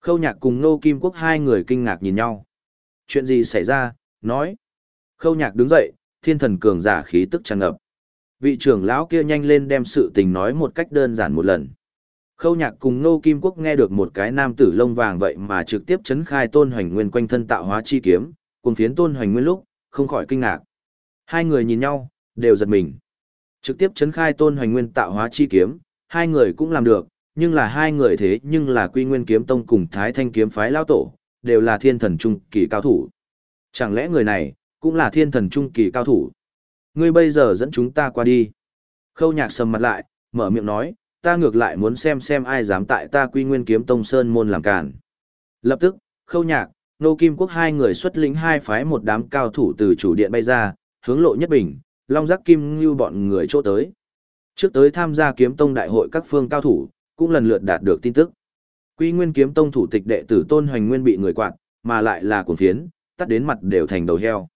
Khâu nhạc cùng Nô Kim Quốc hai người kinh ngạc nhìn nhau. Chuyện gì xảy ra? Nói. Khâu nhạc đứng dậy, thiên thần cường giả khí tức tràn ngập. Vị trưởng lão kia nhanh lên đem sự tình nói một cách đơn giản một lần. Khâu nhạc cùng Nô Kim Quốc nghe được một cái nam tử lông vàng vậy mà trực tiếp chấn khai tôn hoành nguyên quanh thân tạo hóa chi kiếm, cùng phiến tôn hoành nguyên lúc, không khỏi kinh ngạc. Hai người nhìn nhau, đều giật mình. Trực tiếp chấn khai tôn hoành nguyên tạo hóa chi kiếm, hai người cũng làm được, nhưng là hai người thế nhưng là quy nguyên kiếm tông cùng thái thanh kiếm phái lao tổ, đều là thiên thần trung kỳ cao thủ. Chẳng lẽ người này, cũng là thiên thần trung kỳ cao thủ? Ngươi bây giờ dẫn chúng ta qua đi. Khâu nhạc sầm mặt lại, mở miệng nói, ta ngược lại muốn xem xem ai dám tại ta quy nguyên kiếm tông sơn môn làm cản. Lập tức, khâu nhạc, nô kim quốc hai người xuất lĩnh hai phái một đám cao thủ từ chủ điện bay ra, hướng lộ nhất bình, long giác kim như bọn người chỗ tới. Trước tới tham gia kiếm tông đại hội các phương cao thủ, cũng lần lượt đạt được tin tức. Quy nguyên kiếm tông thủ tịch đệ tử tôn hoành nguyên bị người quạt, mà lại là cuồng phiến, tắt đến mặt đều thành đầu heo.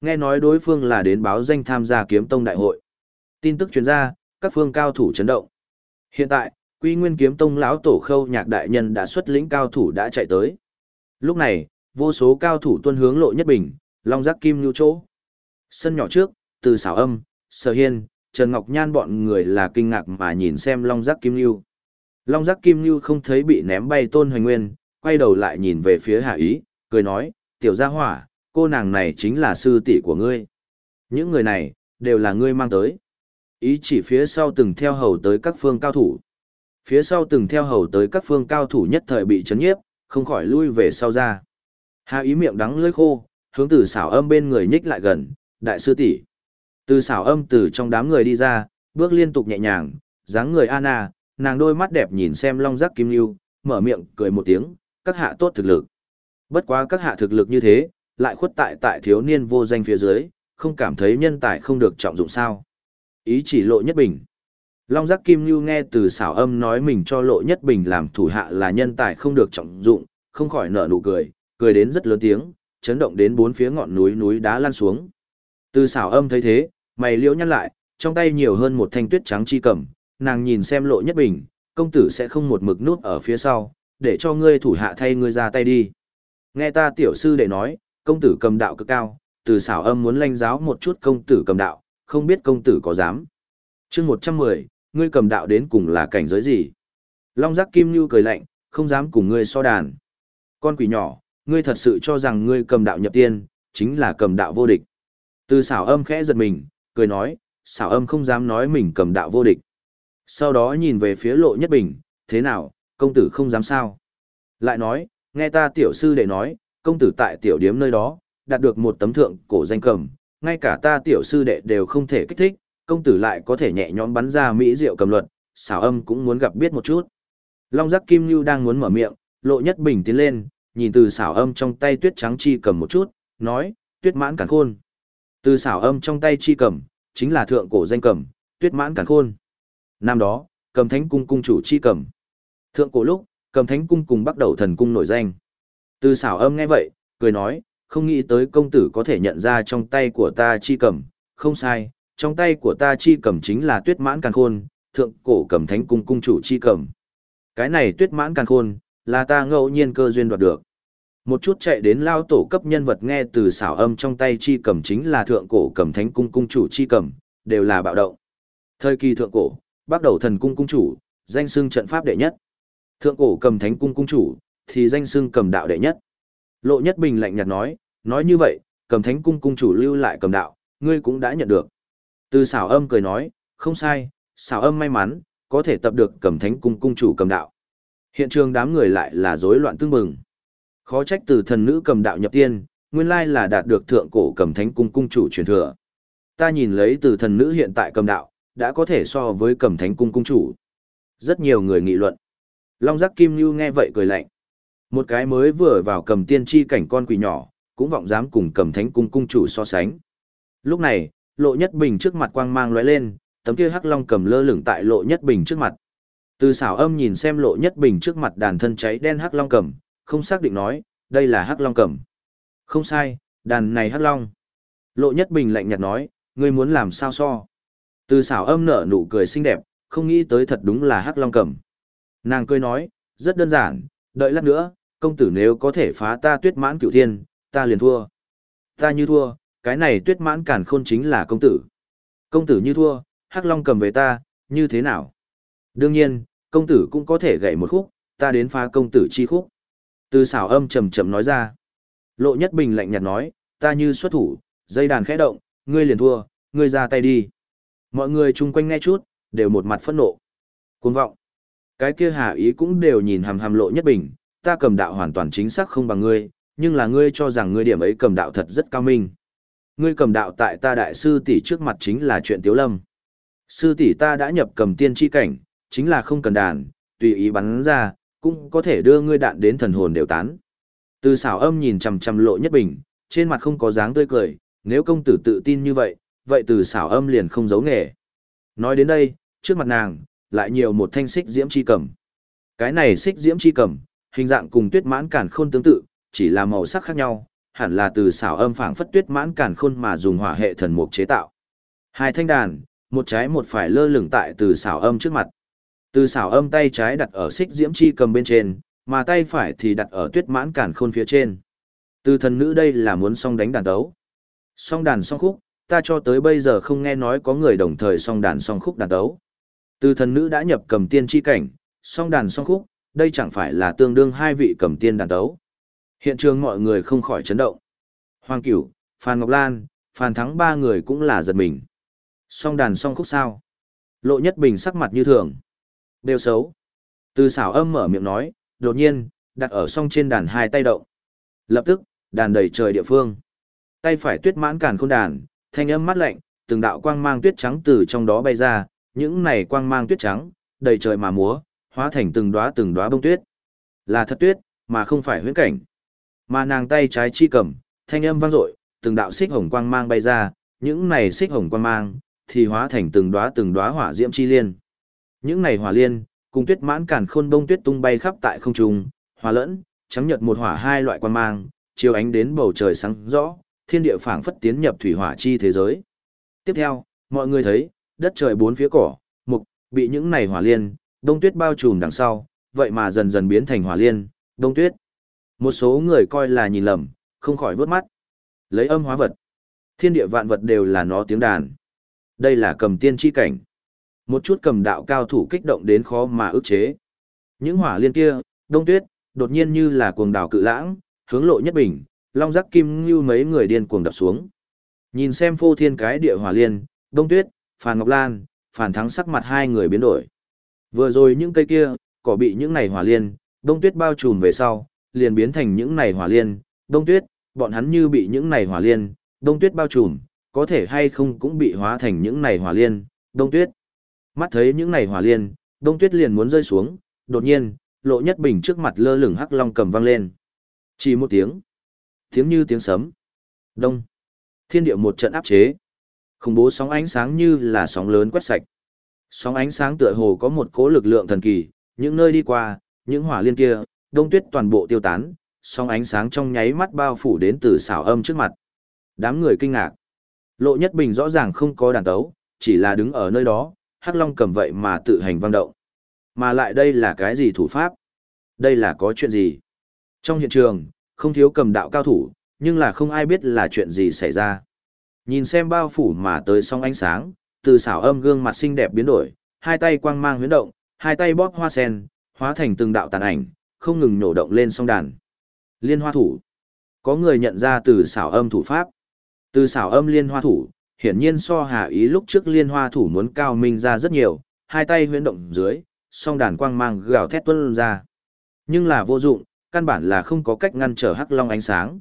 Nghe nói đối phương là đến báo danh tham gia kiếm tông đại hội. Tin tức truyền ra, các phương cao thủ chấn động. Hiện tại, Quy Nguyên Kiếm Tông lão tổ Khâu Nhạc đại nhân đã xuất lĩnh cao thủ đã chạy tới. Lúc này, vô số cao thủ tuân hướng lộ nhất bình, long giác kim nhu chỗ. Sân nhỏ trước, từ xảo âm, sở hiên, Trần Ngọc Nhan bọn người là kinh ngạc mà nhìn xem long giác kim nhu. Long giác kim như không thấy bị ném bay tôn hoành nguyên, quay đầu lại nhìn về phía hạ ý, cười nói, tiểu gia hỏa, cô nàng này chính là sư tỷ của ngươi. Những người này, đều là ngươi mang tới. Ý chỉ phía sau từng theo hầu tới các phương cao thủ. Phía sau từng theo hầu tới các phương cao thủ nhất thời bị chấn nhiếp, không khỏi lui về sau ra. Hạ ý miệng đắng lưỡi khô, hướng từ xảo âm bên người nhích lại gần, đại sư tỷ. Từ xảo âm từ trong đám người đi ra, bước liên tục nhẹ nhàng, dáng người Anna, nàng đôi mắt đẹp nhìn xem long giác kim lưu, mở miệng cười một tiếng, các hạ tốt thực lực. Bất quá các hạ thực lực như thế, lại khuất tại tại thiếu niên vô danh phía dưới, không cảm thấy nhân tài không được trọng dụng sao. Ý chỉ lộ nhất bình. Long giác kim lưu nghe từ xảo âm nói mình cho lộ nhất bình làm thủ hạ là nhân tài không được trọng dụng, không khỏi nở nụ cười, cười đến rất lớn tiếng, chấn động đến bốn phía ngọn núi núi đá lăn xuống. Từ xảo âm thấy thế, mày liễu nhăn lại, trong tay nhiều hơn một thanh tuyết trắng chi cầm, nàng nhìn xem lộ nhất bình, công tử sẽ không một mực nút ở phía sau, để cho ngươi thủ hạ thay ngươi ra tay đi. Nghe ta tiểu sư đệ nói, công tử cầm đạo cực cao, từ xảo âm muốn lanh giáo một chút công tử cầm đạo, không biết công tử có dám. chương 110, ngươi cầm đạo đến cùng là cảnh giới gì? Long giác kim như cười lạnh, không dám cùng ngươi so đàn. Con quỷ nhỏ, ngươi thật sự cho rằng ngươi cầm đạo nhập tiên, chính là cầm đạo vô địch. Từ xảo âm khẽ giật mình, cười nói, xảo âm không dám nói mình cầm đạo vô địch. Sau đó nhìn về phía lộ nhất bình, thế nào, công tử không dám sao. Lại nói, nghe ta tiểu sư đệ nói, công tử tại tiểu điếm nơi đó, đạt được một tấm thượng cổ danh cầm, ngay cả ta tiểu sư đệ đều không thể kích thích, công tử lại có thể nhẹ nhõm bắn ra mỹ diệu cầm luật, xảo âm cũng muốn gặp biết một chút. Long giác kim lưu đang muốn mở miệng, lộ nhất bình tiến lên, nhìn từ xảo âm trong tay tuyết trắng chi cầm một chút, nói, tuyết mãn cản khôn. Từ xảo âm trong tay chi cầm, chính là thượng cổ danh cầm, tuyết mãn cản khôn. Năm đó, cầm thánh cung cung chủ chi cầm. Thượng cổ lúc, cầm thánh cung cùng bắt đầu thần cung nổi danh. Từ xảo âm nghe vậy, cười nói, không nghĩ tới công tử có thể nhận ra trong tay của ta chi cầm, không sai, trong tay của ta chi cầm chính là tuyết mãn càng khôn, thượng cổ cầm thánh cung cung chủ chi cầm. Cái này tuyết mãn càng khôn, là ta ngẫu nhiên cơ duyên đoạt được. Một chút chạy đến lao tổ cấp nhân vật nghe từ xảo âm trong tay chi cầm chính là thượng cổ cầm thánh cung cung chủ chi cầm, đều là bạo động. Thời kỳ thượng cổ, bắt đầu thần cung cung chủ, danh xưng trận pháp đệ nhất. Thượng cổ cầm thánh cung cung chủ, thì danh xưng cầm đạo đệ nhất. Lộ Nhất Bình lạnh nhạt nói, nói như vậy, cầm thánh cung cung chủ lưu lại cầm đạo, ngươi cũng đã nhận được. Từ xảo âm cười nói, không sai, xảo âm may mắn, có thể tập được cầm thánh cung cung chủ cầm đạo. Hiện trường đám người lại là rối loạn tương mừng. Khó trách từ thần nữ cầm đạo nhập tiên, nguyên lai là đạt được thượng cổ cầm thánh cung cung chủ truyền thừa. Ta nhìn lấy từ thần nữ hiện tại cầm đạo, đã có thể so với cầm thánh cung cung chủ. Rất nhiều người nghị luận. Long giác kim như nghe vậy cười lạnh. Một cái mới vừa vào cầm tiên tri cảnh con quỷ nhỏ, cũng vọng dám cùng cầm thánh cung cung chủ so sánh. Lúc này, lộ nhất bình trước mặt quang mang lóe lên, tấm kia hắc long cầm lơ lửng tại lộ nhất bình trước mặt. Từ xảo âm nhìn xem lộ nhất bình trước mặt đàn thân cháy đen hắc long cầm, không xác định nói, đây là hắc long cầm. Không sai, đàn này hắc long. Lộ nhất bình lạnh nhạt nói, ngươi muốn làm sao so. Từ xảo âm nở nụ cười xinh đẹp, không nghĩ tới thật đúng là hắc long cầm. Nàng cười nói, rất đơn giản, đợi lát nữa, công tử nếu có thể phá ta tuyết mãn cửu thiên, ta liền thua. Ta như thua, cái này tuyết mãn cản khôn chính là công tử. Công tử như thua, hắc long cầm về ta, như thế nào? Đương nhiên, công tử cũng có thể gậy một khúc, ta đến phá công tử chi khúc. Từ xảo âm trầm trầm nói ra. Lộ nhất bình lạnh nhạt nói, ta như xuất thủ, dây đàn khẽ động, ngươi liền thua, ngươi ra tay đi. Mọi người chung quanh nghe chút, đều một mặt phẫn nộ. Cuồng vọng. Cái kia hà ý cũng đều nhìn hàm hàm lộ nhất bình, ta cầm đạo hoàn toàn chính xác không bằng ngươi, nhưng là ngươi cho rằng ngươi điểm ấy cầm đạo thật rất cao minh. Ngươi cầm đạo tại ta đại sư tỷ trước mặt chính là chuyện tiếu lâm. Sư tỷ ta đã nhập cầm tiên tri cảnh, chính là không cần đàn, tùy ý bắn ra, cũng có thể đưa ngươi đạn đến thần hồn đều tán. Từ xảo âm nhìn chằm chằm lộ nhất bình, trên mặt không có dáng tươi cười, nếu công tử tự tin như vậy, vậy từ xảo âm liền không giấu nghề. Nói đến đây, trước mặt nàng, lại nhiều một thanh xích diễm chi cầm. Cái này xích diễm chi cầm, hình dạng cùng tuyết mãn cản khôn tương tự, chỉ là màu sắc khác nhau, hẳn là từ xảo âm phảng phất tuyết mãn cản khôn mà dùng hỏa hệ thần mục chế tạo. Hai thanh đàn, một trái một phải lơ lửng tại từ xảo âm trước mặt. Từ xảo âm tay trái đặt ở xích diễm chi cầm bên trên, mà tay phải thì đặt ở tuyết mãn cản khôn phía trên. Từ thần nữ đây là muốn song đánh đàn đấu. Song đàn song khúc, ta cho tới bây giờ không nghe nói có người đồng thời song đàn song khúc đàn đấu. Từ thần nữ đã nhập cầm tiên chi cảnh, song đàn song khúc, đây chẳng phải là tương đương hai vị cầm tiên đàn tấu. Hiện trường mọi người không khỏi chấn động. Hoàng Cửu, Phan Ngọc Lan, Phan Thắng ba người cũng là giật mình. Song đàn song khúc sao? Lộ Nhất Bình sắc mặt như thường. Đều xấu. Từ xảo âm mở miệng nói, đột nhiên, đặt ở song trên đàn hai tay động. Lập tức, đàn đầy trời địa phương. Tay phải tuyết mãn càn khôn đàn, thanh âm mát lạnh, từng đạo quang mang tuyết trắng từ trong đó bay ra, những này quang mang tuyết trắng, đầy trời mà múa, hóa thành từng đóa từng đóa bông tuyết. Là thật tuyết, mà không phải huyễn cảnh. Mà nàng tay trái chi cầm, thanh âm vang dội, từng đạo xích hồng quang mang bay ra, những này xích hồng quang mang thì hóa thành từng đóa từng đóa hỏa diễm chi liên. Những này hỏa liên, cùng tuyết mãn càn khôn bông tuyết tung bay khắp tại không trung, hòa lẫn, trắng nhật một hỏa hai loại quang mang, chiếu ánh đến bầu trời sáng rõ, thiên địa phảng phất tiến nhập thủy hỏa chi thế giới. Tiếp theo, mọi người thấy, đất trời bốn phía cỏ, mục, bị những này hỏa liên, đông tuyết bao trùm đằng sau, vậy mà dần dần biến thành hỏa liên, đông tuyết. Một số người coi là nhìn lầm, không khỏi vớt mắt. Lấy âm hóa vật. Thiên địa vạn vật đều là nó tiếng đàn. Đây là cầm tiên chi cảnh. Một chút cầm đạo cao thủ kích động đến khó mà ức chế. Những hỏa liên kia, đông tuyết, đột nhiên như là cuồng đảo cự lãng, hướng lộ nhất bình, long giác kim như mấy người điên cuồng đập xuống. Nhìn xem phô thiên cái địa hỏa liên, đông tuyết, phàn ngọc lan, phàn thắng sắc mặt hai người biến đổi. Vừa rồi những cây kia, cỏ bị những này hỏa liên, đông tuyết bao trùm về sau, liền biến thành những này hỏa liên, đông tuyết, bọn hắn như bị những này hỏa liên, đông tuyết bao trùm, có thể hay không cũng bị hóa thành những này hỏa liên, đông tuyết. Mắt thấy những này hỏa liên, đông tuyết liền muốn rơi xuống, đột nhiên, lộ nhất bình trước mặt lơ lửng hắc long cầm vang lên. Chỉ một tiếng, tiếng như tiếng sấm. Đông. Thiên địa một trận áp chế. Khủng bố sóng ánh sáng như là sóng lớn quét sạch. Sóng ánh sáng tựa hồ có một cỗ lực lượng thần kỳ, những nơi đi qua, những hỏa liên kia, đông tuyết toàn bộ tiêu tán, sóng ánh sáng trong nháy mắt bao phủ đến từ xảo âm trước mặt. Đám người kinh ngạc. Lộ Nhất Bình rõ ràng không có đàn tấu, chỉ là đứng ở nơi đó, Hắc Long cầm vậy mà tự hành vang động. Mà lại đây là cái gì thủ pháp? Đây là có chuyện gì? Trong hiện trường, không thiếu cầm đạo cao thủ, nhưng là không ai biết là chuyện gì xảy ra. Nhìn xem bao phủ mà tới song ánh sáng, từ xảo âm gương mặt xinh đẹp biến đổi, hai tay quang mang huyến động, hai tay bóp hoa sen, hóa thành từng đạo tàn ảnh, không ngừng nổ động lên song đàn. Liên hoa thủ. Có người nhận ra từ xảo âm thủ pháp. Từ xảo âm liên hoa thủ, hiển nhiên so hà ý lúc trước liên hoa thủ muốn cao minh ra rất nhiều, hai tay huyến động dưới, song đàn quang mang gào thét tuôn ra. Nhưng là vô dụng, căn bản là không có cách ngăn trở hắc long ánh sáng.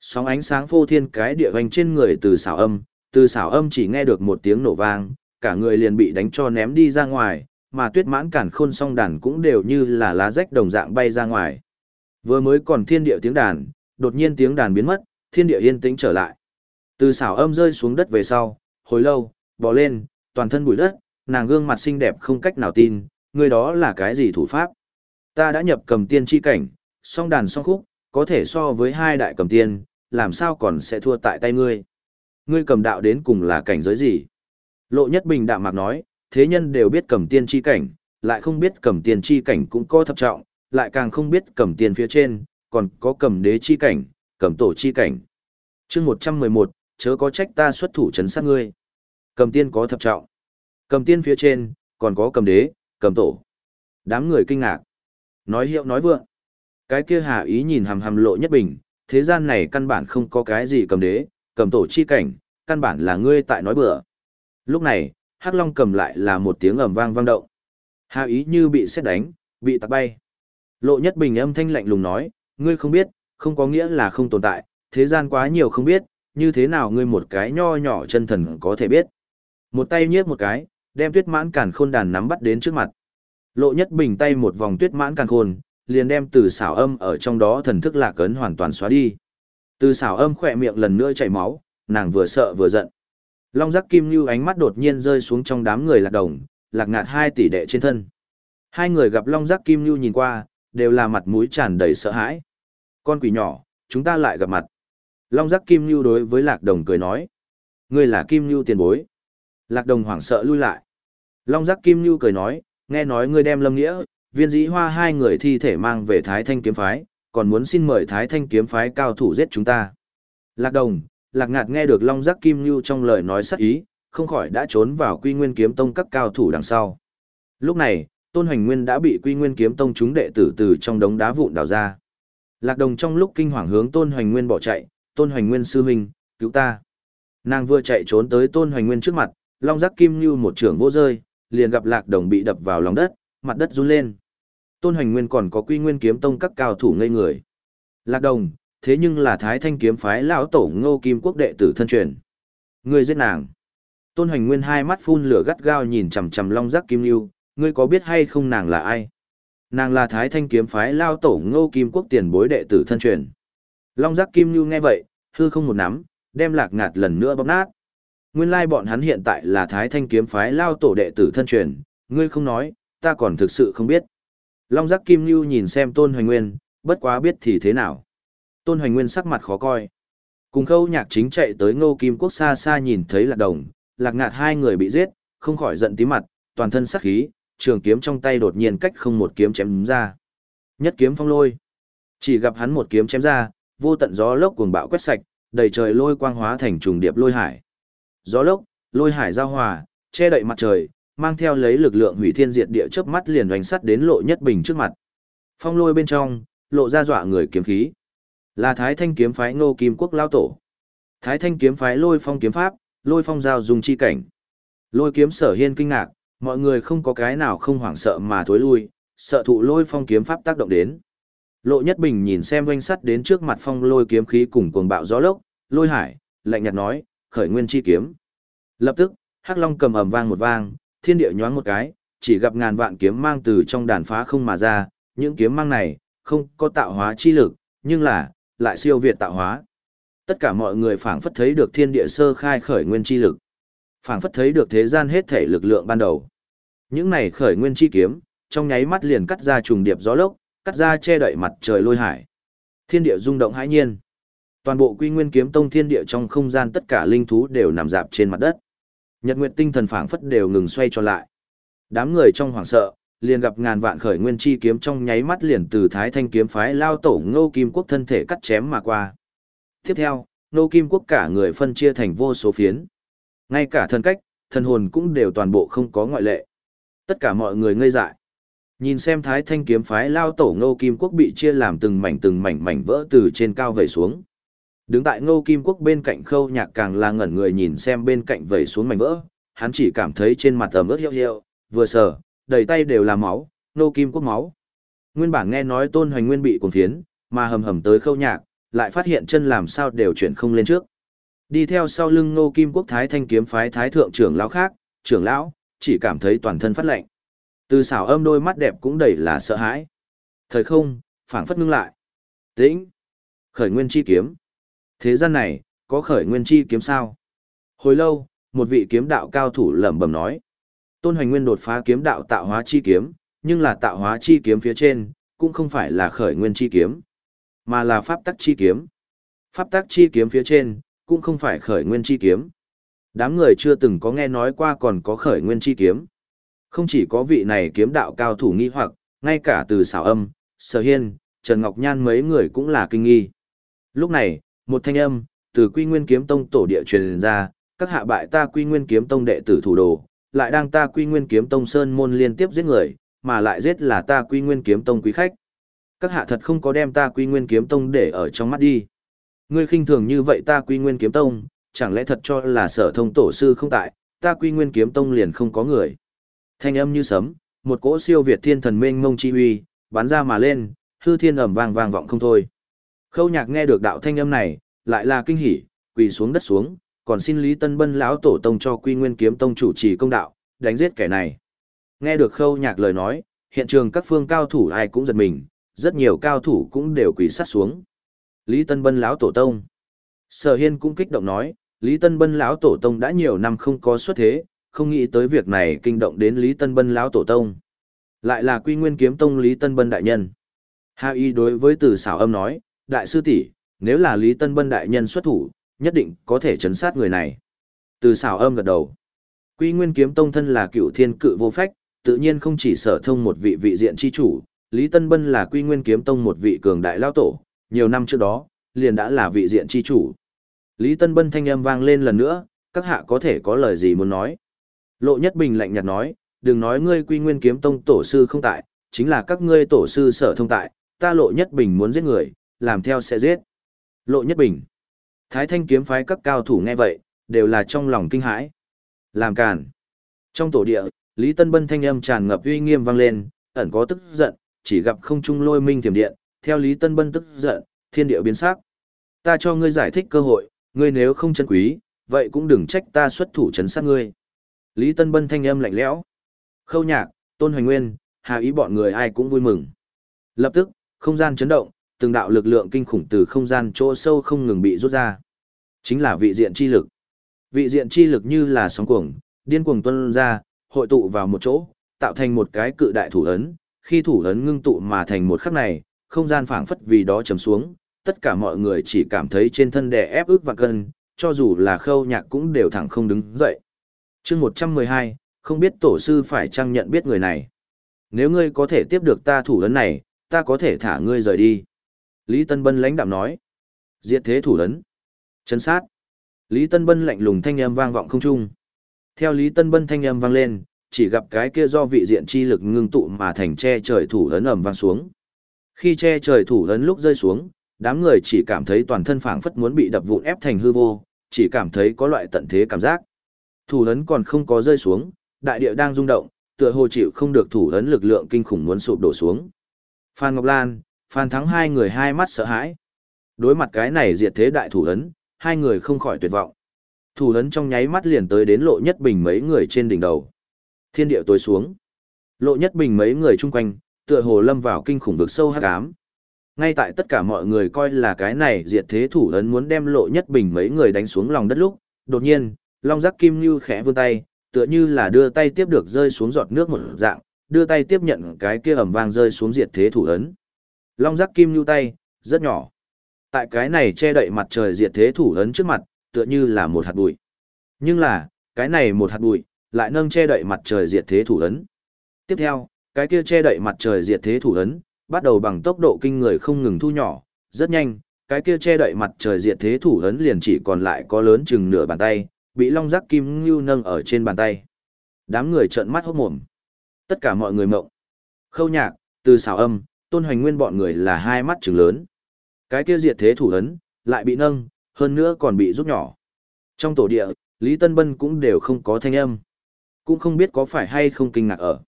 Sóng ánh sáng phô thiên cái địa vành trên người từ xảo âm, từ xảo âm chỉ nghe được một tiếng nổ vang, cả người liền bị đánh cho ném đi ra ngoài, mà tuyết mãn cản khôn song đàn cũng đều như là lá rách đồng dạng bay ra ngoài. Vừa mới còn thiên địa tiếng đàn, đột nhiên tiếng đàn biến mất, thiên địa yên tĩnh trở lại. Từ xảo âm rơi xuống đất về sau, hồi lâu, bò lên, toàn thân bụi đất, nàng gương mặt xinh đẹp không cách nào tin, người đó là cái gì thủ pháp. Ta đã nhập cầm tiên chi cảnh, song đàn song khúc, có thể so với hai đại cầm tiên, làm sao còn sẽ thua tại tay ngươi. Ngươi cầm đạo đến cùng là cảnh giới gì? Lộ nhất bình đạm mạc nói, thế nhân đều biết cầm tiên chi cảnh, lại không biết cầm tiên chi cảnh cũng có thập trọng, lại càng không biết cầm tiên phía trên, còn có cầm đế chi cảnh, cầm tổ chi cảnh. chương 111, chớ có trách ta xuất thủ chấn sát ngươi. Cầm tiên có thập trọng. Cầm tiên phía trên, còn có cầm đế, cầm tổ. Đám người kinh ngạc. Nói hiệu nói vượng. Cái kia hà ý nhìn hàm hàm lộ nhất bình, thế gian này căn bản không có cái gì cầm đế, cầm tổ chi cảnh, căn bản là ngươi tại nói bừa. Lúc này, Hắc Long cầm lại là một tiếng ầm vang vang động. Hà ý như bị xét đánh, bị tạc bay. Lộ nhất bình âm thanh lạnh lùng nói, ngươi không biết, không có nghĩa là không tồn tại, thế gian quá nhiều không biết, như thế nào ngươi một cái nho nhỏ chân thần có thể biết. Một tay nhiếp một cái, đem tuyết mãn càn khôn đàn nắm bắt đến trước mặt. Lộ nhất bình tay một vòng tuyết mãn càn khôn, liền đem từ xảo âm ở trong đó thần thức lạc ấn hoàn toàn xóa đi. Từ xảo âm khỏe miệng lần nữa chảy máu, nàng vừa sợ vừa giận. Long giác kim như ánh mắt đột nhiên rơi xuống trong đám người lạc đồng, lạc ngạt hai tỷ đệ trên thân. Hai người gặp long giác kim như nhìn qua, đều là mặt mũi tràn đầy sợ hãi. Con quỷ nhỏ, chúng ta lại gặp mặt. Long giác kim như đối với lạc đồng cười nói. Ngươi là kim như tiền bối. Lạc đồng hoảng sợ lui lại. Long giác kim như cười nói, nghe nói ngươi đem lâm nghĩa, viên dĩ hoa hai người thi thể mang về Thái Thanh kiếm phái, còn muốn xin mời Thái Thanh kiếm phái cao thủ giết chúng ta. Lạc đồng, lạc ngạt nghe được Long Giác Kim Nhu trong lời nói sắc ý, không khỏi đã trốn vào quy nguyên kiếm tông các cao thủ đằng sau. Lúc này, Tôn Hoành Nguyên đã bị Quy Nguyên Kiếm Tông chúng đệ tử từ trong đống đá vụn đào ra. Lạc Đồng trong lúc kinh hoàng hướng Tôn Hoành Nguyên bỏ chạy, "Tôn Hoành Nguyên sư huynh, cứu ta!" Nàng vừa chạy trốn tới Tôn Hoành Nguyên trước mặt, long giác kim Nhu một trưởng vô rơi, liền gặp Lạc Đồng bị đập vào lòng đất, mặt đất run lên. Tôn Hoành Nguyên còn có Quy Nguyên Kiếm Tông các cao thủ ngây người. Lạc Đồng, thế nhưng là Thái Thanh kiếm phái lão tổ Ngô Kim Quốc đệ tử thân truyền. Ngươi giết nàng. Tôn Hoành Nguyên hai mắt phun lửa gắt gao nhìn chằm chằm Long Giác Kim Lưu, ngươi có biết hay không nàng là ai? Nàng là Thái Thanh kiếm phái Lão tổ Ngô Kim Quốc tiền bối đệ tử thân truyền. Long Giác Kim Lưu nghe vậy, hư không một nắm, đem Lạc Ngạt lần nữa bóp nát. Nguyên lai bọn hắn hiện tại là Thái Thanh kiếm phái Lão tổ đệ tử thân truyền, ngươi không nói, ta còn thực sự không biết. Long Giác Kim Lưu nhìn xem Tôn Hoành Nguyên, bất quá biết thì thế nào. Tôn Hoành Nguyên sắc mặt khó coi. Cùng khâu nhạc chính chạy tới Ngô Kim Quốc xa xa nhìn thấy Lạc Đồng, Lạc Ngạt hai người bị giết, không khỏi giận tí mặt, toàn thân sắc khí, trường kiếm trong tay đột nhiên cách không một kiếm chém ra. Nhất kiếm phong lôi. Chỉ gặp hắn một kiếm chém ra, vô tận gió lốc cuồng bạo quét sạch, đầy trời lôi quang hóa thành trùng điệp lôi hải. Gió lốc, lôi hải giao hòa, che đậy mặt trời, mang theo lấy lực lượng hủy thiên diệt địa chớp mắt liền đánh sắt đến lộ nhất bình trước mặt. Phong lôi bên trong, lộ ra dọa người kiếm khí. Là Thái Thanh kiếm phái Ngô Kim Quốc lao tổ. Thái Thanh kiếm phái Lôi Phong kiếm pháp, Lôi Phong giao dùng chi cảnh. Lôi kiếm Sở Hiên kinh ngạc, mọi người không có cái nào không hoảng sợ mà thối lui, sợ thụ Lôi Phong kiếm pháp tác động đến. Lộ Nhất Bình nhìn xem oanh sắt đến trước mặt phong lôi kiếm khí cùng cuồng bạo gió lốc, Lôi Hải, lạnh nhạt nói, khởi nguyên chi kiếm. Lập tức, Hắc Long cầm ầm vang một vang, thiên địa nhoáng một cái, chỉ gặp ngàn vạn kiếm mang từ trong đàn phá không mà ra, những kiếm mang này không có tạo hóa chi lực, nhưng là lại siêu việt tạo hóa. Tất cả mọi người phảng phất thấy được thiên địa sơ khai khởi nguyên chi lực. Phảng phất thấy được thế gian hết thể lực lượng ban đầu. Những này khởi nguyên chi kiếm, trong nháy mắt liền cắt ra trùng điệp gió lốc, cắt ra che đậy mặt trời lôi hải. Thiên địa rung động hãi nhiên. Toàn bộ Quy Nguyên Kiếm Tông thiên địa trong không gian tất cả linh thú đều nằm dạp trên mặt đất. Nhật Nguyệt tinh thần phảng phất đều ngừng xoay tròn lại. Đám người trong hoảng sợ, liền gặp ngàn vạn khởi nguyên chi kiếm trong nháy mắt liền từ Thái Thanh kiếm phái lao tổ Ngô Kim Quốc thân thể cắt chém mà qua. Tiếp theo, Ngô Kim Quốc cả người phân chia thành vô số phiến. Ngay cả thân cách, thần hồn cũng đều toàn bộ không có ngoại lệ. Tất cả mọi người ngây dại. Nhìn xem Thái Thanh kiếm phái lao tổ Ngô Kim Quốc bị chia làm từng mảnh từng mảnh mảnh vỡ từ trên cao vẩy xuống. Đứng tại Ngô Kim Quốc bên cạnh Khâu Nhạc càng là ngẩn người nhìn xem bên cạnh vẩy xuống mảnh vỡ, hắn chỉ cảm thấy trên mặt ẩm ướt hiệu hiệu, vừa sờ, đầy tay đều là máu, Ngô kim quốc máu. Nguyên bản nghe nói tôn hoành nguyên bị cuồng phiến, mà hầm hầm tới khâu nhạc, lại phát hiện chân làm sao đều chuyển không lên trước. Đi theo sau lưng Ngô kim quốc thái thanh kiếm phái thái thượng trưởng lão khác, trưởng lão, chỉ cảm thấy toàn thân phát lạnh. Từ xảo âm đôi mắt đẹp cũng đầy là sợ hãi. Thời không, phảng phất ngưng lại. Tĩnh. Khởi nguyên chi kiếm. Thế gian này, có khởi nguyên chi kiếm sao? Hồi lâu, một vị kiếm đạo cao thủ lẩm bẩm nói. Tôn Hoành Nguyên đột phá kiếm đạo tạo hóa chi kiếm, nhưng là tạo hóa chi kiếm phía trên, cũng không phải là khởi nguyên chi kiếm, mà là pháp tắc chi kiếm. Pháp tắc chi kiếm phía trên, cũng không phải khởi nguyên chi kiếm. Đám người chưa từng có nghe nói qua còn có khởi nguyên chi kiếm. Không chỉ có vị này kiếm đạo cao thủ nghi hoặc, ngay cả từ xảo âm, sở hiên, Trần Ngọc Nhan mấy người cũng là kinh nghi. Lúc này, một thanh âm, từ quy nguyên kiếm tông tổ địa truyền ra, các hạ bại ta quy nguyên kiếm tông đệ tử thủ đồ, lại đang ta quy nguyên kiếm tông sơn môn liên tiếp giết người, mà lại giết là ta quy nguyên kiếm tông quý khách. Các hạ thật không có đem ta quy nguyên kiếm tông để ở trong mắt đi. Ngươi khinh thường như vậy ta quy nguyên kiếm tông, chẳng lẽ thật cho là sở thông tổ sư không tại, ta quy nguyên kiếm tông liền không có người. Thanh âm như sấm, một cỗ siêu việt thiên thần mênh mông chi uy bắn ra mà lên, hư thiên ầm vang vang vọng không thôi. Khâu nhạc nghe được đạo thanh âm này, lại là kinh hỉ, quỳ xuống đất xuống, còn xin Lý Tân Bân lão tổ tông cho Quy Nguyên Kiếm Tông chủ trì công đạo, đánh giết kẻ này. Nghe được Khâu Nhạc lời nói, hiện trường các phương cao thủ ai cũng giật mình, rất nhiều cao thủ cũng đều quỳ sát xuống. Lý Tân Bân lão tổ tông. Sở Hiên cũng kích động nói, Lý Tân Bân lão tổ tông đã nhiều năm không có xuất thế, không nghĩ tới việc này kinh động đến Lý Tân Bân lão tổ tông. Lại là Quy Nguyên Kiếm Tông Lý Tân Bân đại nhân. Hà Y đối với Từ Xảo Âm nói, đại sư tỷ, nếu là Lý Tân Bân đại nhân xuất thủ, nhất định có thể chấn sát người này. Từ xảo âm gật đầu. Quy Nguyên Kiếm Tông thân là cựu thiên cự vô phách, tự nhiên không chỉ sở thông một vị vị diện chi chủ, Lý Tân Bân là Quy Nguyên Kiếm Tông một vị cường đại lao tổ, nhiều năm trước đó, liền đã là vị diện chi chủ. Lý Tân Bân thanh âm vang lên lần nữa, các hạ có thể có lời gì muốn nói. Lộ Nhất Bình lạnh nhạt nói, đừng nói ngươi quy nguyên kiếm tông tổ sư không tại, chính là các ngươi tổ sư sở thông tại, ta lộ nhất bình muốn giết người, làm theo sẽ giết. Lộ nhất bình. Thái thanh kiếm phái các cao thủ nghe vậy, đều là trong lòng kinh hãi. Làm càn. Trong tổ địa, Lý Tân Bân thanh âm tràn ngập uy nghiêm vang lên, ẩn có tức giận, chỉ gặp không trung lôi minh thiểm điện, theo Lý Tân Bân tức giận, thiên địa biến sắc. Ta cho ngươi giải thích cơ hội, ngươi nếu không chân quý, vậy cũng đừng trách ta xuất thủ chấn sát ngươi. Lý Tân Bân thanh âm lạnh lẽo. Khâu Nhạc, Tôn Hoành Nguyên, Hà Ý bọn người ai cũng vui mừng. Lập tức, không gian chấn động, từng đạo lực lượng kinh khủng từ không gian chỗ sâu không ngừng bị rút ra. Chính là vị diện chi lực. Vị diện chi lực như là sóng cuồng, điên cuồng tuôn ra, hội tụ vào một chỗ, tạo thành một cái cự đại thủ ấn, khi thủ ấn ngưng tụ mà thành một khắc này, không gian phảng phất vì đó trầm xuống, tất cả mọi người chỉ cảm thấy trên thân đè ép ức và cân, cho dù là khâu nhạc cũng đều thẳng không đứng dậy. chương 112, không biết tổ sư phải chăng nhận biết người này. Nếu ngươi có thể tiếp được ta thủ ấn này, ta có thể thả ngươi rời đi. Lý Tân Bân lãnh đạm nói. Diệt thế thủ ấn. Chấn sát. Lý Tân Bân lạnh lùng thanh âm vang vọng không trung. Theo Lý Tân Bân thanh âm vang lên, chỉ gặp cái kia do vị diện chi lực ngưng tụ mà thành che trời thủ ấn ầm vang xuống. Khi che trời thủ ấn lúc rơi xuống, đám người chỉ cảm thấy toàn thân phảng phất muốn bị đập vụn ép thành hư vô, chỉ cảm thấy có loại tận thế cảm giác. Thủ ấn còn không có rơi xuống, đại địa đang rung động, tựa hồ chịu không được thủ ấn lực lượng kinh khủng muốn sụp đổ xuống. Phan Ngọc Lan, Phan Thắng hai người hai mắt sợ hãi. Đối mặt cái này diệt thế đại thủ ấn, hai người không khỏi tuyệt vọng. Thủ ấn trong nháy mắt liền tới đến lộ nhất bình mấy người trên đỉnh đầu. Thiên địa tối xuống. Lộ nhất bình mấy người chung quanh, tựa hồ lâm vào kinh khủng vực sâu hắc ám. Ngay tại tất cả mọi người coi là cái này diệt thế thủ ấn muốn đem lộ nhất bình mấy người đánh xuống lòng đất lúc, đột nhiên, Long Giác Kim Như khẽ vươn tay, tựa như là đưa tay tiếp được rơi xuống giọt nước một dạng, đưa tay tiếp nhận cái kia ẩm vang rơi xuống diệt thế thủ ấn. Long Giác Kim lưu tay, rất nhỏ. Tại cái này che đậy mặt trời diệt thế thủ ấn trước mặt, tựa như là một hạt bụi. Nhưng là, cái này một hạt bụi, lại nâng che đậy mặt trời diệt thế thủ ấn. Tiếp theo, cái kia che đậy mặt trời diệt thế thủ ấn, bắt đầu bằng tốc độ kinh người không ngừng thu nhỏ, rất nhanh, cái kia che đậy mặt trời diệt thế thủ ấn liền chỉ còn lại có lớn chừng nửa bàn tay, bị long giác kim ngưu nâng ở trên bàn tay. Đám người trợn mắt hốt mồm. Tất cả mọi người mộng. Khâu nhạc, từ xảo âm, tôn hoành nguyên bọn người là hai mắt trừng lớn. Cái kia diệt thế thủ ấn, lại bị nâng, hơn nữa còn bị rút nhỏ. Trong tổ địa, Lý Tân Bân cũng đều không có thanh âm. Cũng không biết có phải hay không kinh ngạc ở.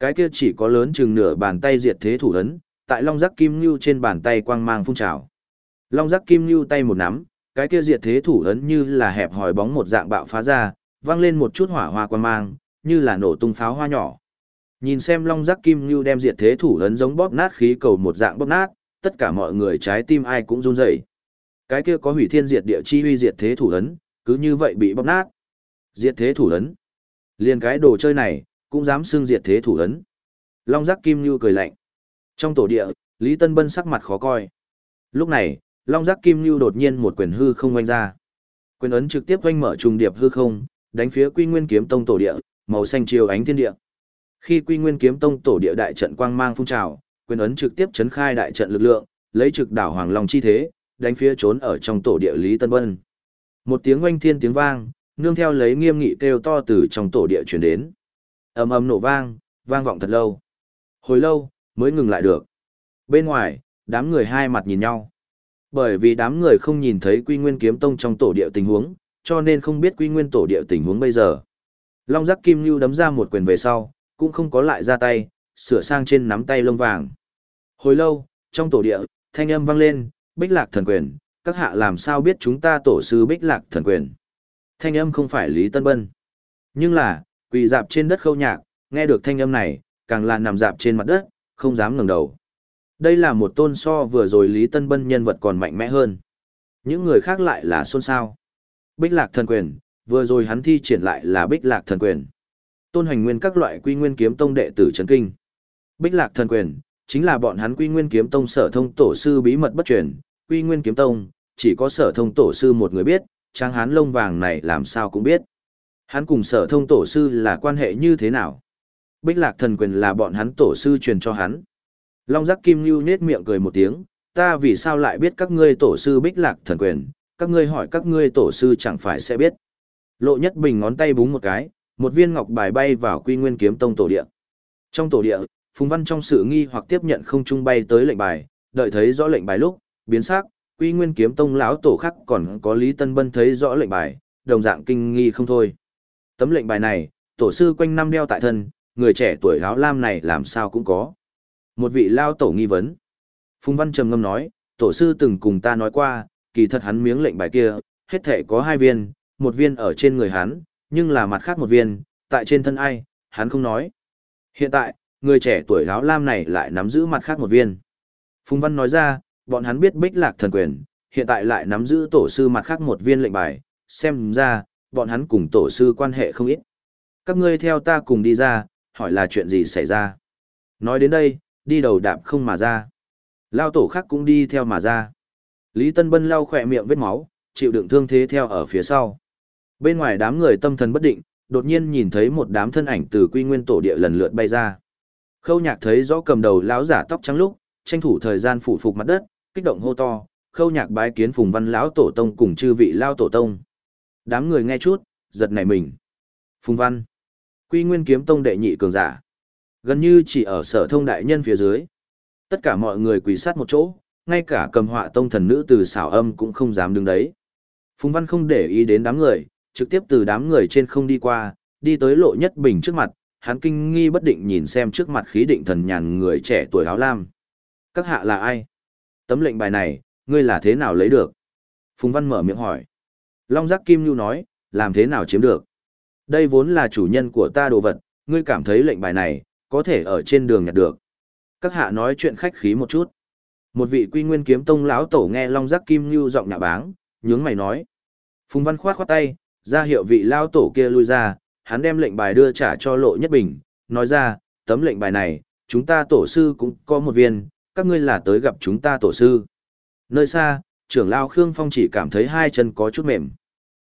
Cái kia chỉ có lớn chừng nửa bàn tay diệt thế thủ ấn, tại long giác kim lưu trên bàn tay quang mang phun trào. Long giác kim lưu tay một nắm, cái kia diệt thế thủ ấn như là hẹp hòi bóng một dạng bạo phá ra, vang lên một chút hỏa hoa quang mang, như là nổ tung pháo hoa nhỏ. Nhìn xem long giác kim như đem diệt thế thủ ấn giống bóp nát khí cầu một dạng bóp nát, tất cả mọi người trái tim ai cũng run rẩy. Cái kia có hủy thiên diệt địa chi huy diệt thế thủ ấn, cứ như vậy bị bóp nát. Diệt thế thủ ấn. Liên cái đồ chơi này, cũng dám xưng diệt thế thủ ấn. Long giác kim như cười lạnh. Trong tổ địa, Lý Tân Bân sắc mặt khó coi. Lúc này, Long giác kim như đột nhiên một quyền hư không oanh ra. Quyền ấn trực tiếp oanh mở trùng điệp hư không, đánh phía Quy Nguyên Kiếm Tông tổ địa, màu xanh chiều ánh thiên địa. Khi Quy Nguyên Kiếm Tông tổ địa đại trận quang mang phun trào, quyền ấn trực tiếp chấn khai đại trận lực lượng, lấy trực đảo Hoàng Long chi thế, đánh phía trốn ở trong tổ địa Lý Tân Bân. Một tiếng oanh thiên tiếng vang, nương theo lấy nghiêm nghị kêu to từ trong tổ địa truyền đến ầm ầm nổ vang, vang vọng thật lâu. Hồi lâu, mới ngừng lại được. Bên ngoài, đám người hai mặt nhìn nhau. Bởi vì đám người không nhìn thấy Quy Nguyên Kiếm Tông trong tổ địa tình huống, cho nên không biết Quy Nguyên tổ địa tình huống bây giờ. Long Giác Kim Nưu đấm ra một quyền về sau, cũng không có lại ra tay, sửa sang trên nắm tay lông vàng. Hồi lâu, trong tổ địa, thanh âm vang lên, Bích Lạc Thần Quyền, các hạ làm sao biết chúng ta tổ sư Bích Lạc Thần Quyền. Thanh âm không phải Lý Tân Bân. Nhưng là, quỳ dạp trên đất khâu nhạc, nghe được thanh âm này, càng là nằm dạp trên mặt đất, không dám ngẩng đầu. Đây là một tôn so vừa rồi Lý Tân Bân nhân vật còn mạnh mẽ hơn. Những người khác lại là xôn xao. Bích lạc thần quyền, vừa rồi hắn thi triển lại là bích lạc thần quyền. Tôn hành nguyên các loại quy nguyên kiếm tông đệ tử trấn kinh. Bích lạc thần quyền, chính là bọn hắn quy nguyên kiếm tông sở thông tổ sư bí mật bất truyền, quy nguyên kiếm tông, chỉ có sở thông tổ sư một người biết, trang hán lông vàng này làm sao cũng biết. Hắn cùng sở thông tổ sư là quan hệ như thế nào? Bích lạc thần quyền là bọn hắn tổ sư truyền cho hắn. Long giác kim lưu nết miệng cười một tiếng, ta vì sao lại biết các ngươi tổ sư bích lạc thần quyền, các ngươi hỏi các ngươi tổ sư chẳng phải sẽ biết. Lộ nhất bình ngón tay búng một cái, một viên ngọc bài bay vào Quy Nguyên Kiếm Tông tổ địa. Trong tổ địa, Phùng Văn trong sự nghi hoặc tiếp nhận không trung bay tới lệnh bài, đợi thấy rõ lệnh bài lúc, biến sắc, Quy Nguyên Kiếm Tông lão tổ khác còn có Lý Tân Bân thấy rõ lệnh bài, đồng dạng kinh nghi không thôi. Tấm lệnh bài này, tổ sư quanh năm đeo tại thân, người trẻ tuổi áo lam này làm sao cũng có. Một vị lao tổ nghi vấn. Phùng Văn trầm ngâm nói, tổ sư từng cùng ta nói qua, kỳ thật hắn miếng lệnh bài kia, hết thể có hai viên, một viên ở trên người hắn, nhưng là mặt khác một viên, tại trên thân ai, hắn không nói. Hiện tại, người trẻ tuổi áo lam này lại nắm giữ mặt khác một viên. Phùng Văn nói ra, bọn hắn biết bích lạc thần quyền, hiện tại lại nắm giữ tổ sư mặt khác một viên lệnh bài, xem ra, bọn hắn cùng tổ sư quan hệ không ít. Các ngươi theo ta cùng đi ra, hỏi là chuyện gì xảy ra. Nói đến đây, đi đầu đạp không mà ra. Lao tổ khác cũng đi theo mà ra. Lý Tân Bân lau khỏe miệng vết máu, chịu đựng thương thế theo ở phía sau. Bên ngoài đám người tâm thần bất định, đột nhiên nhìn thấy một đám thân ảnh từ quy nguyên tổ địa lần lượt bay ra. Khâu nhạc thấy rõ cầm đầu lão giả tóc trắng lúc, tranh thủ thời gian phủ phục mặt đất, kích động hô to, khâu nhạc bái kiến phùng văn lão tổ tông cùng chư vị lao tổ tông. Đám người nghe chút, giật nảy mình. Phùng văn, quy nguyên kiếm tông đệ nhị cường giả. Gần như chỉ ở sở thông đại nhân phía dưới. Tất cả mọi người quỳ sát một chỗ, ngay cả cầm họa tông thần nữ từ xảo âm cũng không dám đứng đấy. Phùng văn không để ý đến đám người, trực tiếp từ đám người trên không đi qua, đi tới lộ nhất bình trước mặt, hắn kinh nghi bất định nhìn xem trước mặt khí định thần nhàn người trẻ tuổi áo lam. Các hạ là ai? Tấm lệnh bài này, ngươi là thế nào lấy được? Phùng Văn mở miệng hỏi. Long Giác Kim Nhu nói, làm thế nào chiếm được? Đây vốn là chủ nhân của ta đồ vật, ngươi cảm thấy lệnh bài này, có thể ở trên đường nhặt được. Các hạ nói chuyện khách khí một chút. Một vị quy nguyên kiếm tông lão tổ nghe Long Giác Kim Nhu giọng nhạ báng, nhướng mày nói. Phùng Văn khoát khoát tay, ra hiệu vị lao tổ kia lui ra, hắn đem lệnh bài đưa trả cho lộ nhất bình, nói ra, tấm lệnh bài này, chúng ta tổ sư cũng có một viên, các ngươi là tới gặp chúng ta tổ sư. Nơi xa, trưởng lao Khương Phong chỉ cảm thấy hai chân có chút mềm.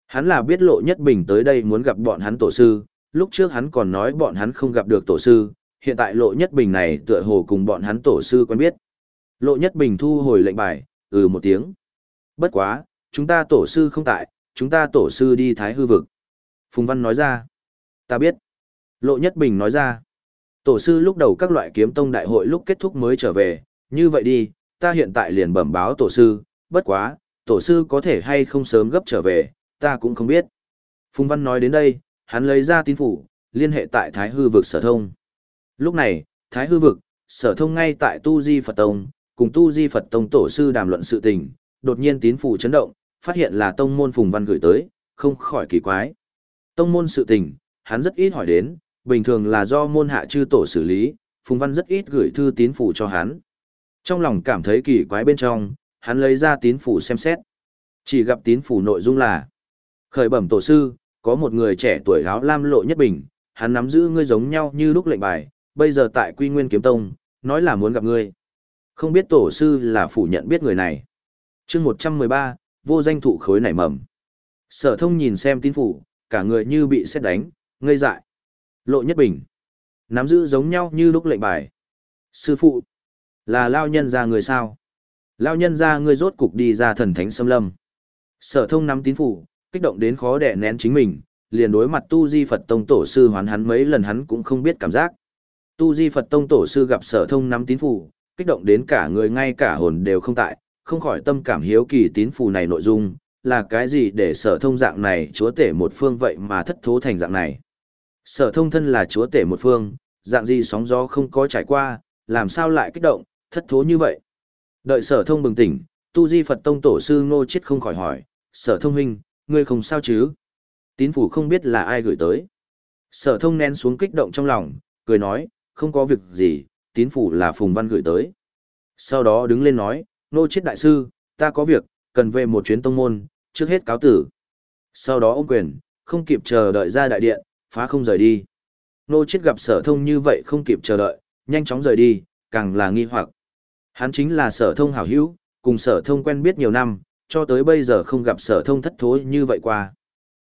Hắn là biết lộ nhất bình tới đây muốn gặp bọn hắn tổ sư, lúc trước hắn còn nói bọn hắn không gặp được tổ sư, hiện tại lộ nhất bình này tựa hồ cùng bọn hắn tổ sư quen biết. Lộ nhất bình thu hồi lệnh bài, ừ một tiếng. Bất quá, chúng ta tổ sư không tại, chúng ta tổ sư đi thái hư vực. Phùng Văn nói ra. Ta biết. Lộ Nhất Bình nói ra. Tổ sư lúc đầu các loại kiếm tông đại hội lúc kết thúc mới trở về, như vậy đi, ta hiện tại liền bẩm báo tổ sư, bất quá, tổ sư có thể hay không sớm gấp trở về, ta cũng không biết. Phùng Văn nói đến đây, hắn lấy ra tín phủ, liên hệ tại Thái Hư vực sở thông. Lúc này, Thái Hư vực, sở thông ngay tại Tu Di Phật Tông, cùng Tu Di Phật Tông tổ sư đàm luận sự tình, đột nhiên tín phủ chấn động, phát hiện là tông môn Phùng Văn gửi tới, không khỏi kỳ quái. Tông môn sự tình, hắn rất ít hỏi đến, bình thường là do môn hạ chư tổ xử lý, Phùng Văn rất ít gửi thư tín phủ cho hắn. Trong lòng cảm thấy kỳ quái bên trong, hắn lấy ra tín phủ xem xét. Chỉ gặp tín phủ nội dung là Khởi bẩm tổ sư, có một người trẻ tuổi áo lam lộ nhất bình, hắn nắm giữ ngươi giống nhau như lúc lệnh bài, bây giờ tại Quy Nguyên Kiếm Tông, nói là muốn gặp ngươi. Không biết tổ sư là phủ nhận biết người này. chương 113, vô danh thụ khối nảy mầm. Sở thông nhìn xem tín phủ, cả người như bị xét đánh, ngây dại. Lộ nhất bình. Nắm giữ giống nhau như lúc lệnh bài. Sư phụ. Là lao nhân ra người sao? Lao nhân ra người rốt cục đi ra thần thánh xâm lâm. Sở thông nắm tín phủ, kích động đến khó đẻ nén chính mình, liền đối mặt tu di Phật tông tổ sư hoán hắn mấy lần hắn cũng không biết cảm giác. Tu di Phật tông tổ sư gặp sở thông nắm tín phủ, kích động đến cả người ngay cả hồn đều không tại, không khỏi tâm cảm hiếu kỳ tín phù này nội dung, là cái gì để sở thông dạng này chúa tể một phương vậy mà thất thố thành dạng này. Sở thông thân là chúa tể một phương, dạng gì sóng gió không có trải qua, làm sao lại kích động, thất thố như vậy. Đợi sở thông bừng tỉnh, tu di Phật tông tổ sư ngô chết không khỏi hỏi, sở thông huynh, ngươi không sao chứ? Tín phủ không biết là ai gửi tới. Sở thông nén xuống kích động trong lòng, cười nói, không có việc gì, tín phủ là Phùng Văn gửi tới. Sau đó đứng lên nói, nô chết đại sư, ta có việc, cần về một chuyến tông môn, trước hết cáo tử. Sau đó ôm quyền, không kịp chờ đợi ra đại điện, phá không rời đi. Nô chết gặp sở thông như vậy không kịp chờ đợi, nhanh chóng rời đi, càng là nghi hoặc. Hắn chính là sở thông hảo hữu, cùng sở thông quen biết nhiều năm, cho tới bây giờ không gặp sở thông thất thối như vậy qua.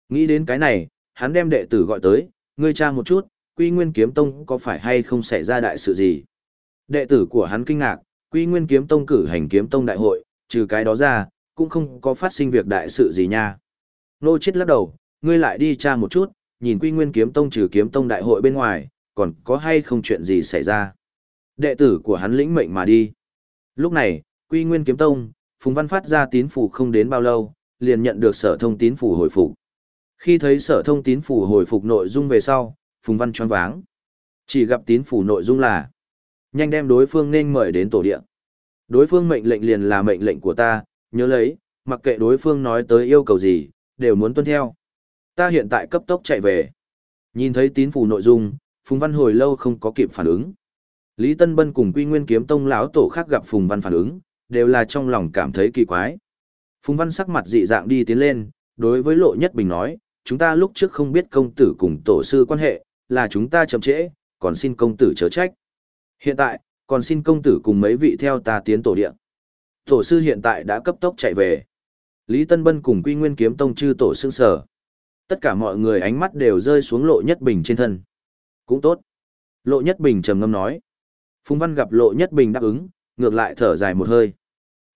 Nghĩ đến cái này, hắn đem đệ tử gọi tới, ngươi tra một chút, quy nguyên kiếm tông có phải hay không xảy ra đại sự gì. Đệ tử của hắn kinh ngạc, quy nguyên kiếm tông cử hành kiếm tông đại hội, trừ cái đó ra, cũng không có phát sinh việc đại sự gì nha. Nô chết lắc đầu, ngươi lại đi tra một chút, nhìn Quy Nguyên Kiếm Tông trừ Kiếm Tông đại hội bên ngoài, còn có hay không chuyện gì xảy ra. Đệ tử của hắn lĩnh mệnh mà đi. Lúc này, Quy Nguyên Kiếm Tông, Phùng Văn phát ra tín phủ không đến bao lâu, liền nhận được sở thông tín phủ hồi phục. Khi thấy sở thông tín phủ hồi phục nội dung về sau, Phùng Văn choáng váng. Chỉ gặp tín phủ nội dung là nhanh đem đối phương nên mời đến tổ địa. Đối phương mệnh lệnh liền là mệnh lệnh của ta, nhớ lấy, mặc kệ đối phương nói tới yêu cầu gì, đều muốn tuân theo. Ta hiện tại cấp tốc chạy về. Nhìn thấy tín phủ nội dung, Phùng Văn hồi lâu không có kịp phản ứng. Lý Tân Bân cùng Quy Nguyên Kiếm Tông lão tổ khác gặp Phùng Văn phản ứng, đều là trong lòng cảm thấy kỳ quái. Phùng Văn sắc mặt dị dạng đi tiến lên, đối với Lộ Nhất Bình nói, chúng ta lúc trước không biết công tử cùng tổ sư quan hệ, là chúng ta chậm trễ, còn xin công tử chớ trách. Hiện tại, còn xin công tử cùng mấy vị theo ta tiến tổ địa. Tổ sư hiện tại đã cấp tốc chạy về. Lý Tân Bân cùng Quy Nguyên Kiếm Tông chư tổ xương sở. Tất cả mọi người ánh mắt đều rơi xuống Lộ Nhất Bình trên thân. Cũng tốt. Lộ Nhất Bình trầm ngâm nói. Phùng Văn gặp Lộ Nhất Bình đáp ứng, ngược lại thở dài một hơi.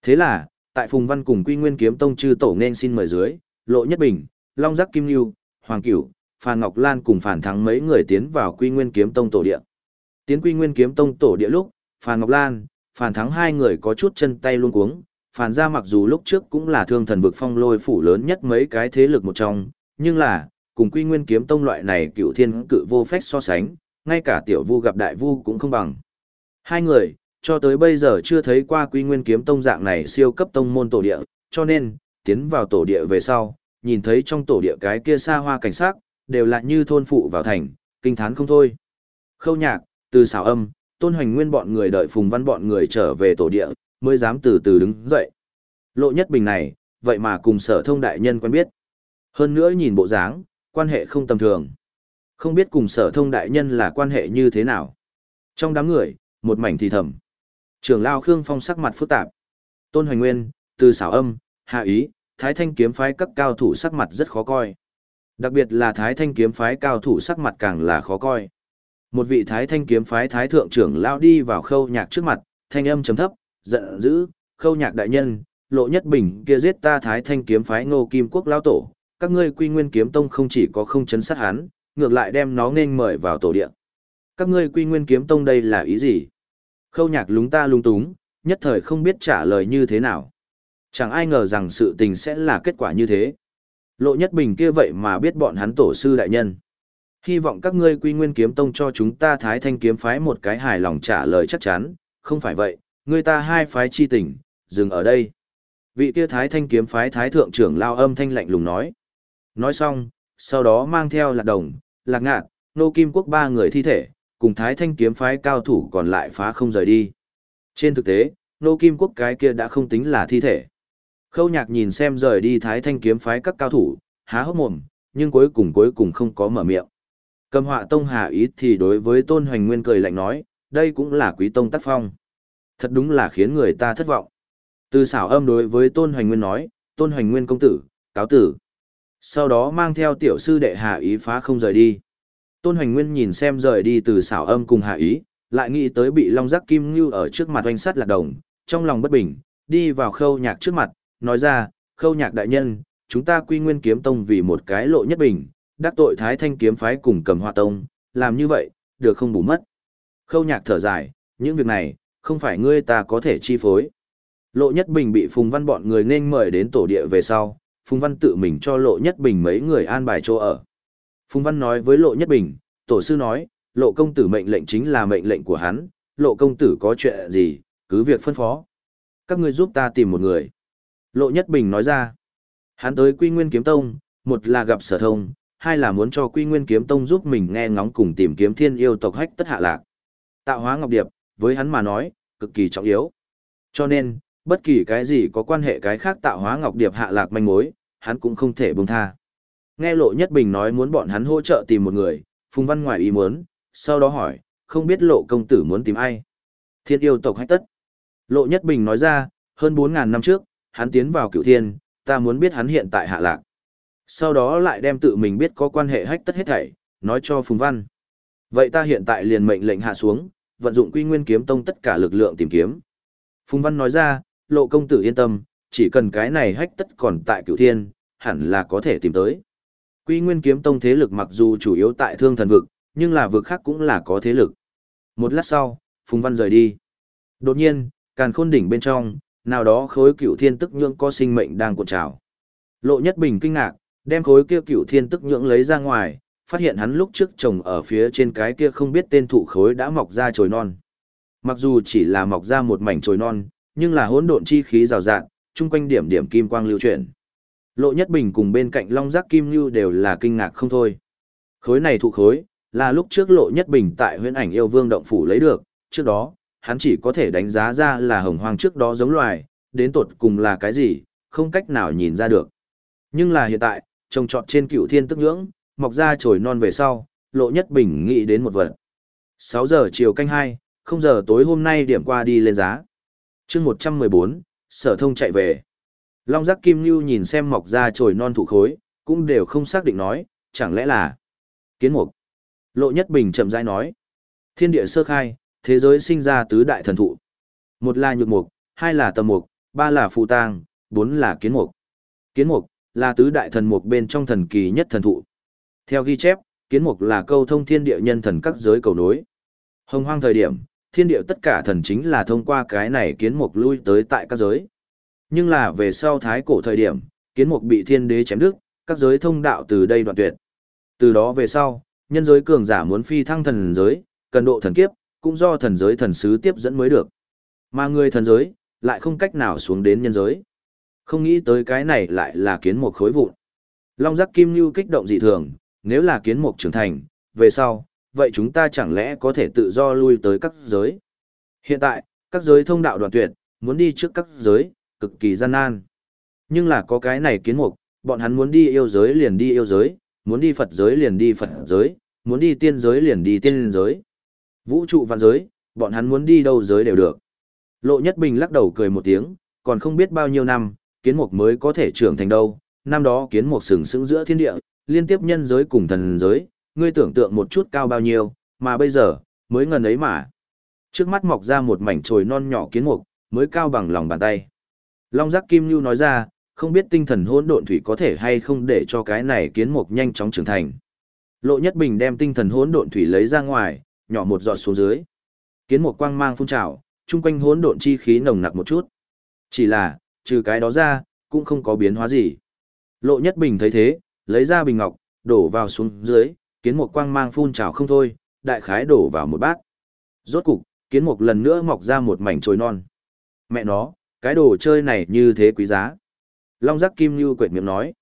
Thế là, tại Phùng Văn cùng Quy Nguyên Kiếm Tông chư tổ nên xin mời dưới, Lộ Nhất Bình, Long Giác Kim Nhu, Hoàng Cửu, Phan Ngọc Lan cùng phản thắng mấy người tiến vào Quy Nguyên Kiếm Tông tổ địa. Tiến Quy Nguyên Kiếm Tông tổ địa lúc, Phàn Ngọc Lan, Phàn Thắng hai người có chút chân tay luôn cuống, Phàn gia mặc dù lúc trước cũng là thương thần vực phong lôi phủ lớn nhất mấy cái thế lực một trong, nhưng là, cùng Quy Nguyên Kiếm Tông loại này cựu thiên cự vô phách so sánh, ngay cả tiểu vu gặp đại vu cũng không bằng. Hai người, cho tới bây giờ chưa thấy qua Quy Nguyên Kiếm Tông dạng này siêu cấp tông môn tổ địa, cho nên, tiến vào tổ địa về sau, nhìn thấy trong tổ địa cái kia xa hoa cảnh sát, đều là như thôn phụ vào thành, kinh thán không thôi. Khâu nhạc, từ xảo âm, tôn hoành nguyên bọn người đợi phùng văn bọn người trở về tổ địa, mới dám từ từ đứng dậy. Lộ nhất bình này, vậy mà cùng sở thông đại nhân quen biết. Hơn nữa nhìn bộ dáng, quan hệ không tầm thường. Không biết cùng sở thông đại nhân là quan hệ như thế nào. Trong đám người, một mảnh thì thầm. Trưởng lao Khương Phong sắc mặt phức tạp. Tôn hoành nguyên, từ xảo âm, hạ ý, thái thanh kiếm phái các cao thủ sắc mặt rất khó coi. Đặc biệt là thái thanh kiếm phái cao thủ sắc mặt càng là khó coi. Một vị thái thanh kiếm phái thái thượng trưởng lao đi vào khâu nhạc trước mặt, thanh âm chấm thấp, giận dữ, khâu nhạc đại nhân, lộ nhất bình kia giết ta thái thanh kiếm phái ngô kim quốc lao tổ, các ngươi quy nguyên kiếm tông không chỉ có không chấn sát hắn, ngược lại đem nó nên mời vào tổ địa. Các ngươi quy nguyên kiếm tông đây là ý gì? Khâu nhạc lúng ta lung túng, nhất thời không biết trả lời như thế nào. Chẳng ai ngờ rằng sự tình sẽ là kết quả như thế. Lộ nhất bình kia vậy mà biết bọn hắn tổ sư đại nhân. Hy vọng các ngươi quy nguyên kiếm tông cho chúng ta thái thanh kiếm phái một cái hài lòng trả lời chắc chắn, không phải vậy, người ta hai phái chi tình, dừng ở đây. Vị kia thái thanh kiếm phái thái thượng trưởng lao âm thanh lạnh lùng nói. Nói xong, sau đó mang theo lạc đồng, lạc ngạn, nô kim quốc ba người thi thể, cùng thái thanh kiếm phái cao thủ còn lại phá không rời đi. Trên thực tế, nô kim quốc cái kia đã không tính là thi thể. Khâu nhạc nhìn xem rời đi thái thanh kiếm phái các cao thủ, há hốc mồm, nhưng cuối cùng cuối cùng không có mở miệng. Cầm họa tông Hà ý thì đối với tôn hoành nguyên cười lạnh nói, đây cũng là quý tông tác phong. Thật đúng là khiến người ta thất vọng. Từ xảo âm đối với tôn hoành nguyên nói, tôn hoành nguyên công tử, cáo tử. Sau đó mang theo tiểu sư đệ Hà ý phá không rời đi. Tôn hoành nguyên nhìn xem rời đi từ xảo âm cùng Hà ý, lại nghĩ tới bị long giác kim ngưu ở trước mặt oanh sắt lạc đồng, trong lòng bất bình, đi vào khâu nhạc trước mặt, nói ra, khâu nhạc đại nhân, chúng ta quy nguyên kiếm tông vì một cái lộ nhất bình, đắc tội thái thanh kiếm phái cùng cầm hoa tông, làm như vậy, được không bù mất. Khâu nhạc thở dài, những việc này, không phải ngươi ta có thể chi phối. Lộ Nhất Bình bị Phùng Văn bọn người nên mời đến tổ địa về sau, Phùng Văn tự mình cho Lộ Nhất Bình mấy người an bài chỗ ở. Phùng Văn nói với Lộ Nhất Bình, tổ sư nói, Lộ công tử mệnh lệnh chính là mệnh lệnh của hắn, Lộ công tử có chuyện gì, cứ việc phân phó. Các ngươi giúp ta tìm một người. Lộ Nhất Bình nói ra, hắn tới Quy Nguyên Kiếm Tông, một là gặp sở thông, hai là muốn cho Quy Nguyên Kiếm Tông giúp mình nghe ngóng cùng tìm kiếm thiên yêu tộc hách tất hạ lạc. Tạo hóa ngọc điệp, với hắn mà nói, cực kỳ trọng yếu. Cho nên, bất kỳ cái gì có quan hệ cái khác tạo hóa ngọc điệp hạ lạc manh mối, hắn cũng không thể buông tha. Nghe Lộ Nhất Bình nói muốn bọn hắn hỗ trợ tìm một người, Phùng Văn ngoài ý muốn, sau đó hỏi, không biết Lộ công tử muốn tìm ai? Thiên yêu tộc hách tất. Lộ Nhất Bình nói ra, hơn 4.000 năm trước, hắn tiến vào cựu thiên, ta muốn biết hắn hiện tại hạ lạc. Sau đó lại đem tự mình biết có quan hệ hách tất hết thảy, nói cho Phùng Văn. Vậy ta hiện tại liền mệnh lệnh hạ xuống, vận dụng quy nguyên kiếm tông tất cả lực lượng tìm kiếm. Phùng Văn nói ra, lộ công tử yên tâm, chỉ cần cái này hách tất còn tại cửu thiên, hẳn là có thể tìm tới. Quy Nguyên Kiếm Tông thế lực mặc dù chủ yếu tại Thương Thần vực, nhưng là vực khác cũng là có thế lực. Một lát sau, Phùng Văn rời đi. Đột nhiên, càn khôn đỉnh bên trong, nào đó khối Cửu thiên tức nhượng có sinh mệnh đang cuộn trào. Lộ Nhất Bình kinh ngạc, đem khối kia cựu thiên tức nhưỡng lấy ra ngoài, phát hiện hắn lúc trước trồng ở phía trên cái kia không biết tên thụ khối đã mọc ra chồi non. Mặc dù chỉ là mọc ra một mảnh chồi non, nhưng là hỗn độn chi khí rào rạt, chung quanh điểm điểm kim quang lưu chuyển. Lộ Nhất Bình cùng bên cạnh Long Giác Kim Lưu đều là kinh ngạc không thôi. Khối này thụ khối, là lúc trước Lộ Nhất Bình tại huyễn ảnh yêu vương động phủ lấy được, trước đó, hắn chỉ có thể đánh giá ra là hồng hoang trước đó giống loài, đến tột cùng là cái gì, không cách nào nhìn ra được. Nhưng là hiện tại, trồng trọt trên cựu thiên tức nhưỡng, mọc ra trồi non về sau, Lộ Nhất Bình nghĩ đến một vật. 6 giờ chiều canh 2, không giờ tối hôm nay điểm qua đi lên giá. chương 114, sở thông chạy về. Long giác kim lưu nhìn xem mọc ra trồi non thụ khối, cũng đều không xác định nói, chẳng lẽ là kiến mục. Lộ Nhất Bình chậm rãi nói, thiên địa sơ khai, thế giới sinh ra tứ đại thần thụ. Một là nhược mục, hai là tầm mục, ba là phụ tang, bốn là kiến mục. Kiến mục là tứ đại thần mục bên trong thần kỳ nhất thần thụ. Theo ghi chép, kiến mục là câu thông thiên địa nhân thần các giới cầu nối. Hồng hoang thời điểm, thiên địa tất cả thần chính là thông qua cái này kiến mục lui tới tại các giới. Nhưng là về sau thái cổ thời điểm, kiến mục bị thiên đế chém đứt, các giới thông đạo từ đây đoạn tuyệt. Từ đó về sau, nhân giới cường giả muốn phi thăng thần giới, cần độ thần kiếp, cũng do thần giới thần sứ tiếp dẫn mới được. Mà người thần giới, lại không cách nào xuống đến nhân giới. Không nghĩ tới cái này lại là kiến mục khối vụn. Long giác kim lưu kích động dị thường, nếu là kiến mục trưởng thành, về sau, vậy chúng ta chẳng lẽ có thể tự do lui tới các giới. Hiện tại, các giới thông đạo đoạn tuyệt, muốn đi trước các giới, cực kỳ gian nan. Nhưng là có cái này kiến mục, bọn hắn muốn đi yêu giới liền đi yêu giới, muốn đi Phật giới liền đi Phật giới, muốn đi tiên giới liền đi tiên giới. Vũ trụ vạn giới, bọn hắn muốn đi đâu giới đều được. Lộ Nhất Bình lắc đầu cười một tiếng, còn không biết bao nhiêu năm, kiến mục mới có thể trưởng thành đâu. Năm đó kiến mục sừng sững giữa thiên địa, liên tiếp nhân giới cùng thần giới, ngươi tưởng tượng một chút cao bao nhiêu, mà bây giờ, mới ngần ấy mà. Trước mắt mọc ra một mảnh trồi non nhỏ kiến mục, mới cao bằng lòng bàn tay. Long giác kim lưu nói ra, không biết tinh thần hỗn độn thủy có thể hay không để cho cái này kiến mục nhanh chóng trưởng thành. Lộ Nhất Bình đem tinh thần hỗn độn thủy lấy ra ngoài, nhỏ một giọt xuống dưới. Kiến mục quang mang phun trào, chung quanh hỗn độn chi khí nồng nặc một chút. Chỉ là, trừ cái đó ra, cũng không có biến hóa gì. Lộ Nhất Bình thấy thế, lấy ra bình ngọc, đổ vào xuống dưới, kiến mục quang mang phun trào không thôi, đại khái đổ vào một bát. Rốt cục, kiến mục lần nữa mọc ra một mảnh trồi non. Mẹ nó, cái đồ chơi này như thế quý giá. Long giác kim như quệt miệng nói.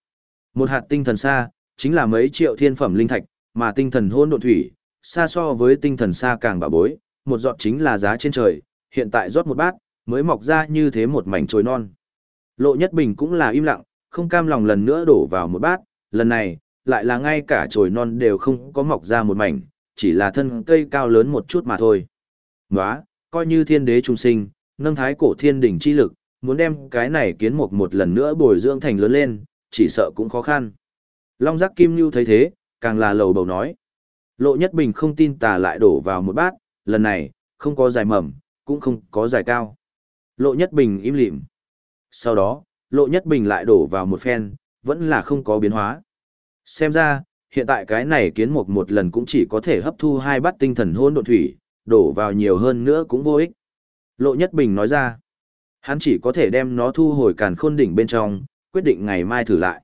Một hạt tinh thần xa, chính là mấy triệu thiên phẩm linh thạch, mà tinh thần hôn độn thủy, xa so với tinh thần xa càng bà bối, một giọt chính là giá trên trời, hiện tại rót một bát, mới mọc ra như thế một mảnh trồi non. Lộ Nhất Bình cũng là im lặng, không cam lòng lần nữa đổ vào một bát, lần này, lại là ngay cả chồi non đều không có mọc ra một mảnh, chỉ là thân cây cao lớn một chút mà thôi. Nóa, coi như thiên đế trung sinh, nâng thái cổ thiên đỉnh chi lực, muốn đem cái này kiến mục một lần nữa bồi dưỡng thành lớn lên, chỉ sợ cũng khó khăn. Long giác kim như thấy thế, càng là lầu bầu nói. Lộ nhất bình không tin tà lại đổ vào một bát, lần này, không có dài mầm, cũng không có dài cao. Lộ nhất bình im lìm. Sau đó, lộ nhất bình lại đổ vào một phen, vẫn là không có biến hóa. Xem ra, hiện tại cái này kiến mục một lần cũng chỉ có thể hấp thu hai bát tinh thần hôn độn thủy, đổ vào nhiều hơn nữa cũng vô ích. Lộ Nhất Bình nói ra, hắn chỉ có thể đem nó thu hồi càn khôn đỉnh bên trong, quyết định ngày mai thử lại.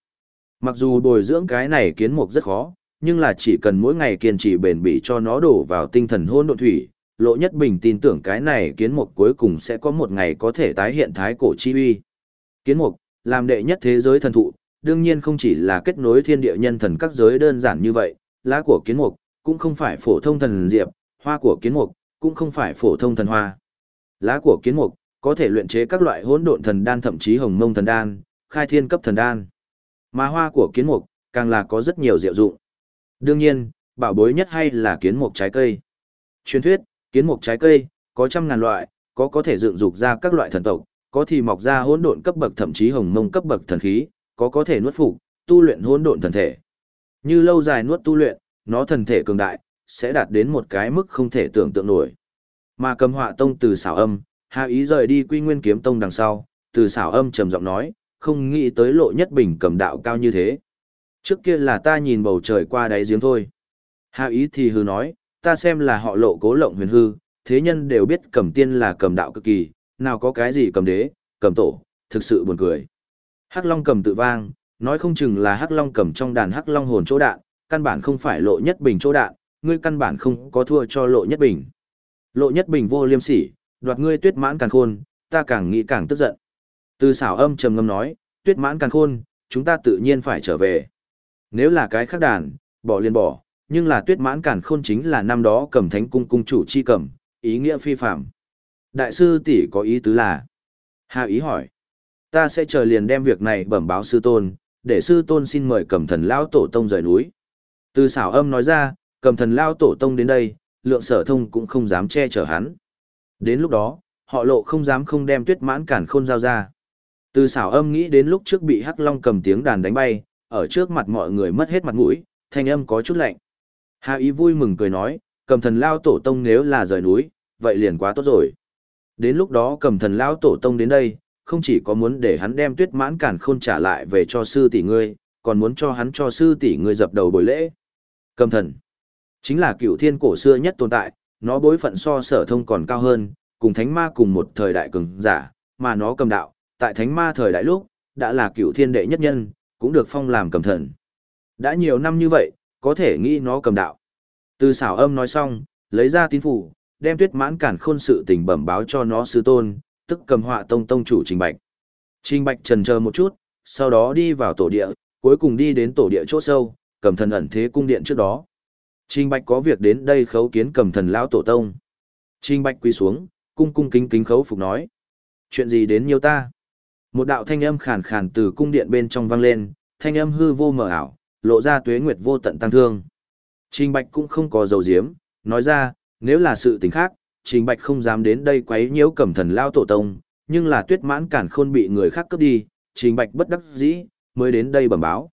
Mặc dù bồi dưỡng cái này kiến mục rất khó, nhưng là chỉ cần mỗi ngày kiên trì bền bỉ cho nó đổ vào tinh thần hôn độn thủy, Lộ Nhất Bình tin tưởng cái này kiến mục cuối cùng sẽ có một ngày có thể tái hiện thái cổ chi uy. Kiến mục, làm đệ nhất thế giới thần thụ, đương nhiên không chỉ là kết nối thiên địa nhân thần các giới đơn giản như vậy, lá của kiến mục cũng không phải phổ thông thần diệp, hoa của kiến mục cũng không phải phổ thông thần hoa. Lá của kiến mục có thể luyện chế các loại hỗn độn thần đan thậm chí hồng mông thần đan, khai thiên cấp thần đan. Mà hoa của kiến mục càng là có rất nhiều diệu dụng. Đương nhiên, bảo bối nhất hay là kiến mục trái cây. Truyền thuyết, kiến mục trái cây có trăm ngàn loại, có có thể dựng dục ra các loại thần tộc, có thì mọc ra hỗn độn cấp bậc thậm chí hồng mông cấp bậc thần khí, có có thể nuốt phục, tu luyện hỗn độn thần thể. Như lâu dài nuốt tu luyện, nó thần thể cường đại, sẽ đạt đến một cái mức không thể tưởng tượng nổi. Mà cầm họa tông từ xảo âm, hạ ý rời đi quy nguyên kiếm tông đằng sau, từ xảo âm trầm giọng nói, không nghĩ tới lộ nhất bình cầm đạo cao như thế. Trước kia là ta nhìn bầu trời qua đáy giếng thôi. Hạ ý thì hư nói, ta xem là họ lộ cố lộng huyền hư, thế nhân đều biết cầm tiên là cầm đạo cực kỳ, nào có cái gì cầm đế, cầm tổ, thực sự buồn cười. Hắc Long cầm tự vang, nói không chừng là Hắc Long cầm trong đàn Hắc Long hồn chỗ đạn, căn bản không phải lộ nhất bình chỗ đạn, ngươi căn bản không có thua cho lộ nhất bình. Lộ nhất bình vô liêm sỉ, đoạt ngươi tuyết mãn càng khôn, ta càng nghĩ càng tức giận. Từ xảo âm trầm ngâm nói, tuyết mãn càng khôn, chúng ta tự nhiên phải trở về. Nếu là cái khác đàn, bỏ liền bỏ, nhưng là tuyết mãn cản khôn chính là năm đó cầm thánh cung cung chủ chi cầm, ý nghĩa phi phạm. Đại sư tỷ có ý tứ là, Hà ý hỏi, ta sẽ chờ liền đem việc này bẩm báo sư tôn, để sư tôn xin mời cầm thần lao tổ tông rời núi. Từ xảo âm nói ra, cầm thần lao tổ tông đến đây, lượng sở thông cũng không dám che chở hắn. Đến lúc đó, họ lộ không dám không đem tuyết mãn cản khôn giao ra. Từ xảo âm nghĩ đến lúc trước bị Hắc Long cầm tiếng đàn đánh bay, ở trước mặt mọi người mất hết mặt mũi, thanh âm có chút lạnh. Hà ý vui mừng cười nói, cầm thần lao tổ tông nếu là rời núi, vậy liền quá tốt rồi. Đến lúc đó cầm thần lao tổ tông đến đây, không chỉ có muốn để hắn đem tuyết mãn cản khôn trả lại về cho sư tỷ ngươi, còn muốn cho hắn cho sư tỷ ngươi dập đầu bồi lễ. Cầm thần, chính là cựu thiên cổ xưa nhất tồn tại, nó bối phận so sở thông còn cao hơn, cùng thánh ma cùng một thời đại cường giả, mà nó cầm đạo, tại thánh ma thời đại lúc, đã là cựu thiên đệ nhất nhân, cũng được phong làm cầm thần. Đã nhiều năm như vậy, có thể nghĩ nó cầm đạo. Từ xảo âm nói xong, lấy ra tín phủ, đem tuyết mãn cản khôn sự tình bẩm báo cho nó sư tôn, tức cầm họa tông tông chủ Trình Bạch. Trình Bạch trần chờ một chút, sau đó đi vào tổ địa, cuối cùng đi đến tổ địa chỗ sâu, cầm thần ẩn thế cung điện trước đó. Trình Bạch có việc đến đây khấu kiến cầm thần lão tổ tông. Trình Bạch quỳ xuống, cung cung kính kính khấu phục nói. Chuyện gì đến nhiều ta? Một đạo thanh âm khàn khàn từ cung điện bên trong vang lên, thanh âm hư vô mờ ảo, lộ ra tuế nguyệt vô tận tăng thương. Trình Bạch cũng không có dầu diếm, nói ra, nếu là sự tình khác, Trình Bạch không dám đến đây quấy nhiễu cẩm thần lao tổ tông, nhưng là tuyết mãn cản khôn bị người khác cướp đi, Trình Bạch bất đắc dĩ, mới đến đây bẩm báo.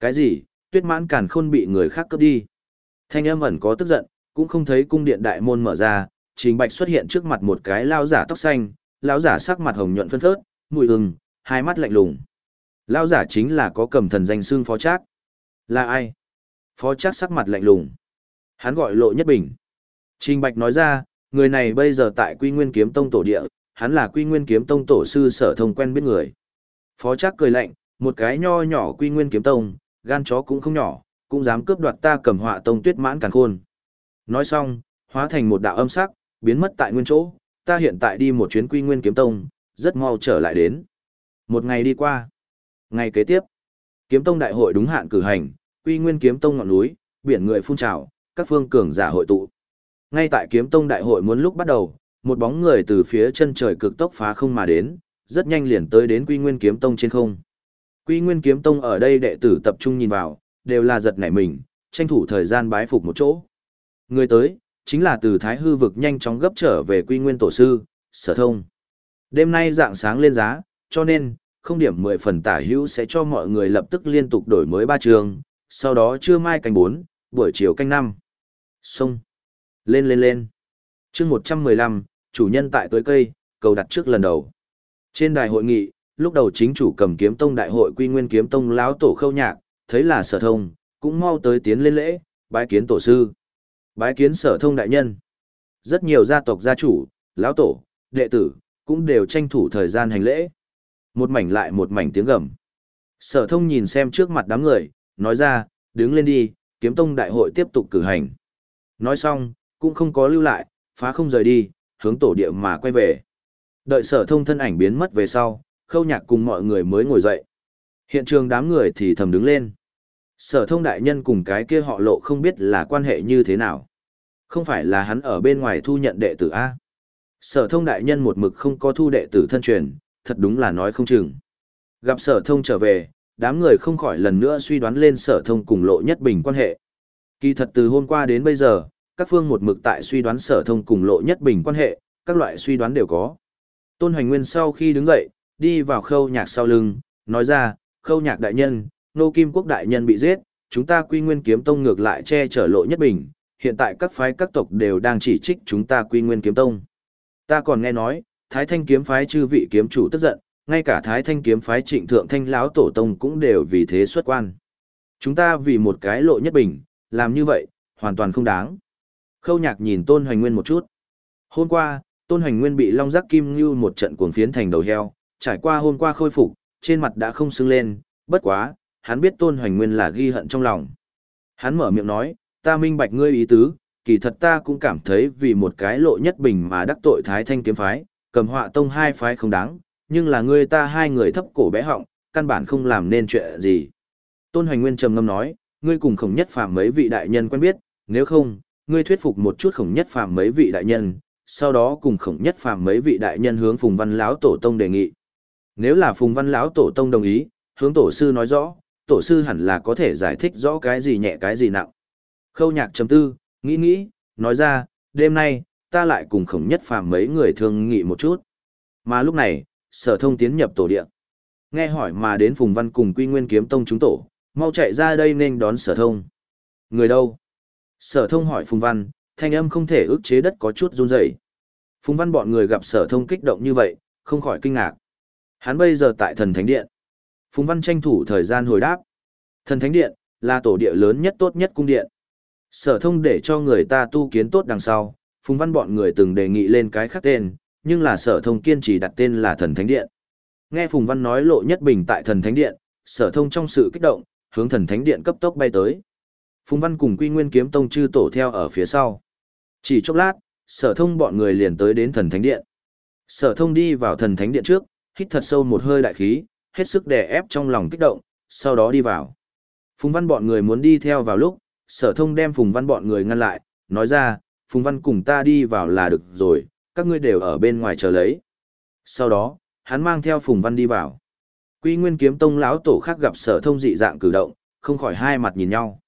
Cái gì, tuyết mãn cản khôn bị người khác cướp đi? Thanh âm ẩn có tức giận, cũng không thấy cung điện đại môn mở ra, Trình Bạch xuất hiện trước mặt một cái lao giả tóc xanh, lao giả sắc mặt hồng nhuận phân phớt, mùi ưng, hai mắt lạnh lùng. Lao giả chính là có cầm thần danh xương phó trác. Là ai? Phó trác sắc mặt lạnh lùng. Hắn gọi lộ nhất bình. Trình Bạch nói ra, người này bây giờ tại Quy Nguyên Kiếm Tông tổ địa, hắn là Quy Nguyên Kiếm Tông tổ sư sở thông quen biết người. Phó Trác cười lạnh, một cái nho nhỏ Quy Nguyên Kiếm Tông, gan chó cũng không nhỏ, cũng dám cướp đoạt ta cầm họa tông tuyết mãn càn khôn. Nói xong, hóa thành một đạo âm sắc, biến mất tại nguyên chỗ, ta hiện tại đi một chuyến Quy Nguyên Kiếm Tông, rất mau trở lại đến. Một ngày đi qua. Ngày kế tiếp, Kiếm Tông đại hội đúng hạn cử hành, Quy Nguyên Kiếm Tông ngọn núi, biển người phun trào, các phương cường giả hội tụ. Ngay tại kiếm tông đại hội muốn lúc bắt đầu, một bóng người từ phía chân trời cực tốc phá không mà đến, rất nhanh liền tới đến Quy Nguyên kiếm tông trên không. Quy Nguyên kiếm tông ở đây đệ tử tập trung nhìn vào, đều là giật nảy mình, tranh thủ thời gian bái phục một chỗ. Người tới, chính là từ Thái Hư vực nhanh chóng gấp trở về Quy Nguyên tổ sư, Sở Thông. Đêm nay dạng sáng lên giá, cho nên, không điểm 10 phần tả hữu sẽ cho mọi người lập tức liên tục đổi mới ba trường, sau đó trưa mai canh 4, buổi chiều canh 5. Xong. Lên lên lên. chương một trăm mười lăm chủ nhân tại tới cây, cầu đặt trước lần đầu. Trên đài hội nghị, lúc đầu chính chủ cầm kiếm tông đại hội quy nguyên kiếm tông lão tổ khâu nhạc, thấy là sở thông, cũng mau tới tiến lên lễ, bái kiến tổ sư. Bái kiến sở thông đại nhân. Rất nhiều gia tộc gia chủ, lão tổ, đệ tử, cũng đều tranh thủ thời gian hành lễ. Một mảnh lại một mảnh tiếng gầm. Sở thông nhìn xem trước mặt đám người, nói ra, đứng lên đi, kiếm tông đại hội tiếp tục cử hành. Nói xong, cũng không có lưu lại, phá không rời đi, hướng tổ địa mà quay về. Đợi sở thông thân ảnh biến mất về sau, khâu nhạc cùng mọi người mới ngồi dậy. Hiện trường đám người thì thầm đứng lên. Sở thông đại nhân cùng cái kia họ lộ không biết là quan hệ như thế nào. Không phải là hắn ở bên ngoài thu nhận đệ tử A. Sở thông đại nhân một mực không có thu đệ tử thân truyền, thật đúng là nói không chừng. Gặp sở thông trở về, đám người không khỏi lần nữa suy đoán lên sở thông cùng lộ nhất bình quan hệ. Kỳ thật từ hôm qua đến bây giờ, các phương một mực tại suy đoán sở thông cùng lộ nhất bình quan hệ, các loại suy đoán đều có. Tôn Hoành Nguyên sau khi đứng dậy, đi vào khâu nhạc sau lưng, nói ra, khâu nhạc đại nhân, nô kim quốc đại nhân bị giết, chúng ta quy nguyên kiếm tông ngược lại che chở lộ nhất bình, hiện tại các phái các tộc đều đang chỉ trích chúng ta quy nguyên kiếm tông. Ta còn nghe nói, thái thanh kiếm phái chư vị kiếm chủ tức giận, ngay cả thái thanh kiếm phái trịnh thượng thanh lão tổ tông cũng đều vì thế xuất quan. Chúng ta vì một cái lộ nhất bình, làm như vậy, hoàn toàn không đáng. Khâu nhạc nhìn Tôn Hoành Nguyên một chút. Hôm qua, Tôn Hoành Nguyên bị Long Giác Kim Ngưu một trận cuồng phiến thành đầu heo, trải qua hôm qua khôi phục, trên mặt đã không sưng lên, bất quá, hắn biết Tôn Hoành Nguyên là ghi hận trong lòng. Hắn mở miệng nói, ta minh bạch ngươi ý tứ, kỳ thật ta cũng cảm thấy vì một cái lộ nhất bình mà đắc tội Thái Thanh kiếm phái, cầm họa tông hai phái không đáng, nhưng là ngươi ta hai người thấp cổ bé họng, căn bản không làm nên chuyện gì. Tôn Hoành Nguyên trầm ngâm nói, ngươi cùng khổng nhất phàm mấy vị đại nhân quen biết, nếu không, ngươi thuyết phục một chút khổng nhất phàm mấy vị đại nhân, sau đó cùng khổng nhất phàm mấy vị đại nhân hướng Phùng Văn lão tổ tông đề nghị. Nếu là Phùng Văn lão tổ tông đồng ý, hướng tổ sư nói rõ, tổ sư hẳn là có thể giải thích rõ cái gì nhẹ cái gì nặng. Khâu nhạc chấm tư, nghĩ nghĩ, nói ra, đêm nay, ta lại cùng khổng nhất phàm mấy người thương nghị một chút. Mà lúc này, sở thông tiến nhập tổ địa. Nghe hỏi mà đến Phùng Văn cùng Quy Nguyên Kiếm Tông chúng tổ, mau chạy ra đây nên đón sở thông. Người đâu? Sở thông hỏi Phùng Văn, thanh âm không thể ức chế đất có chút run rẩy. Phùng Văn bọn người gặp sở thông kích động như vậy, không khỏi kinh ngạc. Hắn bây giờ tại thần thánh điện. Phùng Văn tranh thủ thời gian hồi đáp. Thần thánh điện, là tổ địa lớn nhất tốt nhất cung điện. Sở thông để cho người ta tu kiến tốt đằng sau, Phùng Văn bọn người từng đề nghị lên cái khác tên, nhưng là sở thông kiên trì đặt tên là thần thánh điện. Nghe Phùng Văn nói lộ nhất bình tại thần thánh điện, sở thông trong sự kích động, hướng thần thánh điện cấp tốc bay tới. Phùng Văn cùng Quy Nguyên Kiếm Tông chư tổ theo ở phía sau. Chỉ chốc lát, sở thông bọn người liền tới đến thần thánh điện. Sở thông đi vào thần thánh điện trước, hít thật sâu một hơi đại khí, hết sức đè ép trong lòng kích động, sau đó đi vào. Phùng Văn bọn người muốn đi theo vào lúc, sở thông đem Phùng Văn bọn người ngăn lại, nói ra, Phùng Văn cùng ta đi vào là được rồi, các ngươi đều ở bên ngoài chờ lấy. Sau đó, hắn mang theo Phùng Văn đi vào. Quy Nguyên Kiếm Tông lão tổ khác gặp Sở Thông dị dạng cử động, không khỏi hai mặt nhìn nhau.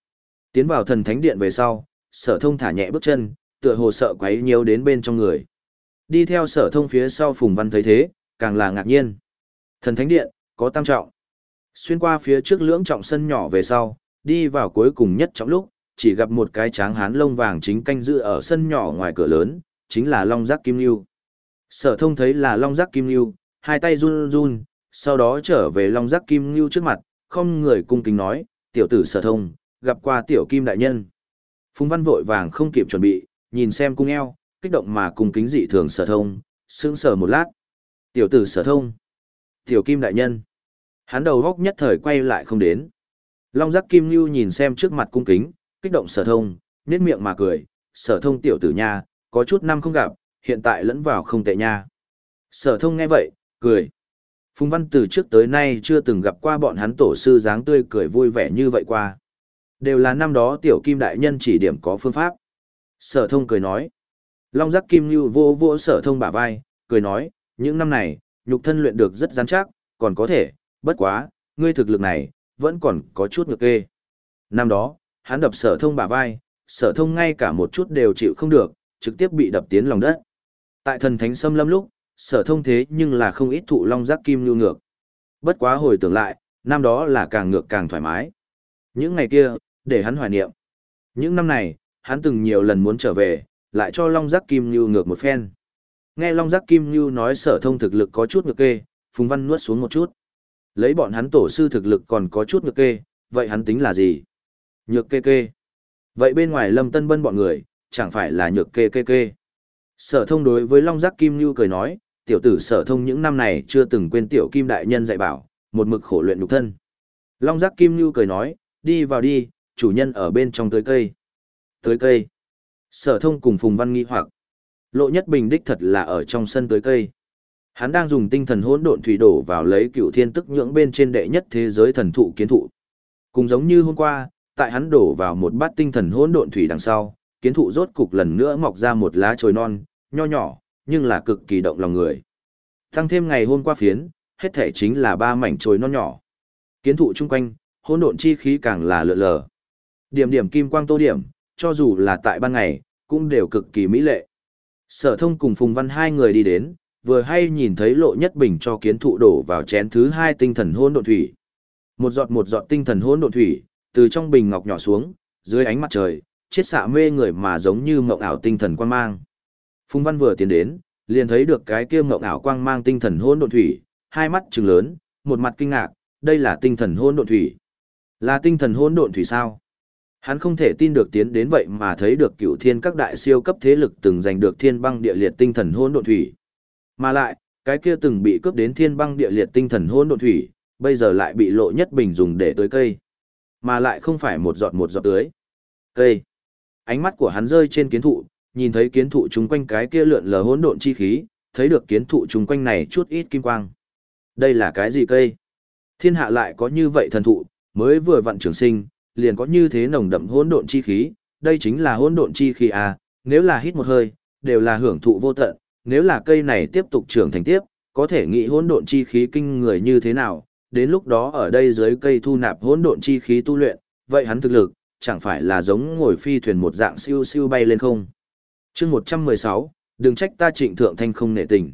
Tiến vào thần thánh điện về sau, Sở Thông thả nhẹ bước chân, tựa hồ sợ quấy nhiễu đến bên trong người. Đi theo Sở Thông phía sau Phùng Văn thấy thế, càng là ngạc nhiên. Thần thánh điện có tam trọng. Xuyên qua phía trước lưỡng trọng sân nhỏ về sau, đi vào cuối cùng nhất trọng lúc, chỉ gặp một cái tráng hán lông vàng chính canh giữ ở sân nhỏ ngoài cửa lớn, chính là Long Giác Kim Lưu. Sở thông thấy là Long Giác Kim Lưu, hai tay run run, sau đó trở về Long Giác Kim Lưu trước mặt, không người cung kính nói, tiểu tử sở thông, gặp qua tiểu kim đại nhân. Phùng văn vội vàng không kịp chuẩn bị, nhìn xem cung eo, kích động mà cung kính dị thường sở thông, sững sờ một lát. Tiểu tử sở thông, tiểu kim đại nhân. Hắn đầu góc nhất thời quay lại không đến. Long giác kim lưu nhìn xem trước mặt cung kính, kích động sở thông, nét miệng mà cười, sở thông tiểu tử nha, có chút năm không gặp, hiện tại lẫn vào không tệ nha. Sở thông nghe vậy, cười. Phùng Văn từ trước tới nay chưa từng gặp qua bọn hắn tổ sư dáng tươi cười vui vẻ như vậy qua. Đều là năm đó tiểu kim đại nhân chỉ điểm có phương pháp. Sở thông cười nói. Long giác kim như vô vô sở thông bả vai, cười nói, những năm này, nhục thân luyện được rất rắn chắc, còn có thể, bất quá, ngươi thực lực này, vẫn còn có chút ngược kê. Năm đó, hắn đập sở thông bả vai, sở thông ngay cả một chút đều chịu không được, trực tiếp bị đập tiến lòng đất. Tại thần thánh xâm lâm lúc, sở thông thế nhưng là không ít thụ long giác kim lưu ngược. Bất quá hồi tưởng lại, năm đó là càng ngược càng thoải mái. Những ngày kia, để hắn hoài niệm. Những năm này, hắn từng nhiều lần muốn trở về, lại cho long giác kim lưu ngược một phen. Nghe long giác kim lưu nói sở thông thực lực có chút ngược kê, Phùng Văn nuốt xuống một chút. Lấy bọn hắn tổ sư thực lực còn có chút ngược kê, vậy hắn tính là gì? Nhược kê kê. Vậy bên ngoài lâm tân bân bọn người, chẳng phải là nhược kê kê kê. Sở thông đối với Long Giác Kim Như cười nói, tiểu tử sở thông những năm này chưa từng quên tiểu kim đại nhân dạy bảo, một mực khổ luyện nhục thân. Long Giác Kim Như cười nói, đi vào đi, chủ nhân ở bên trong tới cây. tới cây. Sở thông cùng Phùng Văn nghi hoặc. Lộ nhất bình đích thật là ở trong sân tới cây. Hắn đang dùng tinh thần hỗn độn thủy đổ vào lấy cựu thiên tức nhưỡng bên trên đệ nhất thế giới thần thụ kiến thụ. Cùng giống như hôm qua, tại hắn đổ vào một bát tinh thần hỗn độn thủy đằng sau, kiến thụ rốt cục lần nữa mọc ra một lá chồi non, nho nhỏ, nhưng là cực kỳ động lòng người. Tăng thêm ngày hôm qua phiến, hết thể chính là ba mảnh chồi non nhỏ. Kiến thụ chung quanh, hỗn độn chi khí càng là lượn lờ. Điểm điểm kim quang tô điểm, cho dù là tại ban ngày, cũng đều cực kỳ mỹ lệ. Sở thông cùng Phùng Văn hai người đi đến, vừa hay nhìn thấy lộ nhất bình cho kiến thụ đổ vào chén thứ hai tinh thần hôn độn thủy. Một giọt một giọt tinh thần hôn độn thủy, từ trong bình ngọc nhỏ xuống, dưới ánh mặt trời, chiết xạ mê người mà giống như mộng ảo tinh thần quang mang. Phùng Văn vừa tiến đến, liền thấy được cái kia mộng ảo quang mang tinh thần hôn độn thủy, hai mắt trừng lớn, một mặt kinh ngạc, đây là tinh thần hôn độn thủy. Là tinh thần hôn độn thủy sao? Hắn không thể tin được tiến đến vậy mà thấy được cựu thiên các đại siêu cấp thế lực từng giành được thiên băng địa liệt tinh thần hỗn độn thủy. Mà lại, cái kia từng bị cướp đến thiên băng địa liệt tinh thần hỗn độn thủy, bây giờ lại bị lộ nhất bình dùng để tưới cây. Mà lại không phải một giọt một giọt tưới. Cây. Ánh mắt của hắn rơi trên kiến thụ, nhìn thấy kiến thụ chung quanh cái kia lượn lờ hỗn độn chi khí, thấy được kiến thụ chung quanh này chút ít kim quang. Đây là cái gì cây? Thiên hạ lại có như vậy thần thụ, mới vừa vặn trường sinh, liền có như thế nồng đậm hỗn độn chi khí, đây chính là hỗn độn chi khí à, nếu là hít một hơi, đều là hưởng thụ vô tận, nếu là cây này tiếp tục trưởng thành tiếp, có thể nghĩ hỗn độn chi khí kinh người như thế nào, đến lúc đó ở đây dưới cây thu nạp hỗn độn chi khí tu luyện, vậy hắn thực lực, chẳng phải là giống ngồi phi thuyền một dạng siêu siêu bay lên không. chương 116, đừng trách ta trịnh thượng thanh không nệ tình.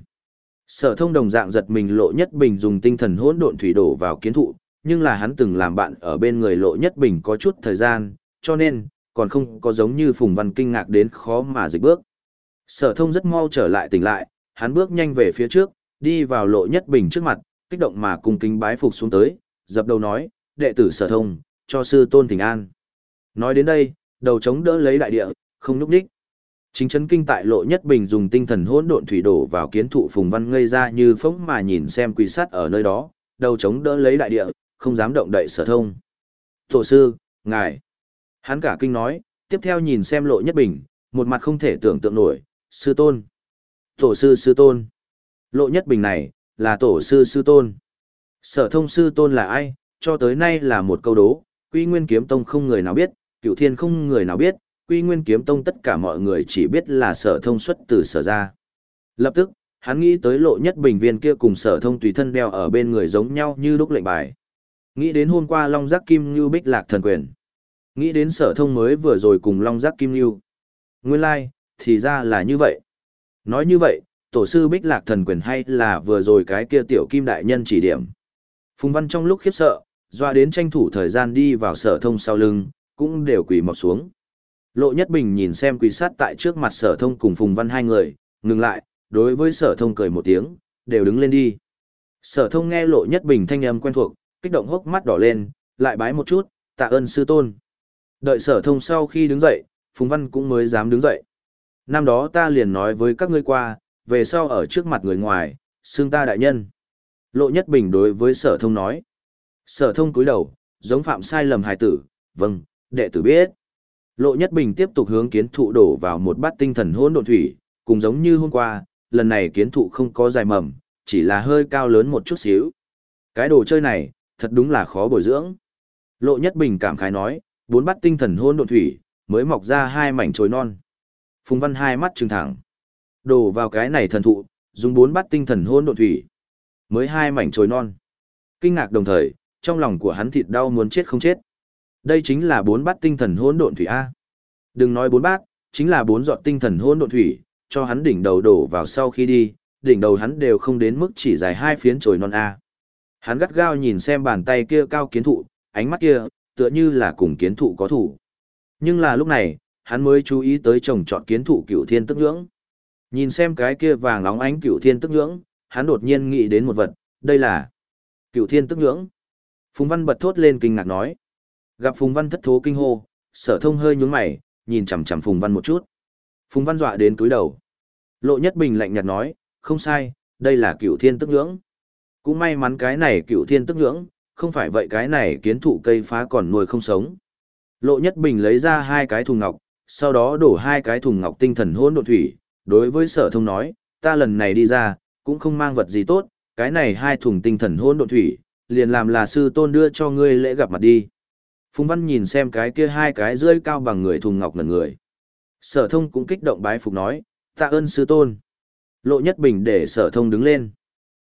Sở thông đồng dạng giật mình lộ nhất bình dùng tinh thần hỗn độn thủy đổ vào kiến thụ, nhưng là hắn từng làm bạn ở bên người lộ nhất bình có chút thời gian, cho nên, còn không có giống như Phùng Văn kinh ngạc đến khó mà dịch bước. Sở thông rất mau trở lại tỉnh lại, hắn bước nhanh về phía trước, đi vào lộ nhất bình trước mặt, kích động mà cùng kính bái phục xuống tới, dập đầu nói, đệ tử sở thông, cho sư tôn thỉnh an. Nói đến đây, đầu chống đỡ lấy đại địa, không núp đích. Chính chấn kinh tại lộ nhất bình dùng tinh thần hỗn độn thủy đổ vào kiến thụ phùng văn ngây ra như phóng mà nhìn xem quỳ sát ở nơi đó, đầu chống đỡ lấy đại địa, không dám động đậy sở thông. Tổ sư, ngài. Hắn cả kinh nói, tiếp theo nhìn xem lộ nhất bình, một mặt không thể tưởng tượng nổi, sư tôn. Tổ sư sư tôn. Lộ nhất bình này, là tổ sư sư tôn. Sở thông sư tôn là ai, cho tới nay là một câu đố, quy nguyên kiếm tông không người nào biết, cựu thiên không người nào biết, quy nguyên kiếm tông tất cả mọi người chỉ biết là sở thông xuất từ sở ra. Lập tức, hắn nghĩ tới lộ nhất bình viên kia cùng sở thông tùy thân đeo ở bên người giống nhau như đúc lệnh bài. Nghĩ đến hôm qua Long Giác Kim Như bích lạc thần quyền. Nghĩ đến sở thông mới vừa rồi cùng Long Giác Kim Như. Nguyên lai, like, thì ra là như vậy. Nói như vậy, tổ sư bích lạc thần quyền hay là vừa rồi cái kia tiểu kim đại nhân chỉ điểm. Phùng Văn trong lúc khiếp sợ, doa đến tranh thủ thời gian đi vào sở thông sau lưng, cũng đều quỳ mọc xuống. Lộ Nhất Bình nhìn xem quỳ sát tại trước mặt sở thông cùng Phùng Văn hai người, ngừng lại, đối với sở thông cười một tiếng, đều đứng lên đi. Sở thông nghe Lộ Nhất Bình thanh âm quen thuộc, kích động hốc mắt đỏ lên, lại bái một chút, tạ ơn sư tôn. Đợi sở thông sau khi đứng dậy, Phùng Văn cũng mới dám đứng dậy. Năm đó ta liền nói với các ngươi qua, về sau ở trước mặt người ngoài, xương ta đại nhân. Lộ Nhất Bình đối với sở thông nói. Sở thông cúi đầu, giống phạm sai lầm hài tử, vâng, đệ tử biết. Lộ Nhất Bình tiếp tục hướng kiến thụ đổ vào một bát tinh thần hỗn độn thủy, cùng giống như hôm qua, lần này kiến thụ không có dài mầm, chỉ là hơi cao lớn một chút xíu. Cái đồ chơi này, thật đúng là khó bồi dưỡng. Lộ Nhất Bình cảm khái nói, bốn bát tinh thần hỗn độn thủy, mới mọc ra hai mảnh chồi non. Phùng Văn hai mắt trừng thẳng. Đổ vào cái này thần thụ, dùng bốn bát tinh thần hỗn độn thủy, mới hai mảnh chồi non. Kinh ngạc đồng thời, trong lòng của hắn thịt đau muốn chết không chết. Đây chính là bốn bát tinh thần hỗn độn thủy a. Đừng nói bốn bát, chính là bốn giọt tinh thần hỗn độn thủy, cho hắn đỉnh đầu đổ vào sau khi đi, đỉnh đầu hắn đều không đến mức chỉ dài hai phiến chồi non a. Hắn gắt gao nhìn xem bàn tay kia cao kiến thụ, ánh mắt kia, tựa như là cùng kiến thụ có thủ. Nhưng là lúc này, hắn mới chú ý tới trồng trọt kiến thụ cửu thiên tức nhưỡng. Nhìn xem cái kia vàng nóng ánh cửu thiên tức nhưỡng, hắn đột nhiên nghĩ đến một vật, đây là cửu thiên tức nhưỡng. Phùng Văn bật thốt lên kinh ngạc nói. Gặp Phùng Văn thất thố kinh hô, sở thông hơi nhướng mày, nhìn chằm chằm Phùng Văn một chút. Phùng Văn dọa đến túi đầu. Lộ Nhất Bình lạnh nhạt nói, không sai, đây là cửu thiên tức nhưỡng. Cũng may mắn cái này cựu thiên tức ngưỡng không phải vậy cái này kiến thụ cây phá còn nuôi không sống. Lộ Nhất Bình lấy ra hai cái thùng ngọc, sau đó đổ hai cái thùng ngọc tinh thần hỗn độn thủy, đối với sở thông nói, ta lần này đi ra, cũng không mang vật gì tốt, cái này hai thùng tinh thần hỗn độn thủy, liền làm là sư tôn đưa cho ngươi lễ gặp mặt đi. Phùng Văn nhìn xem cái kia hai cái rơi cao bằng người thùng ngọc ngần người. Sở thông cũng kích động bái phục nói, tạ ơn sư tôn. Lộ Nhất Bình để sở thông đứng lên.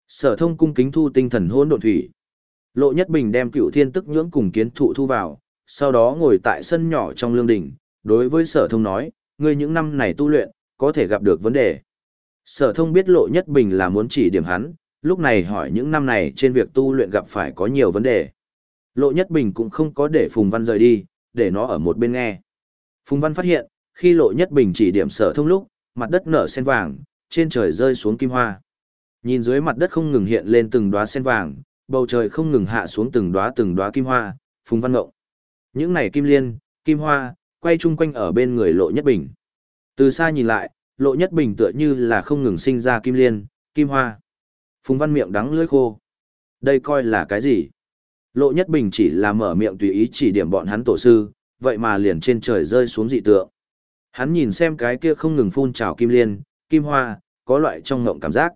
Sở thông cung kính thu tinh thần hôn độn thủy. Lộ Nhất Bình đem cựu thiên tức nhưỡng cùng kiến thụ thu vào, sau đó ngồi tại sân nhỏ trong lương đình, đối với sở thông nói, ngươi những năm này tu luyện, có thể gặp được vấn đề. Sở thông biết Lộ Nhất Bình là muốn chỉ điểm hắn, lúc này hỏi những năm này trên việc tu luyện gặp phải có nhiều vấn đề. Lộ Nhất Bình cũng không có để Phùng Văn rời đi, để nó ở một bên nghe. Phùng Văn phát hiện, khi Lộ Nhất Bình chỉ điểm sở thông lúc, mặt đất nở sen vàng, trên trời rơi xuống kim hoa. Nhìn dưới mặt đất không ngừng hiện lên từng đóa sen vàng, bầu trời không ngừng hạ xuống từng đóa từng đóa kim hoa, Phùng Văn Ngộng. Những này kim liên, kim hoa, quay chung quanh ở bên người Lộ Nhất Bình. Từ xa nhìn lại, Lộ Nhất Bình tựa như là không ngừng sinh ra kim liên, kim hoa. Phùng Văn miệng đắng lưỡi khô. Đây coi là cái gì? Lộ Nhất Bình chỉ là mở miệng tùy ý chỉ điểm bọn hắn tổ sư, vậy mà liền trên trời rơi xuống dị tượng. Hắn nhìn xem cái kia không ngừng phun trào kim liên, kim hoa, có loại trong ngộng cảm giác.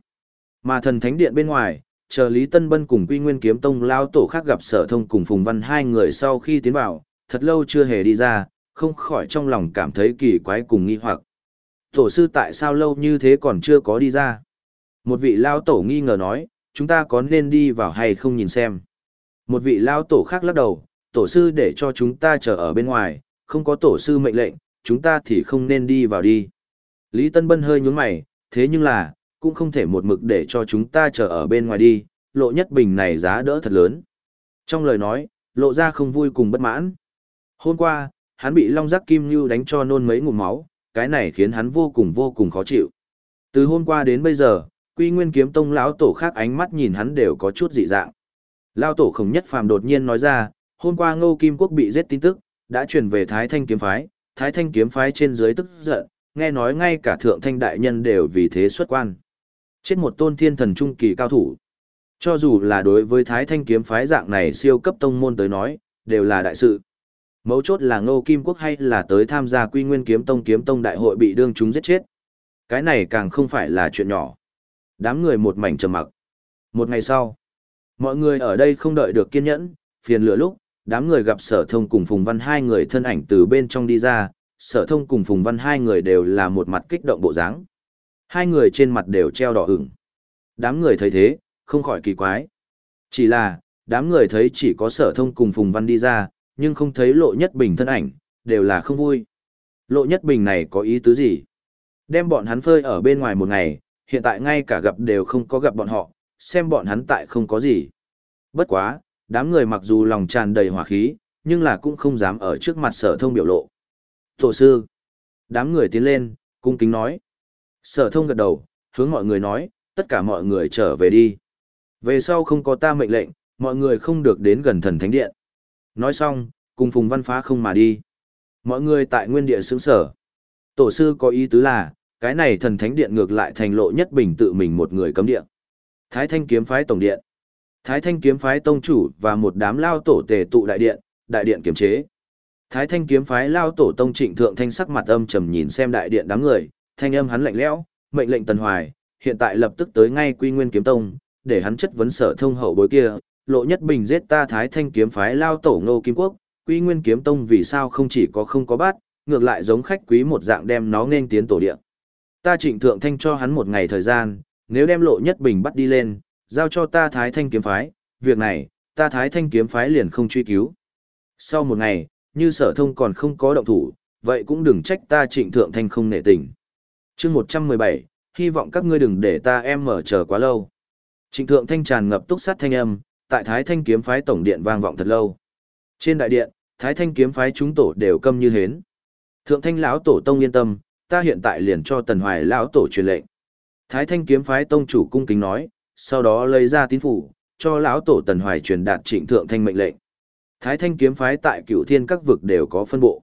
Mà thần thánh điện bên ngoài, chờ Lý Tân Bân cùng Quy Nguyên Kiếm Tông lao tổ khác gặp Sở Thông cùng Phùng Văn hai người sau khi tiến vào, thật lâu chưa hề đi ra, không khỏi trong lòng cảm thấy kỳ quái cùng nghi hoặc. Tổ sư tại sao lâu như thế còn chưa có đi ra? Một vị lao tổ nghi ngờ nói, chúng ta có nên đi vào hay không nhìn xem. Một vị lao tổ khác lắc đầu, tổ sư để cho chúng ta chờ ở bên ngoài, không có tổ sư mệnh lệnh, chúng ta thì không nên đi vào đi. Lý Tân Bân hơi nhún mày, thế nhưng là, cũng không thể một mực để cho chúng ta chờ ở bên ngoài đi, lộ nhất bình này giá đỡ thật lớn. Trong lời nói, lộ ra không vui cùng bất mãn. Hôm qua, hắn bị Long Giác Kim Như đánh cho nôn mấy ngụm máu, cái này khiến hắn vô cùng vô cùng khó chịu. Từ hôm qua đến bây giờ, Quy Nguyên Kiếm Tông lão tổ khác ánh mắt nhìn hắn đều có chút dị dạng. Lão tổ Khổng Nhất Phàm đột nhiên nói ra, hôm qua Ngô Kim Quốc bị giết tin tức, đã truyền về Thái Thanh kiếm phái, Thái Thanh kiếm phái trên dưới tức giận, nghe nói ngay cả thượng thanh đại nhân đều vì thế xuất quan. Chết một tôn thiên thần trung kỳ cao thủ. Cho dù là đối với Thái Thanh kiếm phái dạng này siêu cấp tông môn tới nói, đều là đại sự. Mấu chốt là Ngô Kim Quốc hay là tới tham gia Quy Nguyên Kiếm Tông Kiếm Tông đại hội bị đương chúng giết chết. Cái này càng không phải là chuyện nhỏ. Đám người một mảnh trầm mặc. Một ngày sau, mọi người ở đây không đợi được kiên nhẫn, phiền lửa lúc, đám người gặp Sở Thông cùng Phùng Văn hai người thân ảnh từ bên trong đi ra, Sở Thông cùng Phùng Văn hai người đều là một mặt kích động bộ dáng. Hai người trên mặt đều treo đỏ ửng. Đám người thấy thế, không khỏi kỳ quái. Chỉ là, đám người thấy chỉ có Sở Thông cùng Phùng Văn đi ra, nhưng không thấy Lộ Nhất Bình thân ảnh, đều là không vui. Lộ Nhất Bình này có ý tứ gì? Đem bọn hắn phơi ở bên ngoài một ngày, hiện tại ngay cả gặp đều không có gặp bọn họ, xem bọn hắn tại không có gì. Bất quá, đám người mặc dù lòng tràn đầy hỏa khí, nhưng là cũng không dám ở trước mặt sở thông biểu lộ. Tổ sư, đám người tiến lên, cung kính nói. Sở thông gật đầu, hướng mọi người nói, tất cả mọi người trở về đi. Về sau không có ta mệnh lệnh, mọi người không được đến gần thần thánh điện. Nói xong, cùng Phùng Văn Phá không mà đi. Mọi người tại nguyên địa xứng sở. Tổ sư có ý tứ là, cái này thần thánh điện ngược lại thành lộ nhất bình tự mình một người cấm điện. Thái Thanh kiếm phái tổng điện. Thái Thanh kiếm phái tông chủ và một đám lao tổ tề tụ đại điện, đại điện kiểm chế. Thái Thanh kiếm phái lao tổ tông trịnh thượng thanh sắc mặt âm trầm nhìn xem đại điện đám người, thanh âm hắn lạnh lẽo, mệnh lệnh Tần Hoài, hiện tại lập tức tới ngay Quy Nguyên kiếm tông, để hắn chất vấn sở thông hậu bối kia, lộ nhất bình giết ta Thái Thanh kiếm phái lao tổ Ngô Kim Quốc, Quy Nguyên kiếm tông vì sao không chỉ có không có bát, ngược lại giống khách quý một dạng đem nó nên tiến tổ địa. Ta trịnh thượng thanh cho hắn một ngày thời gian, nếu đem lộ nhất bình bắt đi lên, giao cho ta thái thanh kiếm phái, việc này, ta thái thanh kiếm phái liền không truy cứu. Sau một ngày, như sở thông còn không có động thủ, vậy cũng đừng trách ta trịnh thượng thanh không nể tình chương 117, hy vọng các ngươi đừng để ta em mở chờ quá lâu. Trịnh thượng thanh tràn ngập túc sát thanh âm, tại thái thanh kiếm phái tổng điện vang vọng thật lâu. Trên đại điện, thái thanh kiếm phái chúng tổ đều câm như hến. Thượng thanh lão tổ tông yên tâm, ta hiện tại liền cho tần hoài lão tổ truyền lệnh thái thanh kiếm phái tông chủ cung kính nói sau đó lấy ra tín phủ cho lão tổ tần hoài truyền đạt trịnh thượng thanh mệnh lệnh thái thanh kiếm phái tại cựu thiên các vực đều có phân bộ